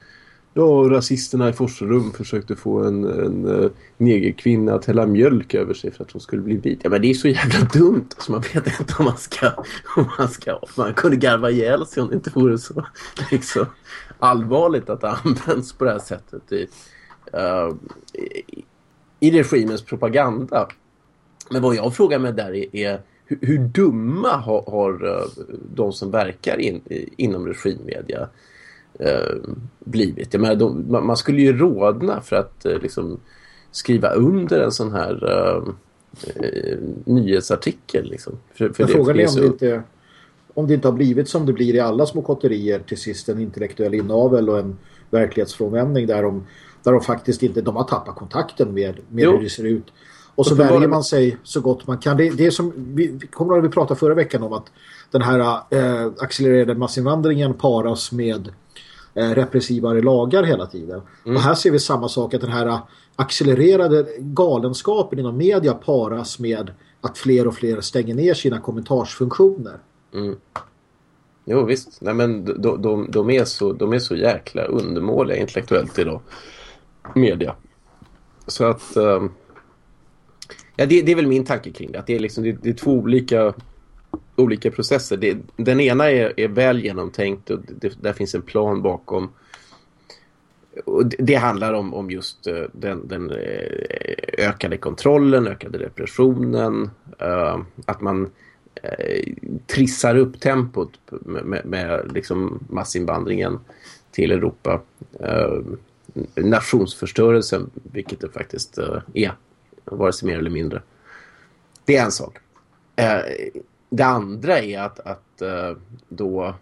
ja, rasisterna i Forserum försökte få en, en eh, negerkvinna att hälla mjölk över sig för att hon skulle bli vit. Ja, men det är så jävla dumt. Alltså, man vet inte om man ska... Om man, ska man kunde garva ihjäl sig om det inte vore så liksom, allvarligt att det används på det här sättet i, uh, i, i regimens propaganda. Men vad jag frågar mig där är, är hur, hur, dumma har, har uh, de som verkar in, inom regimmedia eh, blivit. Jag menar, de, man skulle ju rådna för att eh, liksom skriva under en sån här eh, eh nyhetsartikel. Liksom. För, för det, frågan är om, det inte, om det inte har blivit som det blir i alla små kotterier till sist en intellektuell inavel och en verklighetsfrånvändning där de, där de faktiskt inte de har tappat kontakten med, med hur det ser ut. Och så värjer man sig så gott man kan. Det, det är som vi, kommer att vi pratade förra veckan om att den här eh, accelererade massinvandringen paras med Eh, repressivare lagar hela tiden. Mm. Och här ser vi samma sak att den här accelererade galenskapen inom media paras med att fler och fler stänger ner sina kommentarsfunktioner. Mm. Jo visst, Nej, men de, de, de, är så, de är så jäkla undermåliga intellektuellt idag. Media. Så att... Um... Ja, det, det, är väl min tanke kring det. Att det är, liksom, det, det är två olika olika processer. Det, den ena är, är väl genomtänkt och det, där finns en plan bakom. Och det, det handlar om, om just eh, den, den eh, ökade kontrollen, ökade repressionen. Uh, att man trissar upp tempot med, med, med liksom massinvandringen till Europa. nationsförstörelsen, vilket det faktiskt är, vare sig mer eller mindre. Det är en sak eh, det andra är att, att eh, då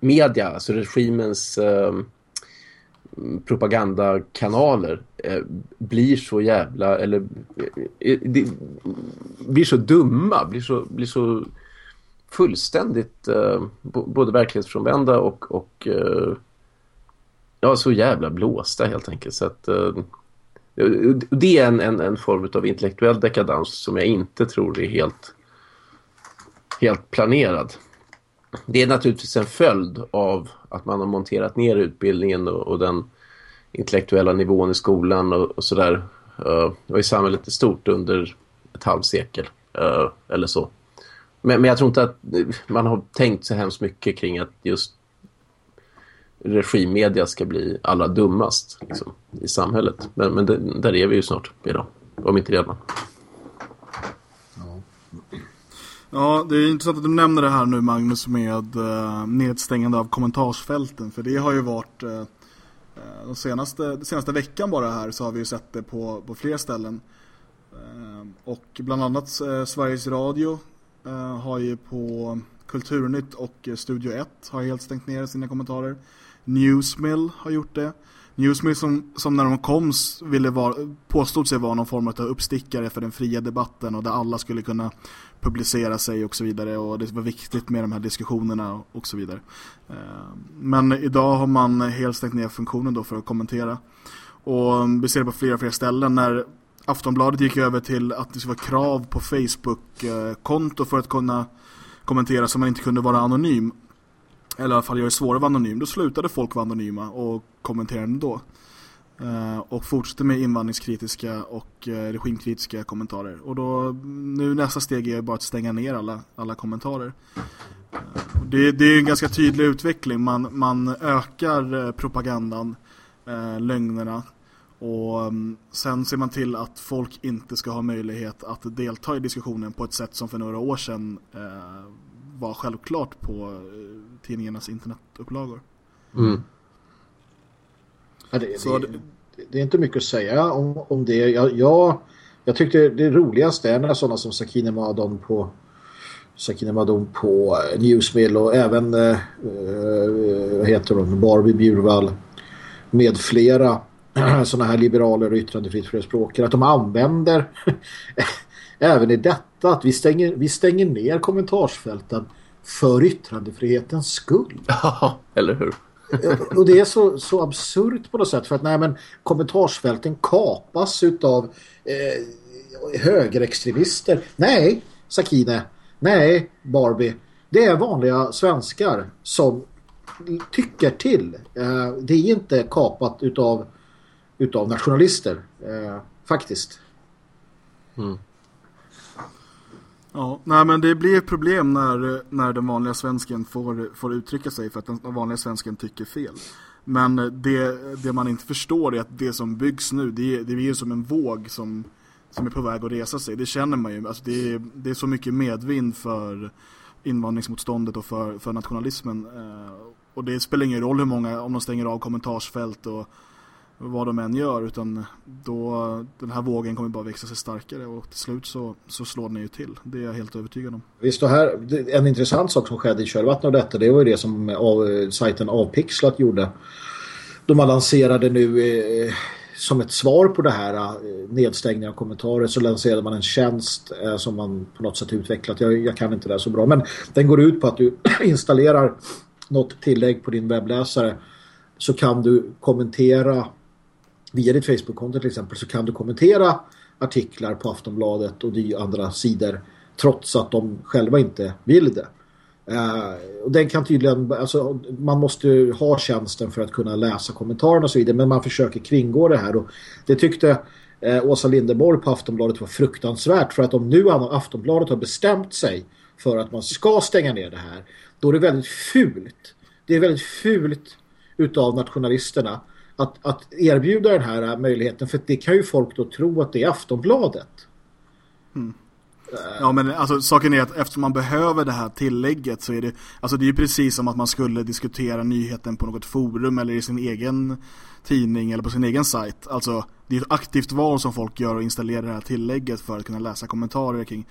media, alltså regimens eh, propagandakanaler eh, blir så jävla eller eh, eh det, blir så dumma, blir så, blir så fullständigt eh, både verklighetsfrånvända och, och eh, ja, så jävla blåsta helt enkelt. Så att eh, det är en, en, en form av intellektuell dekadans som jag inte tror är helt, helt planerad. Det är naturligtvis en följd av att man har monterat ner utbildningen och, och den intellektuella nivån i skolan och, och sådär. Uh, och i samhället i stort under ett halvsekel uh, eh, eller så. Men, men jag tror inte att man har tänkt så hemskt mycket kring att just regimmedia ska bli allra dummast liksom, i samhället. Men, men det, där är vi ju snart idag, om inte redan. Ja, det är intressant att du nämner det här nu Magnus med eh, nedstängande av kommentarsfälten. För det har ju varit eh, eh de senaste, de senaste veckan bara här så har vi ju sett det på, på fler ställen. Eh, och bland annat eh, Sveriges Radio eh, har ju på Kulturnytt och Studio 1 har helt stängt ner sina kommentarer. Newsmill har gjort det. Newsmill som, som när de kom ville vara, påstod sig vara någon form av uppstickare för den fria debatten och där alla skulle kunna publicera sig och så vidare och det var viktigt med de här diskussionerna och så vidare. Eh, men idag har man helt stängt ner funktionen då för att kommentera. Och vi ser det på flera fler ställen när Aftonbladet gick över till att det skulle vara krav på Facebook-konto eh, för att kunna kommentera så man inte kunde vara anonym eller i alla fall gör det svårare att vara anonym, då slutade folk vara anonyma och kommenterade ändå. Uh, och fortsatte med invandringskritiska och uh, regimkritiska kommentarer. Och då, mm, nu nästa steg är bara att stänga ner alla, alla kommentarer. Uh, det, det, är en ganska tydlig utveckling. Man, man ökar propagandan, lögnerna. Och um, sen ser man till att folk inte ska ha möjlighet att delta i diskussionen på ett sätt som för några år sedan var självklart på eh, tidningarnas internetupplagor. Mm. Ja, det, Så det, det, är inte mycket att säga om, om det. Jag, jag, jag tyckte det roligaste är när sådana som Sakine Madon på Sakine Madon på eh, Newsmill och även eh, eh, vad heter de? Barbie Bjurvall med flera sådana här liberaler och yttrandefrihetsförespråkare att de använder även i detta att vi stänger, vi stänger ner kommentarsfälten för yttrandefrihetens skull. Ja, eller hur? och det är så, så absurt på något sätt för att nej men kommentarsfälten kapas utav eh, högerextremister. Nej, Sakine. Nej, Barbie. Det är vanliga svenskar som tycker till. Eh, det är inte kapat utav, utav nationalister. Eh, faktiskt. Mm. Ja, nej men det blir ett problem när, när den vanliga svensken får, får uttrycka sig för att den vanliga svensken tycker fel. Men det, det man inte förstår är att det som byggs nu, det, det är ju som en våg som, som är på väg att resa sig. Det känner man ju. Alltså det, är, det är så mycket medvind för invandringsmotståndet och för, för nationalismen. Eh, och det spelar ingen roll hur många, om de stänger av kommentarsfält och vad de än gör utan då den här vågen kommer bara växa sig starkare och till slut så, så slår den ju till. Det är jag helt övertygad om. Visst och här, en intressant sak som skedde i kölvattnet av detta det var ju det som av, sajten Avpixlat gjorde. De lanserade nu eh, som ett svar på det här eh, nedstängningen av kommentarer så lanserade man en tjänst eh, som man på något sätt utvecklat. Jag, jag kan inte det så bra men den går ut på att du installerar något tillägg på din webbläsare så kan du kommentera via ditt Facebook-konto till exempel så kan du kommentera artiklar på Aftonbladet och de andra sidor trots att de själva inte vill det. Uh, och den kan tydligen, alltså, man måste ha tjänsten för att kunna läsa kommentarerna och så vidare men man försöker kringgå det här och det tyckte uh, Åsa Lindeborg på Aftonbladet var fruktansvärt för att om nu Aftonbladet har bestämt sig för att man ska stänga ner det här då är det väldigt fult. Det är väldigt fult utav nationalisterna att, att erbjuda den här möjligheten för det kan ju folk då tro att det är Aftonbladet. Mm. Ja men alltså saken är att eftersom man behöver det här tillägget så är det alltså det är ju precis som att man skulle diskutera nyheten på något forum eller i sin egen tidning eller på sin egen sajt. Alltså det är ett aktivt val som folk gör och installerar det här tillägget för att kunna läsa kommentarer kring.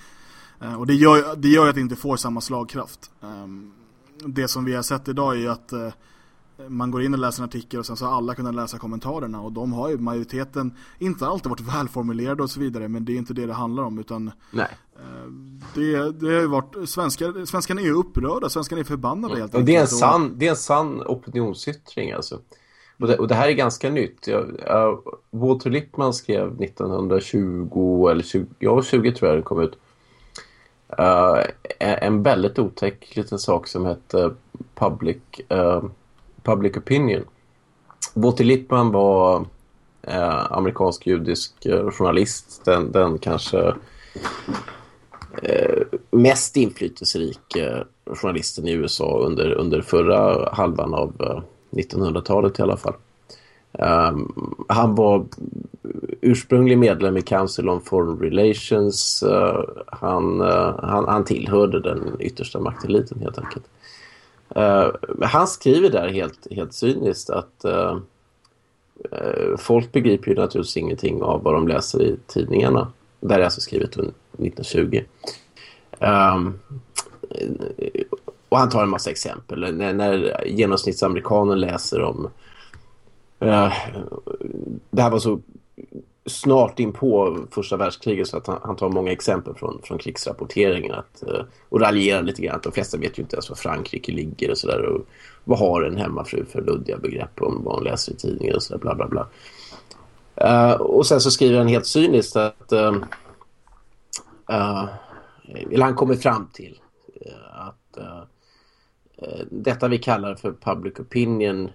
Eh, och det gör, det gör att det inte får samma slagkraft. Ehm, det som vi har sett idag är ju att eh, man går in och läser en artikel och sen så har alla kunnat läsa kommentarerna och de har ju majoriteten inte alltid varit välformulerade och så vidare men det är inte det det handlar om utan Nej. Eh, det, det har ju varit svenskar, svenskarna är ju upprörda, svenskarna är förbannade helt och det är, en sann, det är en sann opinionsyttring alltså. Och det, och det här är ganska nytt. Jag, uh, Walter Lippmann skrev 1920 eller 20, ja, 20 tror jag det kom ut. Uh, en väldigt otäck liten sak som hette Public uh, public opinion. Walter Lippmann var eh, amerikansk-judisk eh, journalist. Den, den kanske eh, mest inflytelserika eh, journalisten i USA under, under förra halvan av eh, 1900-talet i alla fall. Um, han var ursprunglig medlem i Council on Foreign Relations. Uh, han, uh, han, han tillhörde den yttersta makteliten helt enkelt. Uh, han skriver där helt, helt cyniskt att uh, folk begriper ju naturligtvis ingenting av vad de läser i tidningarna. Där är alltså skrivet 1920. Um, ehm, och han tar en massa exempel. När, när genomsnittsamerikanen läser om... det här var så snart in på första världskriget så att han, han tar många exempel från, från krigsrapporteringen att, eh, och raljerar lite grann. De flesta vet ju inte ens var Frankrike ligger och sådär. Vad har en hemmafru för luddiga begrepp om vad hon läser i tidningen och sådär bla bla bla. Uh, och sen så skriver han helt cyniskt att uh, eller han kommer fram till att detta vi kallar för public opinion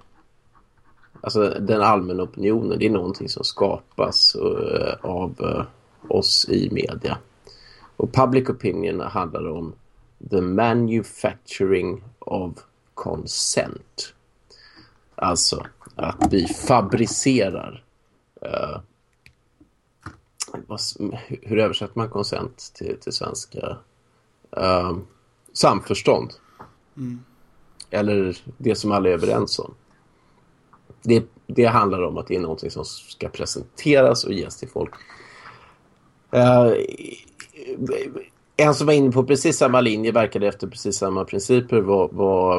alltså den allmänna opinionen, det är någonting som skapas uh, av uh, oss i media. Och public opinion handlar om the manufacturing of consent. Alltså att vi fabricerar uh, vad, hur översätter man consent till, till svenska? samförstånd. Mm. Eller det som alla är överens om det, det handlar om att det är någonting som ska presenteras och ges till folk. Uh, en som var inne på precis samma linje verkade efter precis samma principer var, var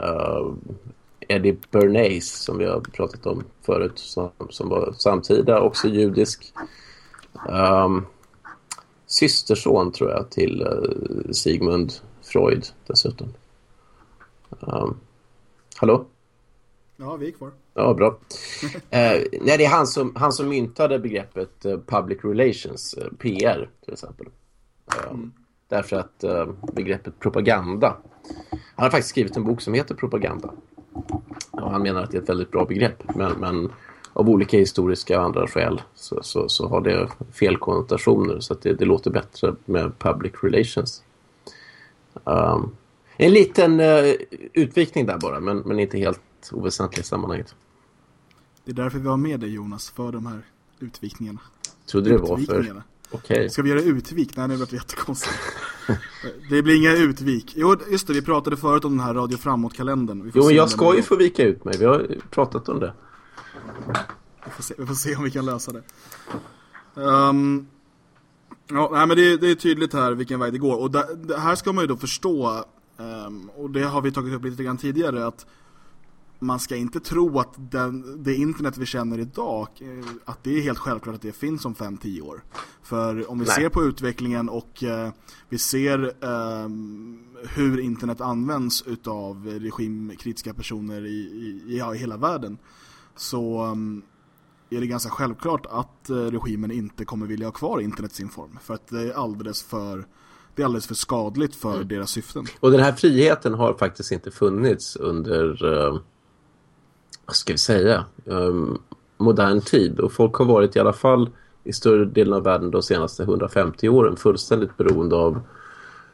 uh, Eddie Bernays som vi har pratat om förut som, som var samtida, också judisk. Um, systerson tror jag till uh, Sigmund Freud dessutom. Um, hallå? Ja, vi är kvar. Ja, bra. eh, nej, det är han som, han som myntade begreppet eh, public relations, eh, PR till exempel. Eh, Därför att eh, begreppet propaganda. Han har faktiskt skrivit en bok som heter Propaganda. Och han menar att det är ett väldigt bra begrepp. Men, men av olika historiska och andra skäl så, så, så har det fel konnotationer. Så att det, det låter bättre med public relations. Um, en liten uh, utvikning där bara, men, men inte helt oväsentlig i sammanhanget. Det är därför vi har med dig Jonas, för de här utvikningarna. Trodde det var för... Okej. Ska vi göra utvik? Nej, det låter jättekonstigt. det blir inga utvik. Jo, just det, vi pratade förut om den här Radio Framåt-kalendern. Jo, men jag ska ju få vika ut mig. Vi har pratat om det. Vi får se, vi får se om vi kan lösa det. Ehm, ja, nej, men det, det är tydligt här vilken väg det går. Och det, det här ska man ju då förstå, ehm, och det har vi tagit upp lite grann tidigare, att man ska inte tro att den, det internet vi känner idag, eh, att det är helt självklart att det finns om 5-10 år. För om vi Nej. ser på utvecklingen och eh, vi ser ehm, hur internet används utav regimkritiska personer i, i, ja, i hela världen, så ehm, är det ganska självklart att eh, regimen inte kommer vilja ha kvar internet i sin form. För att det är alldeles för, det är alldeles för skadligt för Mm. deras syften. Och den här friheten har faktiskt inte funnits under, eh, vad ska vi säga, um, modern tid. Och folk har varit i alla fall i större delen av världen de senaste 150 åren fullständigt beroende av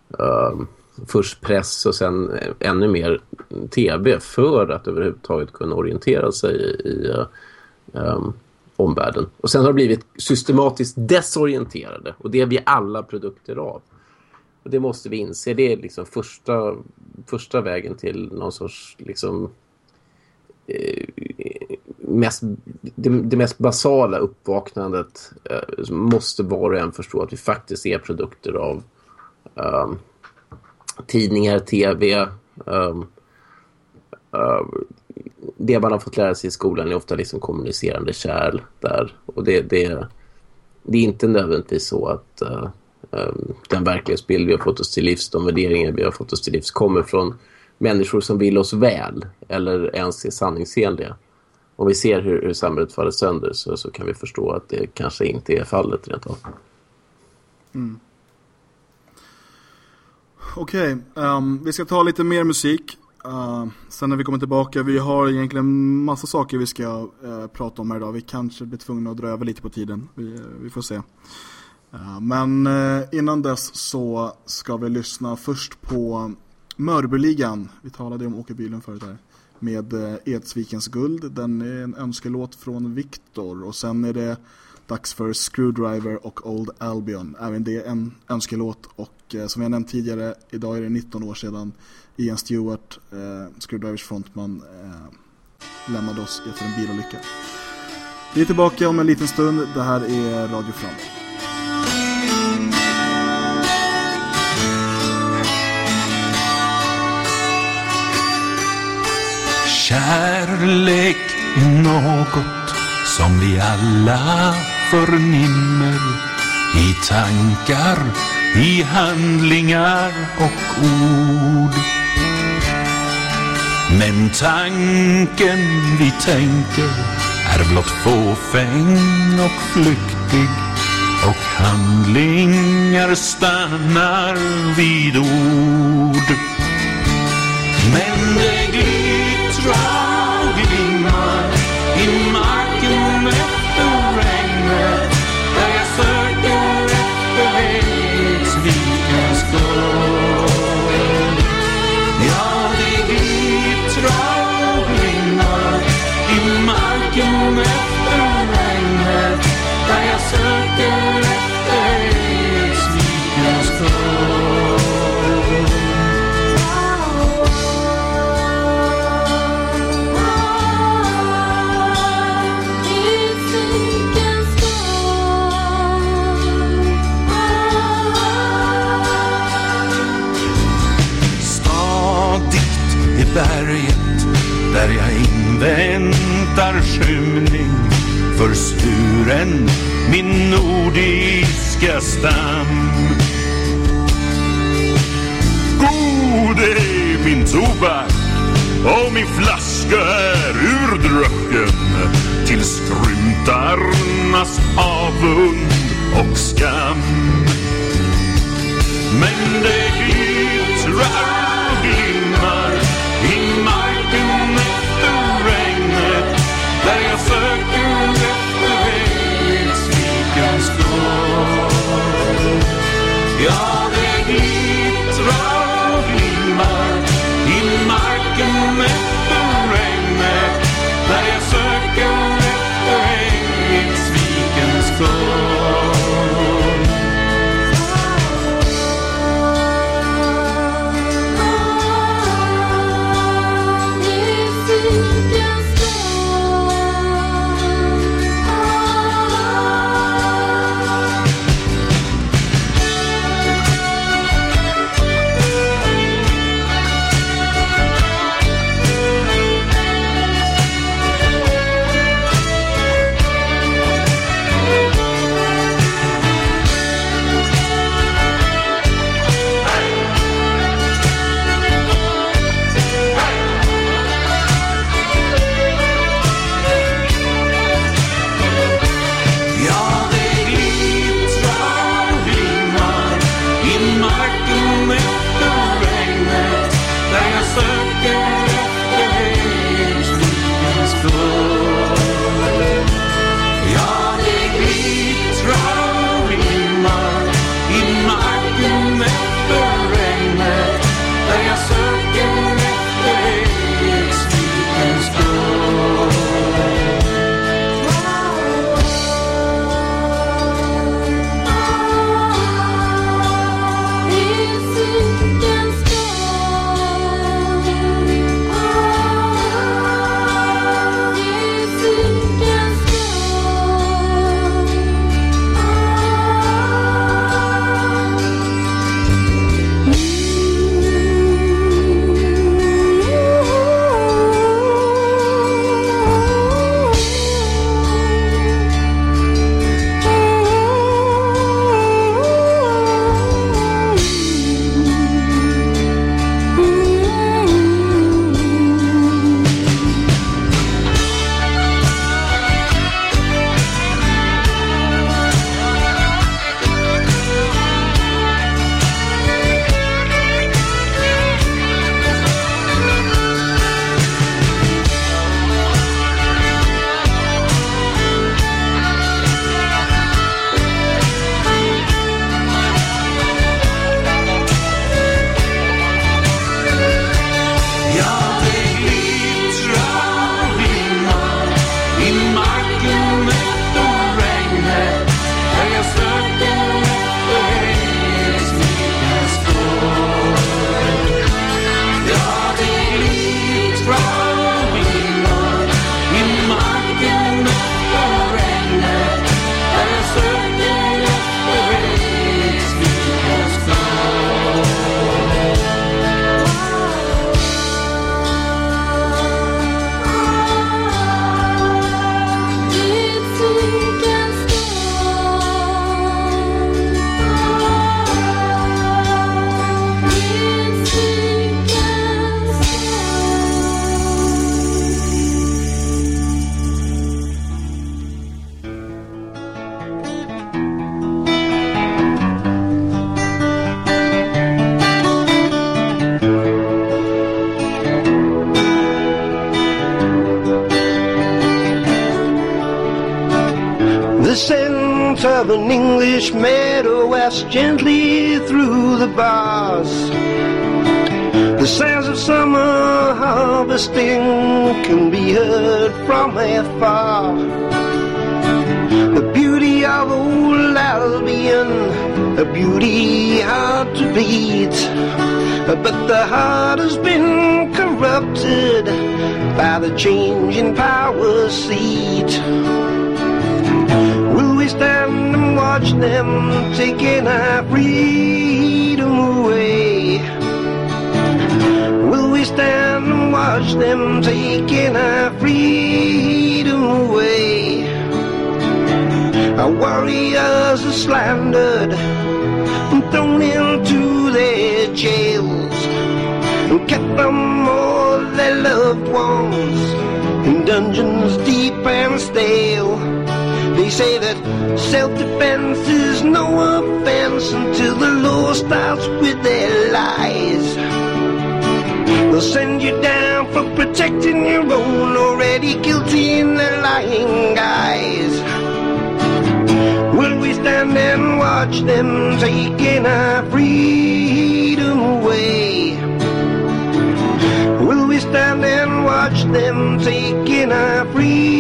um, först press och sen ännu mer tv för att överhuvudtaget kunna orientera sig i, i ehm, omvärlden. Och sen har det blivit systematiskt desorienterade och det är vi alla produkter av. Och det måste vi inse. Det är liksom första, första vägen till någon sorts liksom Eh, mest, det, det mest basala uppvaknandet eh, måste var och en förstå att vi faktiskt är produkter av eh, tidningar, tv Eh, ehm, det man har fått lära sig i skolan är ofta liksom kommunicerande kärl där. Och det, det, det är inte nödvändigtvis så att eh, ehm, den verklighetsbild vi har fått oss till livs, de värderingar vi har fått oss till livs kommer från människor som vill oss väl eller ens är sanningsenliga. Om vi ser hur, hur samhället faller sönder så, så kan vi förstå att det kanske inte är fallet rent av. Mm. Okej, ehm, vi ska ta lite mer musik. Uh, sen när vi kommer tillbaka, vi har egentligen massa saker vi ska uh, prata om här idag. Vi kanske blir tvungna att dra över lite på tiden. Vi, uh, vi får se. Ehm, men eh, innan dess så ska vi lyssna först på Mörbyligan. Vi talade om Åke Bylund förut här. Med eh, Edsvikens guld. Den är en önskelåt från Viktor. Och sen är det dags för Screwdriver och Old Albion. Även det är en önskelåt. Och eh, som jag nämnt tidigare, idag är det 19 år sedan Ian Stewart, eh, Screwdrivers frontman, eh, lämnade oss efter en bilolycka. Vi är tillbaka om en liten stund. Det här är Radio Framåt. Kärlek är något som vi alla förnimmer i tankar, i handlingar och ord. Men tanken vi tänker är blott fåfäng och flyktig och handlingar stannar vid ord. Men det glider och inväntar skymning försvuren min nordiska stam. God är min tobak och min flaska är urdrucken till skrymtarnas avund och skam. Men det glittrar och glimmar i marken där jag söker taking our freedom away? Will we stand and watch them taking our freedom away? Our warriors are slandered and thrown into their jails and kept them all their loved ones in dungeons deep and stale. They say that self-defense is no offense until the law starts with their lies. They'll send you down for protecting your own already guilty in their lying guise. Will we stand and watch them taking our freedom away? Will we stand and watch them taking our freedom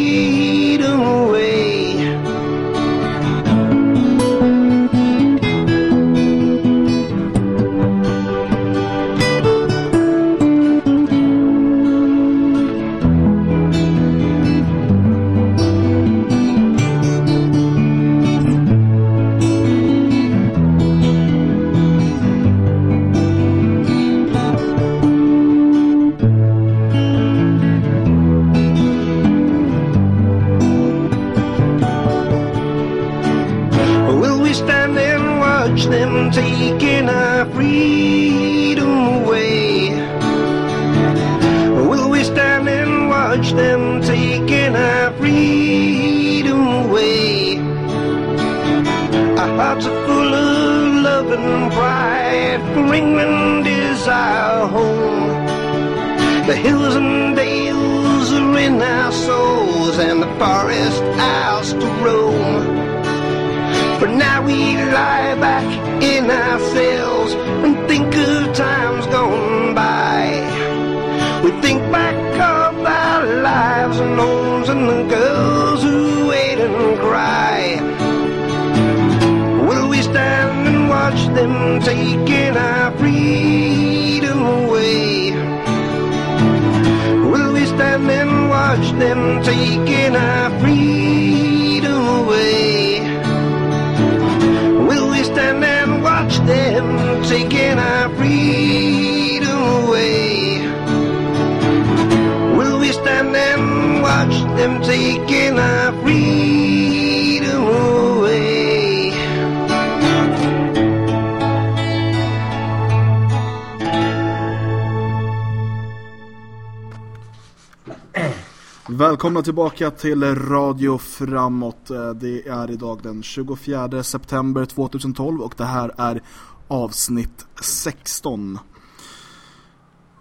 tillbaka till Radio Framåt. Eh, det är idag den 24 september 2012 och det här är avsnitt 16.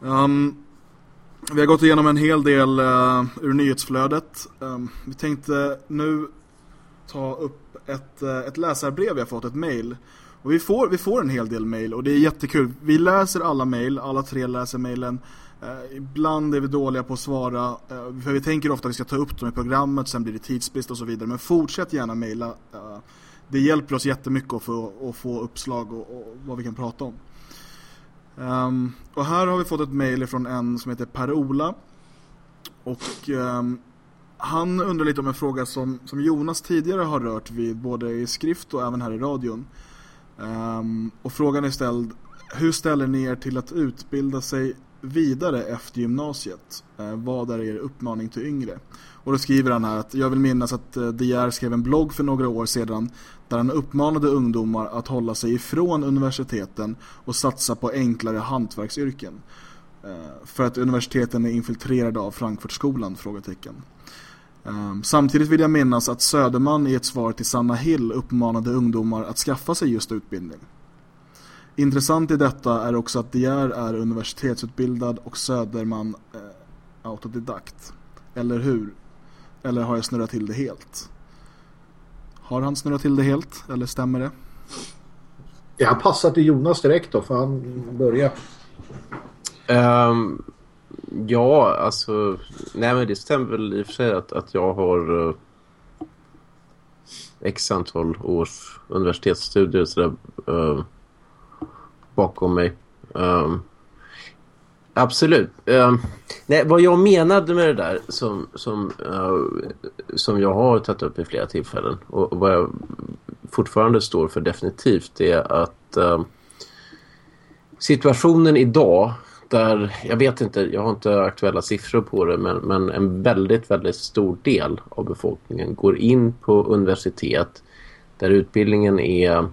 Um, ehm, vi har gått igenom en hel del uh, ur nyhetsflödet. Um, vi tänkte nu ta upp ett, uh, ett läsarbrev vi har fått, ett mejl. Och vi får, vi får en hel del mejl och det är jättekul. Vi läser alla mejl, alla tre läser mejlen. Eh, ibland är vi dåliga på att svara, eh, för vi tänker ofta att vi ska ta upp dem i programmet, sen blir det tidsbrist och så vidare. Men fortsätt gärna mejla. Eh, det hjälper oss jättemycket att få, att få uppslag och, och vad vi kan prata om. Ehm, och här har vi fått ett mejl från en som heter Per-Ola. Och ehm, han undrar lite om en fråga som, som Jonas tidigare har rört vid både i skrift och även här i radion. Ehm, och frågan är ställd, hur ställer ni er till att utbilda sig vidare efter gymnasiet? Eh, vad är er uppmaning till yngre? Och då skriver han här att jag vill minnas att eh, De DR skrev en blogg för några år sedan där han uppmanade ungdomar att hålla sig ifrån universiteten och satsa på enklare hantverksyrken. Eh, för att universiteten är infiltrerade av Frankfurtskolan? Frågetecken. Ehm, Samtidigt vill jag minnas att Söderman i ett svar till Sanna Hill uppmanade ungdomar att skaffa sig just utbildning. Intressant i detta är också att DR är universitetsutbildad och Söderman eh, autodidakt. Eller hur? Eller har jag snurrat till det helt? Har han snurrat till det helt? Eller stämmer det? Jag passar till Jonas direkt då, för han börjar. Ehm, ja, alltså... Nej, men det stämmer väl i och för sig att, att jag har uh, x antal års universitetsstudier så där, uh, bakom mig. Um, absolut. Um, nej, vad jag menade med det där som, som, uh, som jag har tagit upp i flera tillfällen och, och vad jag fortfarande står för definitivt är att um, situationen idag där, jag vet inte, jag har inte aktuella siffror på det men, men en väldigt, väldigt stor del av befolkningen går in på universitet där utbildningen är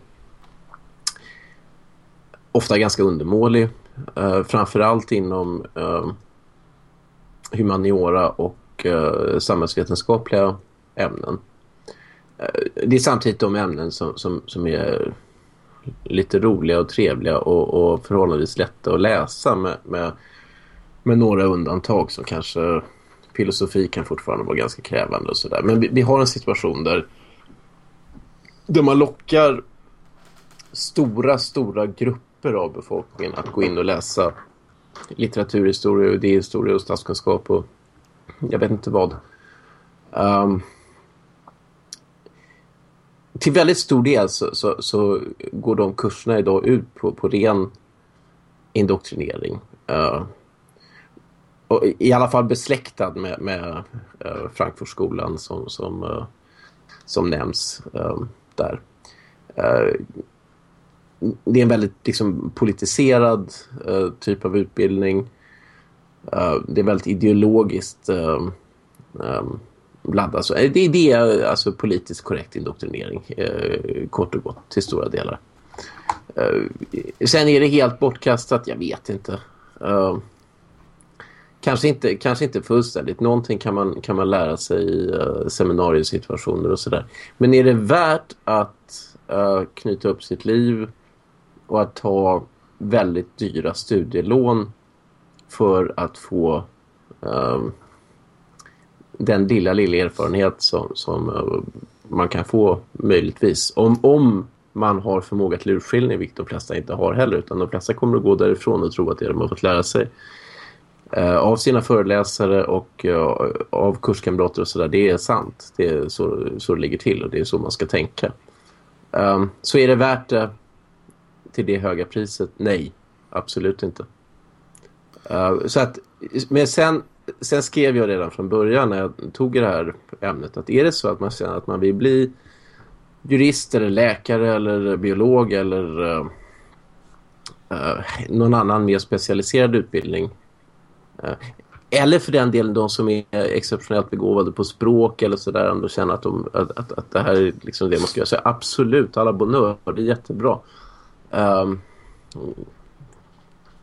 ofta ganska undermålig. Uh, framförallt inom uh, humaniora och eh, samhällsvetenskapliga ämnen. Eh, det är samtidigt de ämnen som, som, som är lite roliga och trevliga och, och förhållandevis lätta att läsa med, med, med några undantag som kanske filosofi kan fortfarande vara ganska krävande och sådär. Men vi, vi har en situation där, där man lockar stora, stora grupper av befolkningen att gå in och läsa litteraturhistoria, och idéhistoria och statskunskap och jag vet inte vad. Um, till väldigt stor del så, så, så, går de kurserna idag ut på, på ren indoktrinering. Uh, och I alla fall besläktad med, med uh, Frankfurtskolan som, som, uh, som nämns ehm, där det är en väldigt liksom, politiserad eh, typ av utbildning. Eh, det är väldigt ideologiskt eh, um, laddas. Alltså, det, det är alltså politiskt korrekt indoktrinering, uh, kort och gott, till stora delar. Sen är det helt bortkastat, jag vet inte. Kanske inte. Kanske inte fullständigt. Någonting kan man, kan man lära sig i uh, seminariesituationer och sådär. Men är det värt att uh, knyta upp sitt liv och att ta väldigt dyra studielån för att få um, den lilla, lilla erfarenhet som, som uh, man kan få möjligtvis. Om, om man har förmåga till urskiljning, vilket de flesta inte har heller, utan de flesta kommer att gå därifrån och tro att det de har fått lära sig uh, av sina föreläsare och uh, av kurskamrater och sådär, det är sant. Det är så, så det ligger till och det är så man ska tänka. Um, så är det värt det till det höga priset? Nej, absolut inte. Uh, så att, men sen sen skrev jag redan från början när jag tog det här ämnet att är det så att man känner att man vill bli jurist eller läkare eller biolog eller uh, uh, någon annan mer specialiserad utbildning uh, eller för den delen de som är exceptionellt begåvade på språk eller sådär ändå känner att, de, att, att, att det här är liksom det man ska göra. Så absolut, alla bonör, det är jättebra. Um,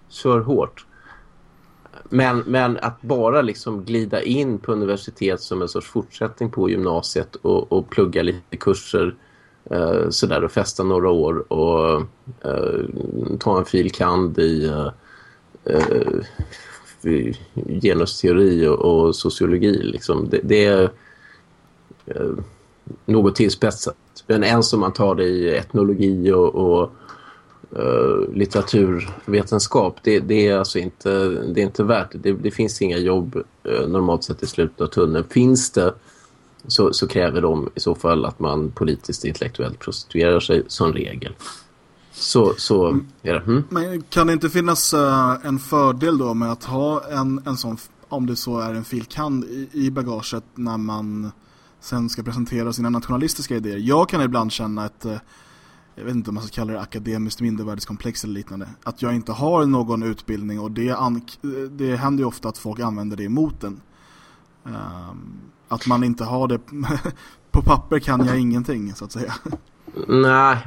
kör hårt. Men, men att bara liksom glida in på universitet som en sorts fortsättning på gymnasiet och, och plugga lite kurser eh, sådär och festa några år och eh, ta en filkand i eh, eh genusteori och, och, sociologi liksom. det, det är eh, något tillspetsat. Men än som man tar det i etnologi och, och uh, litteraturvetenskap det, det, är alltså inte, det är inte värt det. Det, finns inga jobb uh, normalt sett i slutet av tunneln. Finns det så, så, kräver de i så fall att man politiskt och intellektuellt prostituerar sig som regel. Så, så är det. Mm. Men kan det inte finnas uh, en fördel då med att ha en, en sån, om det så är en filkand i, i bagaget när man sen ska presentera sina nationalistiska idéer? Jag kan ibland känna ett jag vet inte om man ska kalla det akademiskt mindervärdeskomplex eller liknande. Att jag inte har någon utbildning och det, det händer ju ofta att folk använder det emot en. Um, att man inte har det på papper kan jag ingenting så att säga. Nej,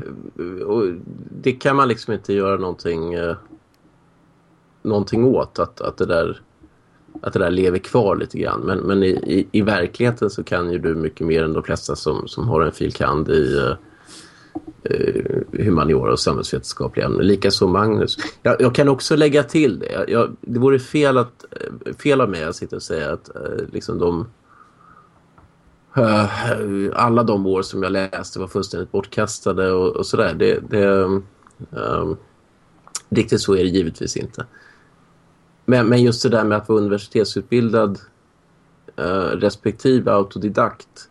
det kan man liksom inte göra någonting eh, någonting åt att, att det där att det där lever kvar lite grann. Men, men i, i, i verkligheten så kan ju du mycket mer än de flesta som, som har en filkand i eh, eh, humaniora och samhällsvetenskapliga ämnen. Likaså Magnus. Jag, jag, kan också lägga till det. Jag, det vore fel, att, eh, fel av mig att sitta och säga att eh, liksom de eh, alla de år som jag läste var fullständigt bortkastade och, och sådär. Det, det, um, riktigt så är det givetvis inte. Men, men just det där med att vara universitetsutbildad uh, respektive autodidakt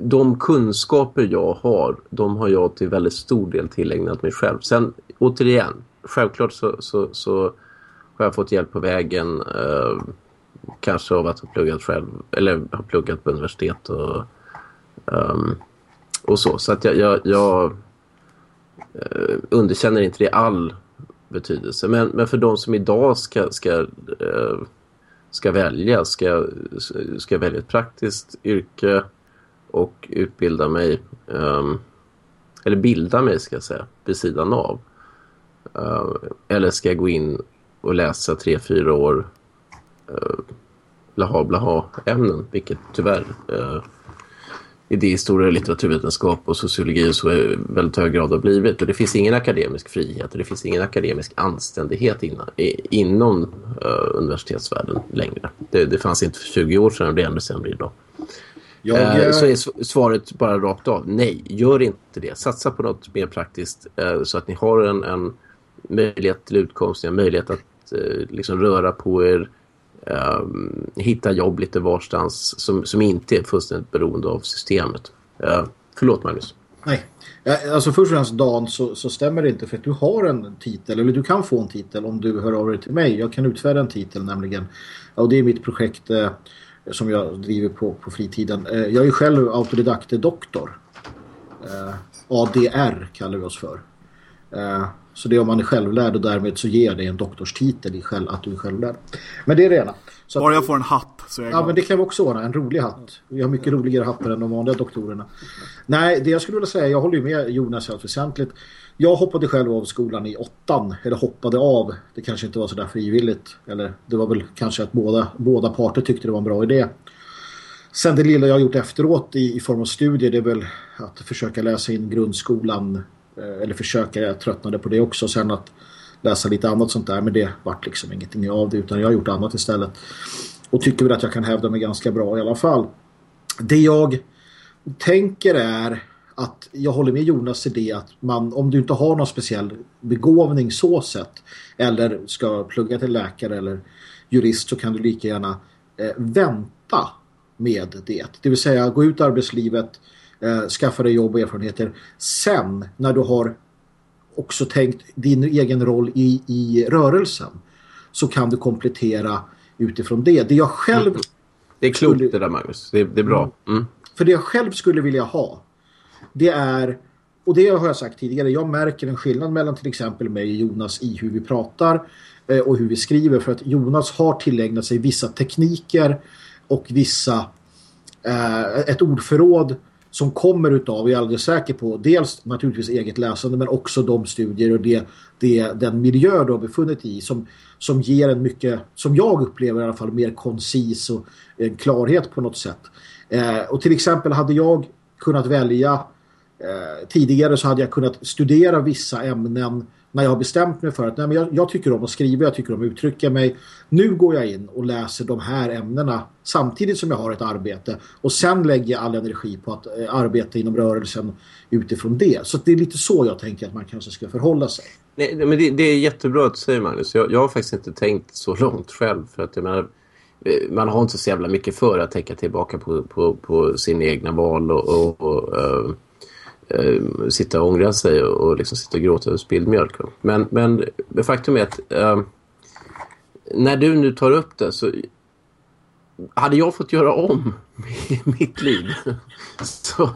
de kunskaper jag har, de har jag till väldigt stor del tillägnat mig själv. Sen återigen, självklart så, så, så har jag fått hjälp på vägen eh, kanske av att ha pluggat själv eller har pluggat på universitet och, um, och så. Så att jag, jag, jag eh, underkänner inte det all betydelse. Men, men för de som idag ska, ska, eh, ska välja, ska, ska välja ett praktiskt yrke och utbilda mig um, eller bilda mig ska jag säga vid sidan av. Uh, eller ska jag gå in och läsa tre, fyra år eh, uh, blaha blaha ämnen, vilket tyvärr eh, uh, idéhistoria, litteraturvetenskap och sociologi och så i väldigt hög grad har blivit. Och det finns ingen akademisk frihet och det finns ingen akademisk anständighet innan, i, inom uh, universitetsvärlden längre. Det, det fanns inte för 20 år sedan och det är ännu sämre idag. Jag, Eh, Så är svaret bara rakt av. Nej, gör inte det. Satsa på något mer praktiskt eh, så att ni har en, en möjlighet till utkomst, en möjlighet att eh, liksom röra på er, eh, hitta jobb lite varstans som, som inte är fullständigt beroende av systemet. Eh, förlåt Magnus. Nej, Eh, alltså först och främst Dan så, så stämmer det inte för att du har en titel eller du kan få en titel om du hör av dig till mig. Jag kan utfärda en titel nämligen och det är mitt projekt eh, som jag driver på, på fritiden. Eh, jag är själv autodidakt-doktor. Eh, ADR kallar vi oss för. Eh, så det är om man är självlärd och därmed så ger det en doktorstitel i själv, att du är självlärd. Men det är det ena. Så Bara jag får en hatt så är jag Ja, glad. men det kan vi också ordna. En rolig hatt. Vi har mycket roligare hattar än de vanliga doktorerna. Nej, det jag skulle vilja säga, jag håller ju med Jonas allt väsentligt. Jag hoppade själv av skolan i åttan. Eller hoppade av. Det kanske inte var så där frivilligt. Eller det var väl kanske att båda, båda parter tyckte det var en bra idé. Sen det lilla jag har gjort efteråt i, i form av studier det är väl att försöka läsa in grundskolan. Eh, eller försöka, jag tröttnade på det också. Sen att läsa lite annat sånt där. Men det vart liksom ingenting av det utan jag har gjort annat istället. Och tycker väl att jag kan hävda mig ganska bra i alla fall. Det jag tänker är att jag håller med Jonas i det att man, om du inte har någon speciell begåvning så sett eller ska plugga till läkare eller jurist så kan du lika gärna eh, vänta med det. Det vill säga gå ut i arbetslivet, eh, skaffa dig jobb och erfarenheter. Sen när du har också tänkt din egen roll i, i rörelsen så kan du komplettera utifrån det. Det jag själv Det är klokt det där Magnus. Det, det är bra. Mm. för det jag själv skulle vilja ha det är, och det har jag sagt tidigare, jag märker en skillnad mellan till exempel mig och Jonas i hur vi pratar eh, och hur vi skriver för att Jonas har tillägnat sig vissa tekniker och vissa eh, ett ordförråd som kommer utav, jag är alldeles säker på, dels naturligtvis eget läsande men också de studier och det, det, den miljö du har befunnit dig i som, som ger en mycket, som jag upplever i alla fall, mer koncis och en klarhet på något sätt. Eh, och till exempel hade jag kunnat välja eh, tidigare så hade jag kunnat studera vissa ämnen när jag har bestämt mig för att nej, men jag, jag tycker om att skriva, jag tycker om att uttrycka mig. Nu går jag in och läser de här ämnena samtidigt som jag har ett arbete och sen lägger jag all energi på att eh, arbeta inom rörelsen utifrån det. Så att det är lite så jag tänker att man kanske ska förhålla sig. Nej, men det, det är jättebra att du säger Magnus. Jag, jag har faktiskt inte tänkt så långt själv. För att jag menar, Eh, man har inte så jävla mycket för att tänka tillbaka på, på, på sina egna val och, och, och uh, uh, sitta och ångra sig och, och liksom sitta och gråta över spilld mjölk. Men, men faktum är att uh, när du nu tar upp det så hade jag fått göra om mitt liv så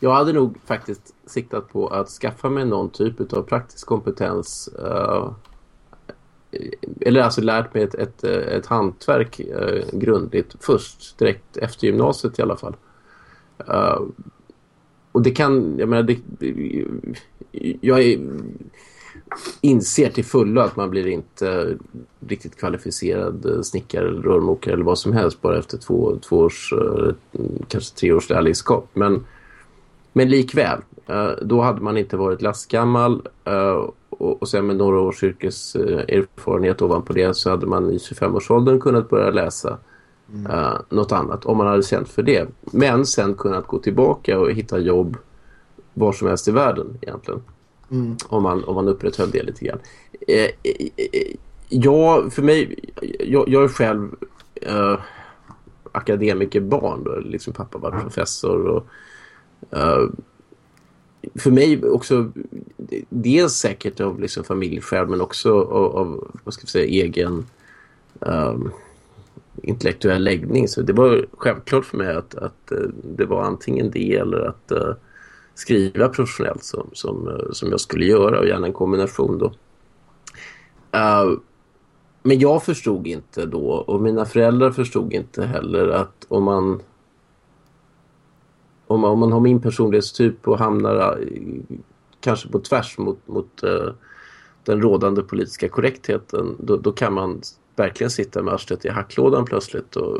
jag hade nog faktiskt siktat på att skaffa mig någon typ av praktisk kompetens eller alltså lärt mig ett, ett, ett hantverk eh, grundligt först, direkt efter gymnasiet i alla fall. Uh, och det kan, jag menar, det, jag är, inser till fullo att man blir inte riktigt kvalificerad snickare eller rörmokare eller vad som helst bara efter två, två års, eh, kanske tre års lärlingskap. Men, men likväl, eh, då hade man inte varit lastgammal och, och sen med några års yrkeserfarenhet ovanpå det så hade man i 25-årsåldern kunnat börja läsa uh, något annat om man hade känt för det. Men sen kunnat gå tillbaka och hitta jobb var som helst i världen egentligen. Mm. Om man, om man upprätthöll det lite grann. Eh, eh, eh, ja, för mig, jag, jag är själv eh, akademikerbarn. Då, liksom pappa var professor och eh, för mig också dels säkert av liksom familjeskäl men också av, av vad ska vi säga, egen um, intellektuell läggning. Så det var självklart för mig att, att eh, det var antingen det eller att uh, skriva professionellt som, som, uh, som jag skulle göra och gärna en kombination då. Ehm, men jag förstod inte då och mina föräldrar förstod inte heller att om man om man, om man har min personlighetstyp och hamnar uh, kanske på tvärs mot, mot uh, den rådande politiska korrektheten då, då kan man verkligen sitta med arslet i hacklådan plötsligt och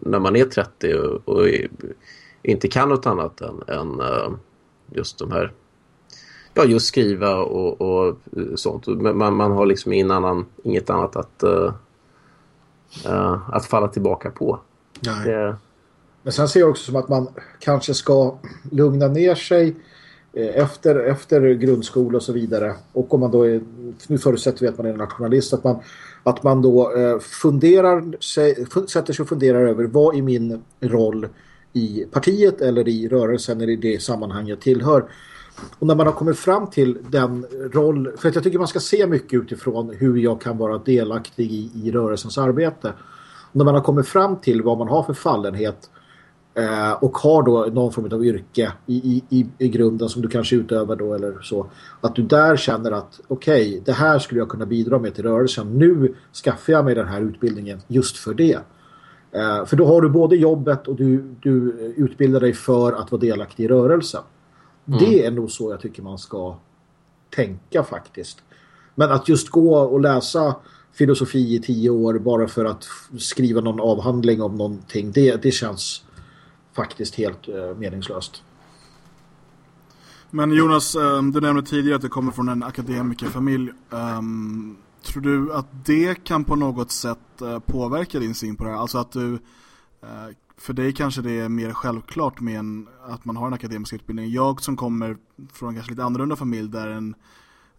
när man är 30 och, och i- inte kan något annat än, än eh, just de här ja, just skriva och, och eh, sånt. Man, man har liksom ingen annan, inget annat att, eh, eh, att falla tillbaka på. Det, men sen ser jag också som att man kanske ska lugna ner sig eh, efter, efter grundskola och så vidare. Och om man då är, nu förutsätter vi att man är nationalist, att man, att man då eh, funderar sig, sätter sig och funderar över vad är min roll i partiet eller i rörelsen eller i det sammanhang jag tillhör. Och när man har kommit fram till den roll, för att jag tycker man ska se mycket utifrån hur jag kan vara delaktig i, i rörelsens arbete. Och när man har kommit fram till vad man har för fallenhet eh, och har då någon form av yrke i, i, i, grunden som du kanske utövar då eller så. Att du där känner att okej, det här skulle jag kunna bidra med till rörelsen. Nu skaffar jag mig den här utbildningen just för det. Eh, för då har du både jobbet och du, du utbildar dig för att vara delaktig i rörelsen. Mm. Det är nog så jag tycker man ska tänka faktiskt. Men att just gå och läsa filosofi i tio år bara för att skriva någon avhandling om någonting, det, det känns faktiskt helt eh, meningslöst. Men Jonas, ehm, du nämnde tidigare att du kommer från en akademikerfamilj. Ehm, tror du att det kan på något sätt eh, påverka din syn på det här? Alltså att du, eh, för dig kanske det är mer självklart med en, att man har en akademisk utbildning. Jag som kommer från en kanske lite annorlunda familj där en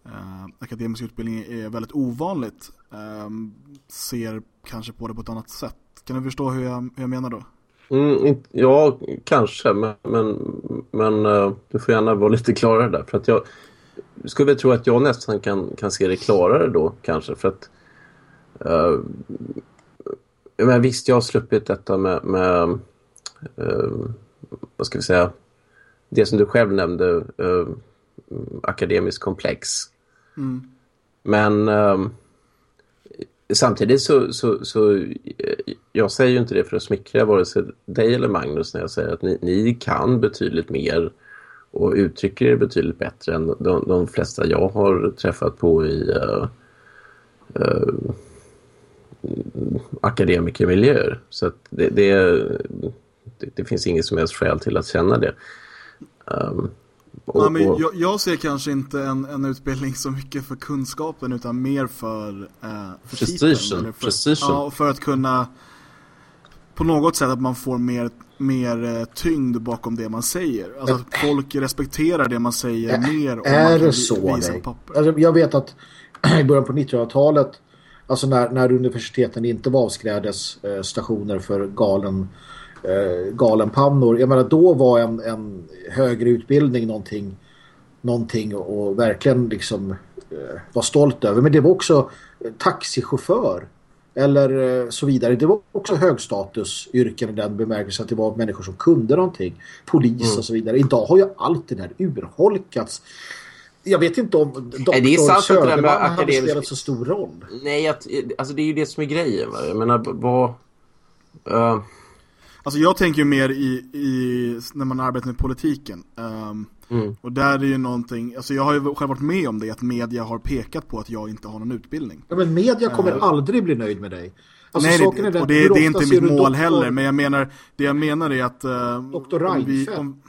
eh, akademisk utbildning är väldigt ovanligt ehm, ser kanske på det på ett annat sätt. Kan du förstå hur jag, hur jag menar då? Mm, ja, kanske. Men, men, men eh, du får gärna vara lite klarare där. För att jag skulle tro att jag nästan kan, kan se det klarare då kanske. För att eh, men visst, jag har sluppit detta med, med eh, vad ska vi säga, det som du själv nämnde, eh, akademisk komplex. Mm. Men ehm, samtidigt så, så, så jag säger ju inte det för att smickra vare sig dig eller Magnus när jag säger att ni, ni kan betydligt mer och uttrycker er betydligt bättre än de, de flesta jag har träffat på i uh, uh, akademikermiljöer. Så att det, det, det, det finns inget som helst skäl till att känna det. Um, och- Ja, men jag, jag ser kanske inte en, en utbildning så mycket för kunskapen utan mer för, eh, för titeln, precision. Ja, för att kunna på något sätt att man får mer, mer eh, tyngd bakom det man säger. Alltså att folk respekterar det man säger mer om Är det så? visa. Alltså, jag vet att i början på 1900-talet, alltså när, när universiteten inte var avskrädesstationer för galen, eh, galenpannor, jag menar då var en, en högre utbildning någonting, någonting och verkligen liksom eh, var stolt över. Men det var också eh, taxichaufför eller eh, så vidare. Det var också högstatusyrken i den bemärkelsen att det var människor som kunde någonting. Polis Mm. och så vidare. Idag har ju allt det där urholkats. Jag vet inte om Nej, det är sant att det där med Söderman hade akademisk- spelat så stor roll. Nej, att, alltså det är ju det som är grejen. Va? Jag menar, vad... eh, Alltså jag tänker ju mer i, i när man arbetar med politiken. Ehm, Mm. Och där är ju någonting, alltså jag har ju själv varit med om det, att media har pekat på att jag inte har någon utbildning. Ja, men media kommer Eh. aldrig bli nöjd med dig. Alltså, Nej, det, är den, och det, det är inte mitt mål doktor- heller, men jag menar, det jag menar är att uh, Doktor om vi, Reinfeldt. om,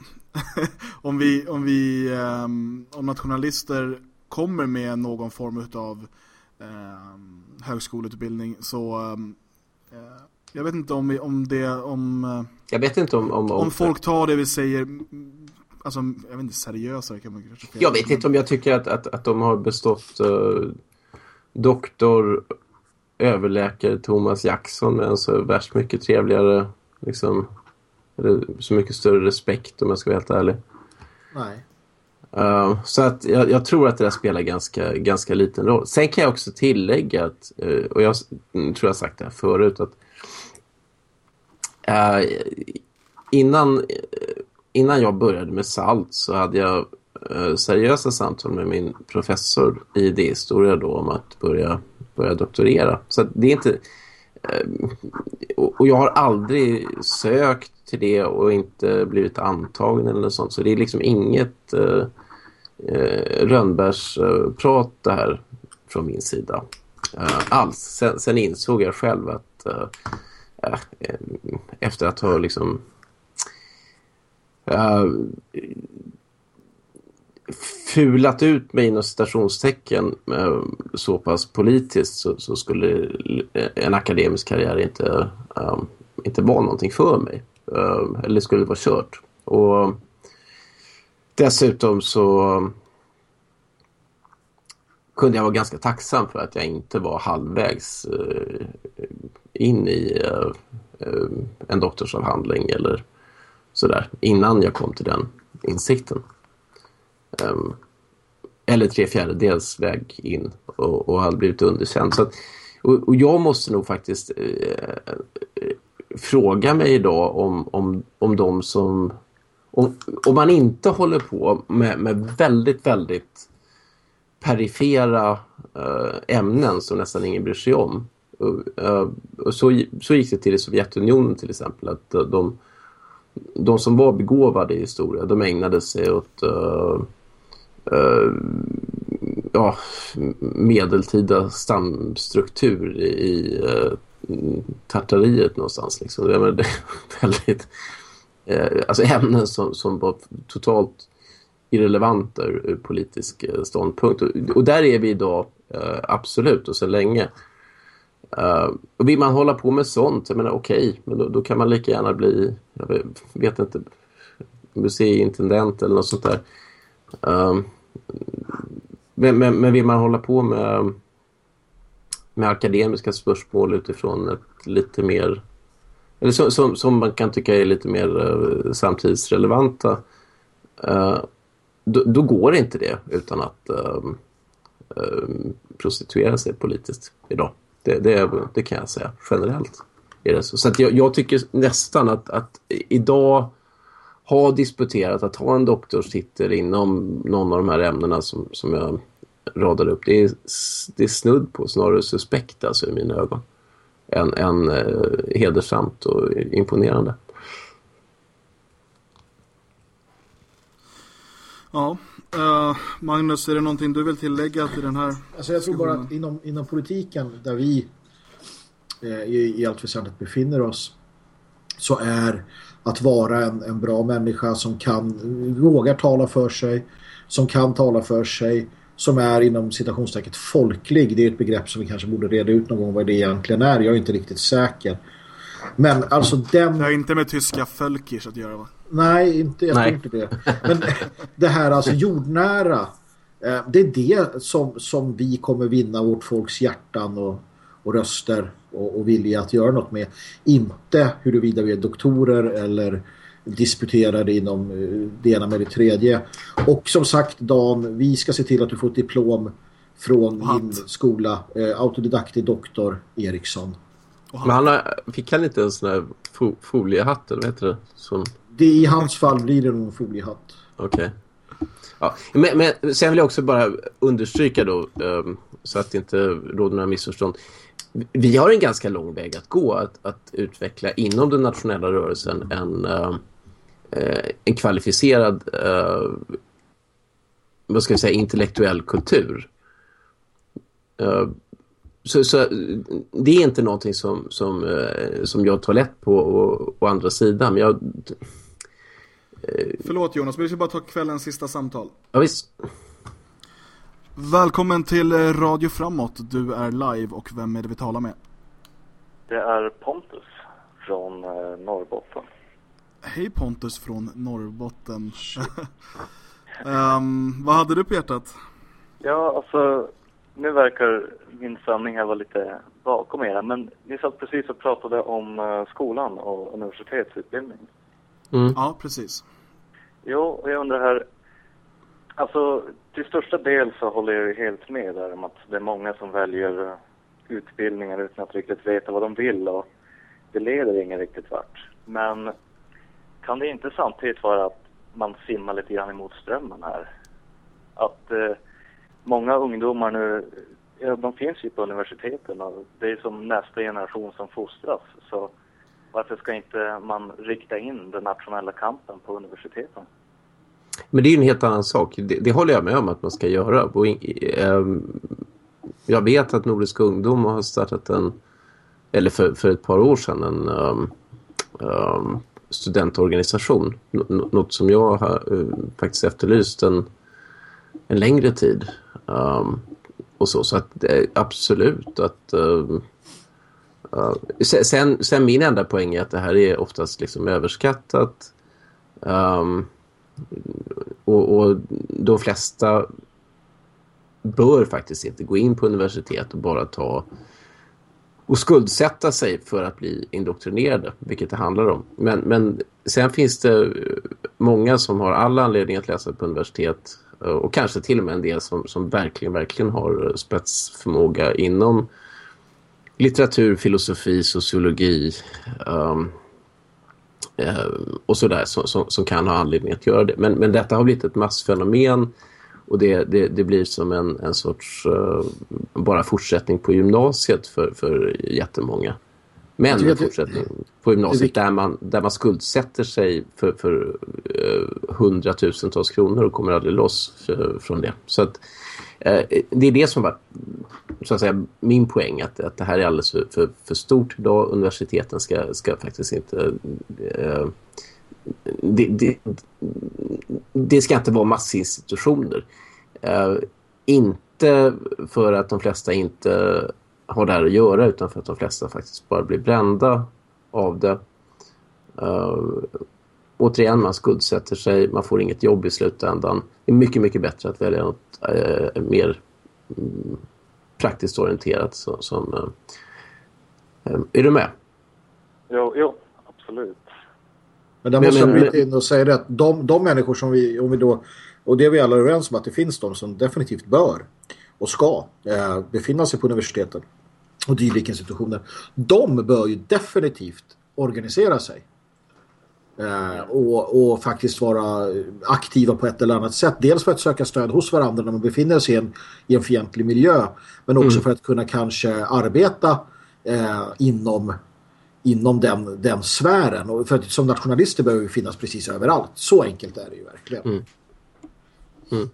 om vi, om vi, ehm, om nationalister kommer med någon form av um, högskoleutbildning så, ehm, eh, jag vet inte om, vi, om det, om, jag vet inte om... Om, om folk tar det vi säger, alltså, jag vet inte, seriösare kan man kanske säga. Jag vet inte om jag tycker att, att, att de har bestått uh, doktor, överläkare Thomas Jackson med en så värst mycket trevligare, liksom, så mycket större respekt om jag ska vara helt ärlig. Nej. Uh, så att jag, jag tror att det där spelar ganska, ganska liten roll. Sen kan jag också tillägga att, uh, och jag mm, tror jag sagt det här förut, att uh, innan, innan jag började med SALT så hade jag eh, seriösa samtal med min professor i idéhistoria då om att börja, börja doktorera. Så att det är inte... eh, och jag har aldrig sökt till det och inte blivit antagen eller något sånt. Så det är liksom inget uh, uh, det här från min sida. alls. Sen, sen insåg jag själv att efter att ha liksom Eh, fulat ut mig inom citationstecken uh, så pass politiskt så, så skulle eh, en akademisk karriär inte, eh, inte vara någonting för mig. Uh, eller skulle det vara kört. Och dessutom så kunde jag vara ganska tacksam för att jag inte var halvvägs in i en doktorsavhandling eller sådär innan jag kom till den insikten. Um, eller tre fjärdedels väg in och, och hade blivit underkänd. Så att, och, och, jag måste nog faktiskt eh, fråga mig idag om, om, om de som... Om, om man inte håller på med, med väldigt, väldigt perifera eh, ämnen som nästan ingen bryr sig om. Och, eh, och så, så gick det till i Sovjetunionen till exempel. att de, de som var begåvade i historia, de ägnade sig åt uh, uh, ja, medeltida stamstruktur i uh, Tartariet någonstans. Liksom. Det var väldigt, alltså ämnen som, som var totalt irrelevanta ur, ur politisk ståndpunkt. Och, och, där är vi idag absolut och så länge. Uh, och vill man hålla på med sånt, jag menar okej, okay, men då, då, kan man lika gärna bli, jag vet, vet inte, museiintendent eller något sånt där. Uh, men, men, men, vill man hålla på med, med akademiska spörsmål utifrån ett lite mer, eller som, som, som man kan tycka är lite mer uh, samtidsrelevanta, uh, då, då, går inte det utan att ehm, ehm, prostituera sig politiskt idag. Det, det, det, kan jag säga generellt. Är det så så jag, jag, tycker nästan att, att idag ha disputerat, att ha en doktorstitel inom någon av de här ämnena som, som jag radade upp. Det är, det är snudd på snarare suspekt alltså i mina ögon. Än, än eh, hedersamt och imponerande. Ja, uh, Magnus, är det någonting du vill tillägga till den här alltså Jag tror bara att inom, inom politiken där vi eh, i, i allt väsentligt befinner oss så är att vara en, en bra människa som kan, vågar tala för sig, som kan tala för sig, som är inom citationstecket folklig. Det är ett begrepp som vi kanske borde reda ut någon gång vad det egentligen är. Jag är inte riktigt säker. Men alltså den... Det har inte med tyska Völkisch att göra va? Nej, inte, jag tror inte det. Men det här alltså jordnära, eh, det är det som, som vi kommer vinna vårt folks hjärtan och, och röster och, och vilja att göra något med. Inte huruvida vi är doktorer eller disputerade inom eh, det ena med det tredje. Och som sagt Dan, vi ska se till att du får ett diplom från min skola, eh, autodidaktig doktor Eriksson. Men han har, fick han inte en sån här fo foliehatt eller vad heter det? Som det? I hans fall blir det nog en foliehatt. Okej. Okay. Ja, men, men sen vill jag också bara understryka då ehm, så att det inte råder några missförstånd. Vi har en ganska lång väg att gå att, att utveckla inom den nationella rörelsen en, ehm, eh, en kvalificerad eh, vad ska jag säga, intellektuell kultur. Eh, så, så, det är inte någonting som, som, som jag tar lätt på å, andra sidan. Men jag, Förlåt Jonas, men vi ska bara ta kvällens sista samtal. Ja, visst. Välkommen till eh, Radio Framåt. Du är live och vem är det vi talar med? Det är Pontus från eh, Norrbotten. Hej Pontus från Norrbotten. um, vad hade du på hjärtat? Ja, alltså nu verkar min sanning här vara lite bakom er, men ni satt precis och pratade om uh, skolan och universitetsutbildning. Mm. Ja, precis. Jo, och jag undrar här, alltså till största del så håller jag helt med där om att det är många som väljer utbildningar utan att riktigt veta vad de vill och det leder ingen riktigt vart. Men kan det inte samtidigt vara att man simmar lite grann emot strömmen här? Att uh, många ungdomar nu, ja, de finns ju på universiteten och det är som nästa generation som fostras. Så varför ska inte man rikta in den nationella kampen på universiteten? Men det är ju en helt annan sak. Det, det håller jag med om att man ska göra. Och, eh, Jag vet att Nordiska ungdom har startat en, eller för, för ett par år sedan, en um, um, studentorganisation. N- något som jag har uh, faktiskt efterlyst en, en längre tid. Um, och så, så att det är absolut att uh, sen, sen min enda poäng är att det här är oftast liksom överskattat. Um, och, och de flesta bör faktiskt inte gå in på universitet och bara ta och skuldsätta sig för att bli indoktrinerade, vilket det handlar om. Men, men sen finns det många som har alla anledning att läsa på universitet eh, och kanske till och med en del som, som verkligen, verkligen har spetsförmåga inom litteratur, filosofi, sociologi um, eh, och sådär som, som, som kan ha anledning att göra det. Men, men detta har blivit ett massfenomen och det, det, det blir som en, en sorts uh, bara fortsättning på gymnasiet för, för jättemånga. Men en fortsättning på gymnasiet där man, där man skuldsätter sig för, för uh, hundratusentals kronor och kommer aldrig loss för, från det. Så att eh, Eh, det är det som var så att säga, min poäng att, att det här är alldeles för, för, för stort idag. Universiteten ska, ska faktiskt inte eh, det, det, det ska inte vara massinstitutioner. Eh, inte för att de flesta inte har det här att göra utan för att de flesta faktiskt bara blir brända av det. Eh, återigen, man skuldsätter sig, man får inget jobb i slutändan. Det är mycket, mycket bättre att välja något eh, mer mm, praktiskt orienterat så, som... Eh, eh, är du med? Jo, jo absolut. Men där Men- måste jag men- bryta in och säga det att de, de människor som vi, om vi då, och det är vi alla överens om att det finns de som definitivt bör och ska eh, befinna sig på universiteten och dylika institutioner. De bör ju definitivt organisera sig. Eh, och, och faktiskt vara aktiva på ett eller annat sätt. Dels för att söka stöd hos varandra när man befinner sig i en, i en fientlig miljö. Men också Mm. för att kunna kanske arbeta eh, inom inom den, den sfären. Och för att som nationalister behöver vi finnas precis överallt. Så enkelt är det ju verkligen. Mm.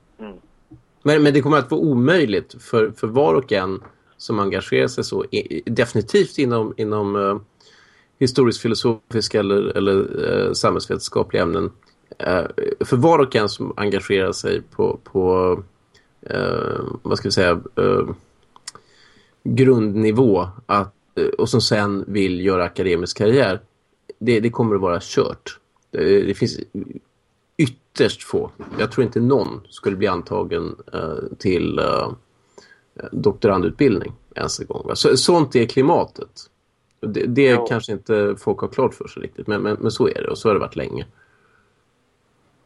Men, men det kommer att vara omöjligt för, för var och en som engagerar sig så, i, definitivt inom, inom uh, historisk-filosofiska eller, eller eh, samhällsvetenskapliga ämnen. Eh, för var och en som engagerar sig på, på eh, vad ska vi säga, eh, grundnivå att, eh, och som sen vill göra akademisk karriär, det, det kommer att vara kört. Det, det finns ytterst få. Jag tror inte någon skulle bli antagen eh, till eh, doktorandutbildning ens en gång. Så, sånt är klimatet. Det, det Ja. kanske inte folk har klart för sig riktigt, men, men, men så är det och så har det varit länge.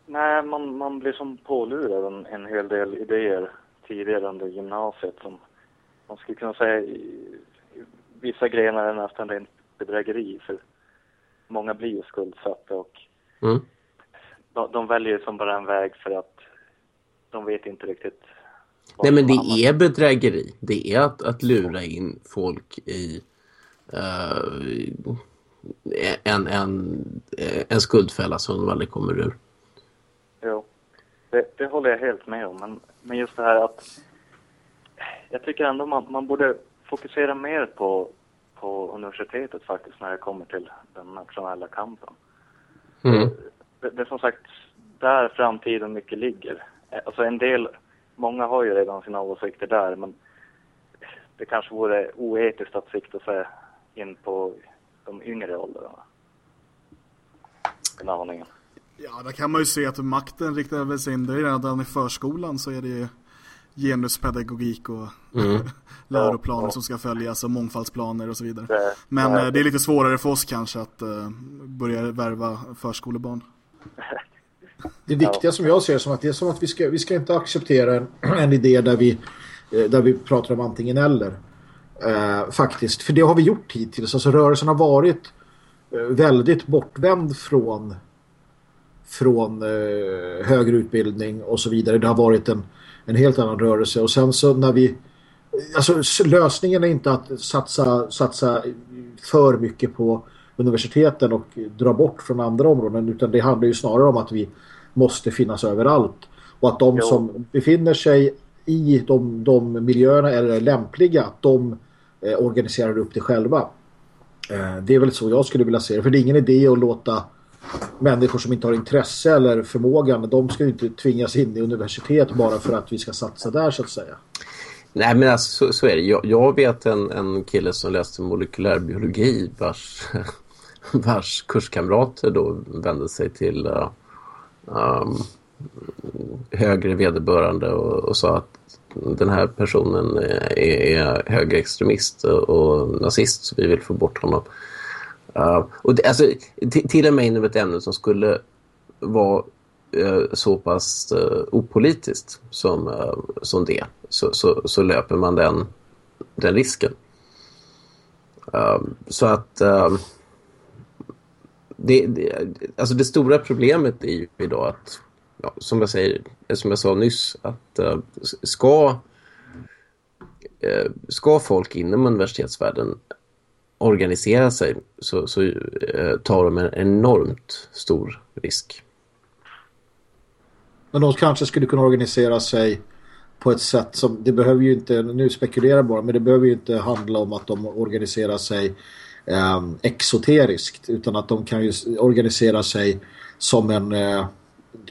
Nej, man, man blir som pålurad en, en hel del idéer tidigare under gymnasiet som man skulle kunna säga i, i vissa grenar är nästan rent bedrägeri för många blir ju skuldsatta och Mm. de, de väljer som bara en väg för att de vet inte riktigt Nej, men det är bedrägeri. Det är att, att lura in folk i en, en, en skuldfälla som de aldrig kommer ur. Jo, det, det håller jag helt med om. Men, men just det här att jag tycker ändå man, man borde fokusera mer på, på universitetet faktiskt när det kommer till den nationella kampen. Mm. Det, det är som sagt där framtiden mycket ligger. Eh, Alltså en del, många har ju redan sina åsikter där men det kanske vore oetiskt att sikta sig in på de yngre åldrarna. Den aningen. Ja, där kan man ju se att makten riktar väl sig in, det är redan i förskolan så är det ju genuspedagogik och Mm. läroplaner Ja, ja. som ska följas och mångfaldsplaner och så vidare. Det- Men ja. eh, det är lite svårare för oss kanske att eh, börja värva förskolebarn. Det viktiga som jag ser som att det är som att vi ska, vi ska inte acceptera en, en idé där vi, eh, där vi pratar om antingen eller. Eh, faktiskt. För det har vi gjort hittills. Alltså rörelsen har varit eh, väldigt bortvänd från från eh, högre utbildning och så vidare. Det har varit en, en helt annan rörelse. Och sen så när vi alltså lösningen är inte att satsa, satsa för mycket på universiteten och dra bort från andra områden utan det handlar ju snarare om att vi måste finnas överallt och att de Jo. som befinner sig i de, de miljöerna är lämpliga att de Eh, organiserar upp det själva. Eh, det är väl så jag skulle vilja se det. För det är ingen idé att låta människor som inte har intresse eller förmågan, de ska ju inte tvingas in i universitet bara för att vi ska satsa där så att säga. Nej men alltså så, så är det. Jag, jag vet en, en kille som läste molekylärbiologi vars, vars kurskamrater då vände sig till uh, um, högre vederbörande och, och sa att den här personen är, är högerextremist och nazist så vi vill få bort honom. Uh, och det, alltså, till och med inom ett ämne som skulle vara uh, så pass uh, opolitiskt som, uh, som det så, så, så löper man den, den risken. Uh, så att uh, det, det, alltså det stora problemet är ju idag att ja, som jag säger, som jag sa nyss att uh, ska uh, ska folk inom universitetsvärlden organisera sig så, så uh, tar de en enormt stor risk. Men de kanske skulle kunna organisera sig på ett sätt som, det behöver ju inte, nu spekulerar jag bara, men det behöver ju inte handla om att de organiserar sig eh, exoteriskt utan att de kan ju organisera sig som en eh,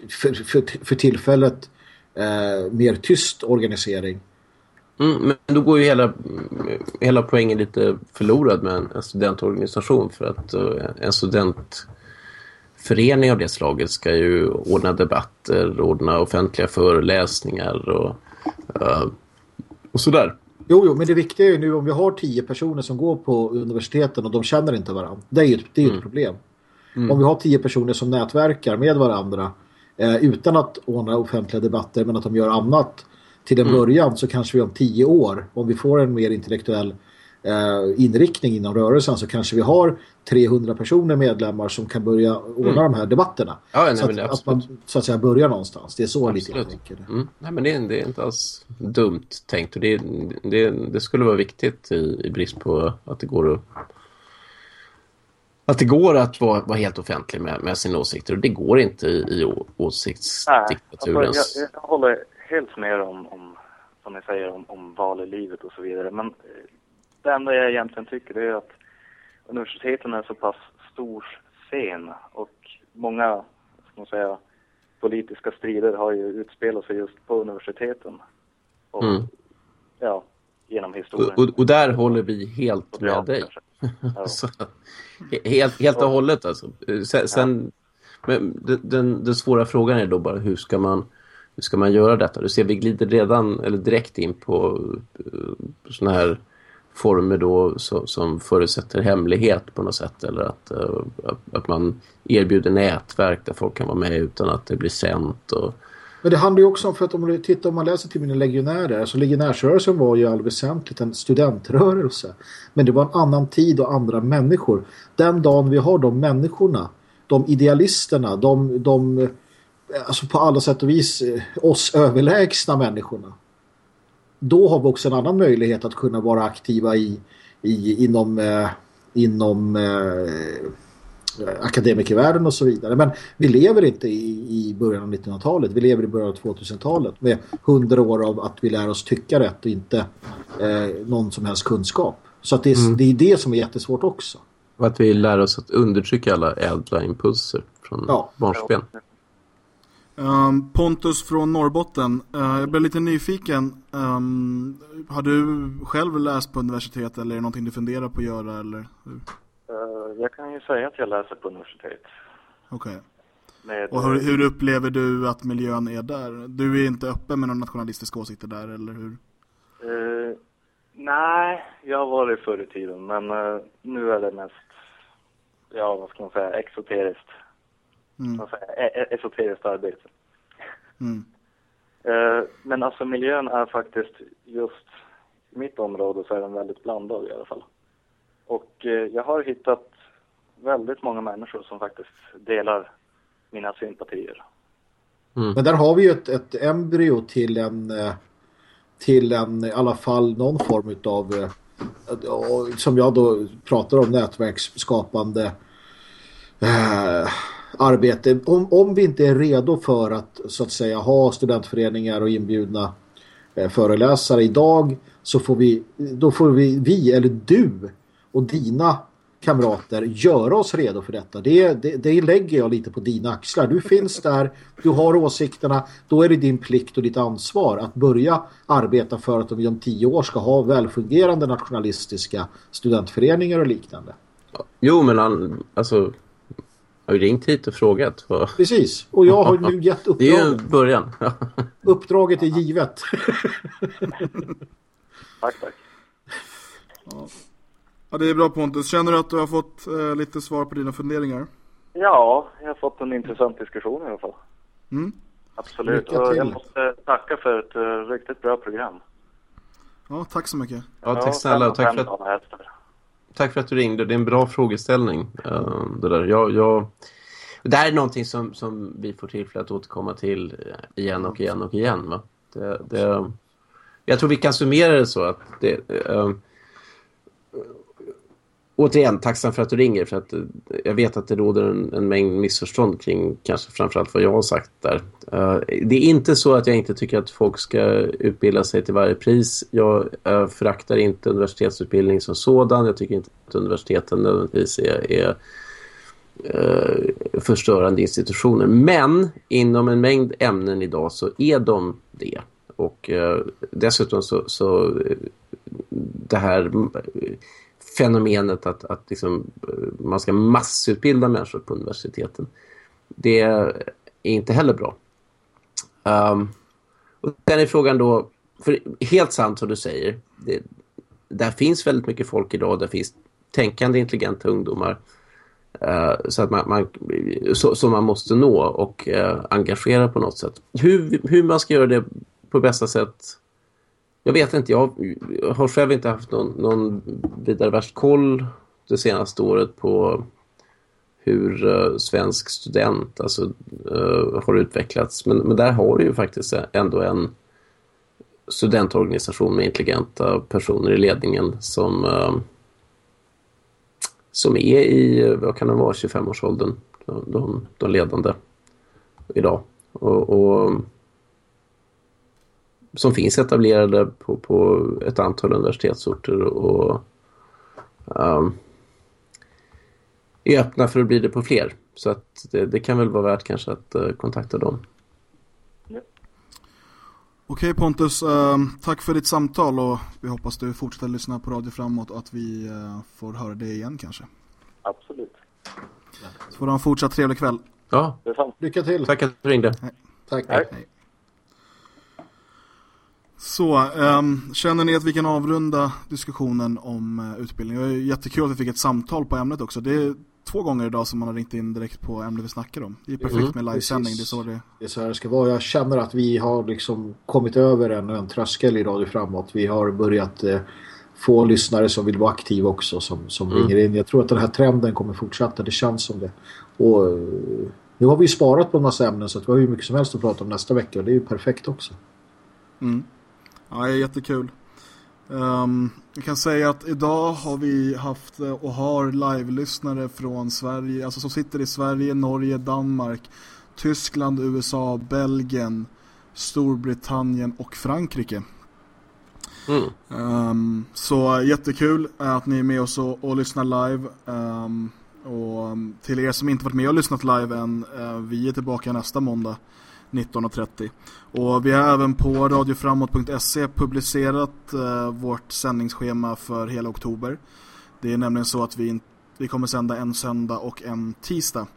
för, för, för tillfället eh, mer tyst organisering. Mm, men då går ju hela, hela poängen lite förlorad med en, en studentorganisation för att uh, en studentförening av det slaget ska ju ordna debatter, ordna offentliga föreläsningar och, uh, och sådär. Jo, jo, men det viktiga är ju nu om vi har tio personer som går på universiteten och de känner inte varandra. Det är ju det är ju ett problem. Mm. Om vi har tio personer som nätverkar med varandra eh, utan att ordna offentliga debatter men att de gör annat till en Mm. början så kanske vi om tio år, om vi får en mer intellektuell eh, inriktning inom rörelsen så kanske vi har 300 personer medlemmar som kan börja ordna Mm. de här debatterna. Ja, nej, så, att, att man så att säga börjar någonstans. Det är så lite jag Absolut. tänker. Mm. Nej, men det, är- det är inte alls dumt tänkt. Och det, det, det skulle vara viktigt i, i brist på att det går att att det går att vara, vara helt offentlig med, med sina åsikter. Och det går inte i, i Nej, alltså, jag, jag håller helt med om, om som ni säger, om, om val i livet och så vidare. Men eh, det enda jag egentligen tycker är att universiteten är så pass stor scen och många, ska man säga, politiska strider har ju utspelat sig just på universiteten. Och, Mm. Ja, genom historien. Och, och, och där håller vi helt med dig. Så, he- helt, helt och hållet alltså. Sen, sen, men den, den, svåra frågan är då bara hur ska man hur ska man göra detta? Du ser vi glider redan eller direkt in på uh, såna här former då så, som förutsätter hemlighet på något sätt eller att, uh, att, att man erbjuder nätverk där folk kan vara med utan att det blir sänt och men det handlar ju också om, för att om du tittar om man läser till mina legionärer, alltså legionärsrörelsen var ju all väsentligt en studentrörelse. Men det var en annan tid och andra människor. Den dagen vi har de människorna, de idealisterna, de, de alltså på alla sätt och vis eh, oss överlägsna människorna. Då har vi också en annan möjlighet att kunna vara aktiva i, i inom, eh, inom eh, akademikervärlden och så vidare. Men vi lever inte i, i början av 1900-talet. Vi lever i början av 2000-talet med hundra år av att vi lär oss tycka rätt och inte eh, någon som helst kunskap. Så att det, är, Mm. det är det som är jättesvårt också. och att vi lär oss att undertrycka alla ädla impulser från Ja. barnsben. Um, Pontus från Norrbotten. Uh, jag blev lite nyfiken. Um, har du själv läst på universitet eller är det någonting du funderar på att göra? Eller? Eh, jag kan ju säga att jag läser på universitet. Okej. Med, Och hur, hur upplever du att miljön är där? Du är inte öppen med några nationalistiska åsikter där, eller hur? Eh, nej, jag har varit förr i tiden, men eh, nu är det mest, ja vad ska man säga, exoteriskt. Mm. Säga, e- e- esoteriskt arbete. Mm. Eh, men alltså miljön är faktiskt just i mitt område så är den väldigt blandad i alla fall. Och eh, jag har hittat väldigt många människor som faktiskt delar mina sympatier. Men där har vi ju ett, ett embryo till en eh, till en i alla fall någon form utav eh, eh, som jag då pratar om nätverksskapande eh, arbete. Om, om vi inte är redo för att så att säga ha studentföreningar och inbjudna eh, föreläsare. Idag så får vi, då får vi, vi eller du och dina kamrater göra oss redo för detta. Det, det, det lägger jag lite på dina axlar. Du finns där, du har åsikterna, då är det din plikt och ditt ansvar att börja arbeta för att vi om tio år ska ha välfungerande nationalistiska studentföreningar och liknande. Jo, men han, alltså, har ju ringt hit och frågat. Vad... Precis, och jag har nu gett Det är ju uppdraget. en början. Uppdraget är givet. Tack, tack. Ja, det är bra Pontus. Känner du att du har fått eh, lite svar på dina funderingar? Ja, jag har fått en intressant diskussion i alla fall. Mm. Absolut. Och jag måste tacka för ett uh, riktigt bra program. Ja, tack så mycket. Ja, tack snälla och tack för, att, tack för att du ringde. Det är en bra frågeställning. eh, det, där. Jag, jag, det här är någonting som, som vi får tillfälle att återkomma till eh, igen och igen och igen. Va? Det, det, jag tror vi kan summera det så att det, eh, Återigen, tacksam för att du ringer för att eh, jag vet att det råder en, en mängd missförstånd kring kanske framförallt vad jag har sagt där. Eh, det är inte så att jag inte tycker att folk ska utbilda sig till varje pris. Jag uh, föraktar inte universitetsutbildning som sådan. Jag tycker inte att universiteten nödvändigtvis är, är förstörande institutioner. Men inom en mängd ämnen idag så är de det. Och dessutom så, så det här fenomenet att, att liksom, eh, man ska massutbilda människor på universiteten. Det är inte heller bra. Um, och sen är frågan då, för helt sant som du säger, det, där finns väldigt mycket folk idag, där finns tänkande intelligenta ungdomar uh, så att man, man, så, som man måste nå och uh, engagera på något sätt. Hur, hur man ska göra det på bästa sätt jag vet inte, jag har själv inte haft någon, någon vidare värst koll det senaste året på hur uh, svensk student alltså, uh, har utvecklats. Men, men där har du ju faktiskt eh, ändå en studentorganisation med intelligenta personer i ledningen som, uh, som är i, vad kan det vara, 25-årsåldern, de, de, de ledande idag. Och, och som finns etablerade på, på ett antal universitetsorter och um, är öppna för att bli det på fler. Så att det, det kan väl vara värt kanske att uh, kontakta dem. Okej Pontus, eh, tack för ditt samtal och vi hoppas du fortsätter lyssna på Radio Framåt och att vi eh, får höra det igen kanske. Absolut. Så får du ha en fortsatt trevlig kväll. Ja, Detsamma. Lycka till. tack att du ringde. Tack. Så, ehm, känner ni att vi kan avrunda diskussionen om eh, utbildning? Det är jättekul att vi fick ett samtal på ämnet också. Det är två gånger idag som man har ringt in direkt på ämnet vi snackar om. Det är perfekt Mm, med livesändning, det är så det Det är så här det ska vara. Jag känner att vi har liksom kommit över en, en tröskel i Radio Framåt. Vi har börjat eh, få lyssnare som vill vara aktiva också som, som Mm. ringer in. Jag tror att den här trenden kommer fortsätta. Det känns som det. Och eh, nu har vi ju sparat på en massa ämnen så att vi har ju mycket som helst att prata om nästa vecka och det är ju perfekt också. Mm. Ja, det är jättekul. Um, jag kan säga att idag har vi haft eh, och har live-lyssnare från Sverige, alltså som sitter i Sverige, Norge, Danmark, Tyskland, USA, Belgien, Storbritannien och Frankrike. Mm. Ehm, så jättekul att ni är med oss och, och lyssnar live. Ehm, och um, till er som inte varit med och lyssnat live än, eh, vi är tillbaka nästa måndag 19.30. Och vi har även på radioframåt.se publicerat eh, vårt sändningsschema för hela oktober. Det är nämligen så att vi, vi kommer sända en söndag och en tisdag.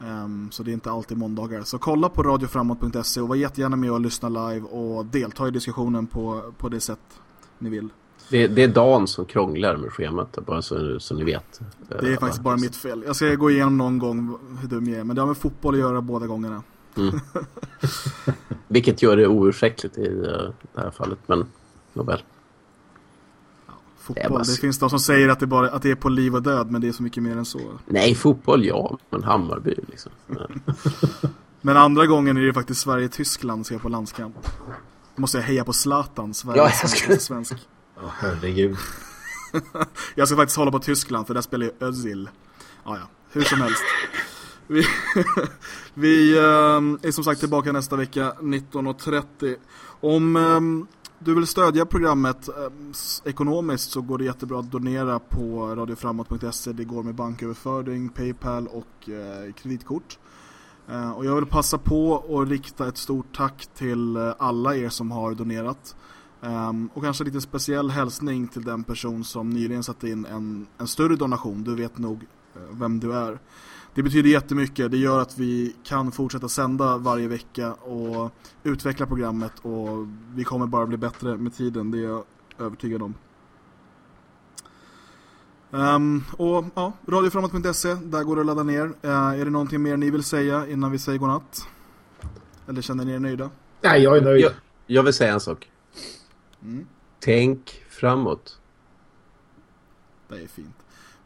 Ehm, så det är inte alltid måndagar. Så kolla på radioframåt.se och var jättegärna med och lyssna live och delta i diskussionen på, på det sätt ni vill. Det, det är Dan som krånglar med schemat, bara så, så ni vet. Det är faktiskt bara mitt fel. Jag ska gå igenom någon gång hur dum jag är, men det har med fotboll att göra båda gångerna. Mm. Vilket gör det oursäktligt i det här fallet, men nåväl. Fotboll, Det är bara det, finns de som säger att det, bara, att det är på liv och död, men det är så mycket mer än så. Nej, fotboll ja, men Hammarby liksom. Men andra gången är det faktiskt Sverige-Tyskland, jag på landskamp. Då måste jag heja på Zlatan, Sverige Ja, jag skulle- svensk. Ja, herregud. jag ska faktiskt hålla på Tyskland, för där spelar ju Özil. Ja, ja, hur som helst. Vi, vi ehm, är som sagt tillbaka nästa vecka 19.30. Om ehm, du vill stödja programmet ehm, ekonomiskt så går det jättebra att donera på radioframåt.se. Det går med banköverföring, Paypal och eh, kreditkort. Eh, och jag vill passa på att rikta ett stort tack till eh, alla er som har donerat. Och kanske lite speciell hälsning till den person som nyligen satte in en, en större donation. Du vet nog vem du är. Det betyder jättemycket. Det gör att vi kan fortsätta sända varje vecka och utveckla programmet och vi kommer bara bli bättre med tiden. Det är jag övertygad om. Ehm, och ja, radioframåt.se, där går det att ladda ner. Eh, är det någonting mer ni vill säga innan vi säger godnatt? Eller känner ni er nöjda? Nej, jag är nöjd. Jag, jag vill säga en sak. Mm. Tänk framåt. Det är fint.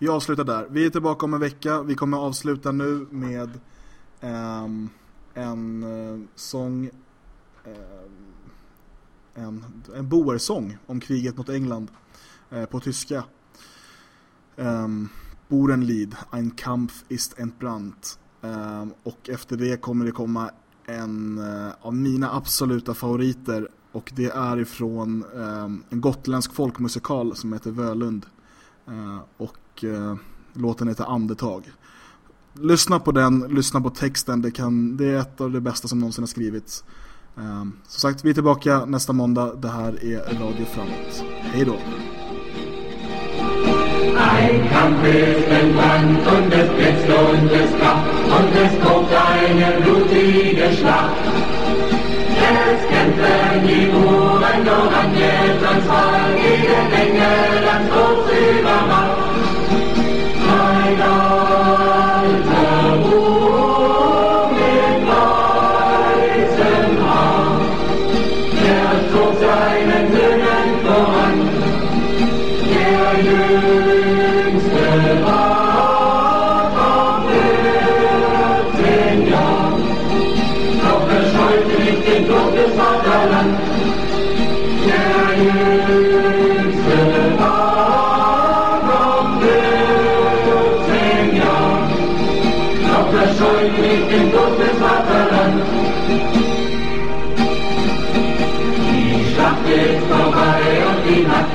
Vi avslutar där. Vi är tillbaka om en vecka. Vi kommer avsluta nu med um, en uh, sång ehm, en, en boersång om kriget mot England uh, på tyska. Ehm, um, Borenlied, Ein Kampf ist entbrannt. Um, och efter det kommer det komma en uh, av mina absoluta favoriter och det är ifrån um, en gotländsk folkmusikal som heter Völund. Uh, och eh, låten heter Andetag. Lyssna på den, lyssna på texten, det, kan, det är ett av det bästa som någonsin har skrivits. Eh, som sagt, vi är tillbaka nästa måndag. Det här är Radio Framåt. Hej då! Ein Kampf ist entbrannt und es blitzt und es kracht und es tobt eine blutige Schlacht. Es kämpfen die Buren Oranje Transvaal gegen Englands Großübermacht.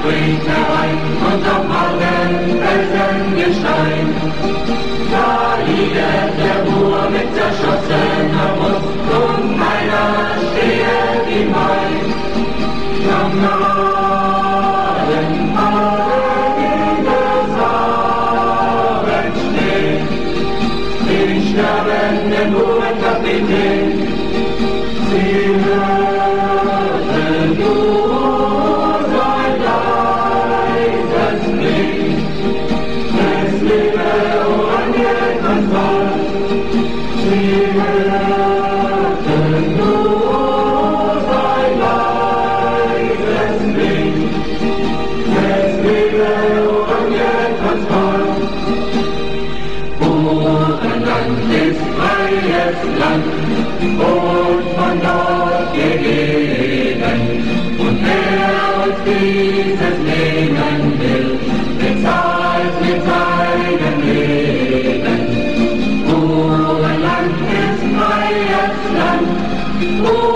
Grüße ein und auf allen Felsen Gestein. Da liegt der Ruhr mit zerschossener Brust und meiner stehe die Mai. Jesus' name and live. Bezahlt mit seinem Leben. Oh, ein Land is my Land. Oh,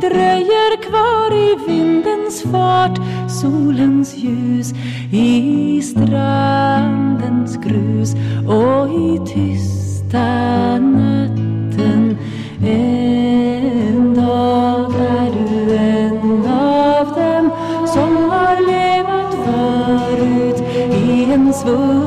Dröjer kvar i vindens fart, solens ljus i strandens grus och i tysta natten. En dag är du en av dem som har levat förut i en svår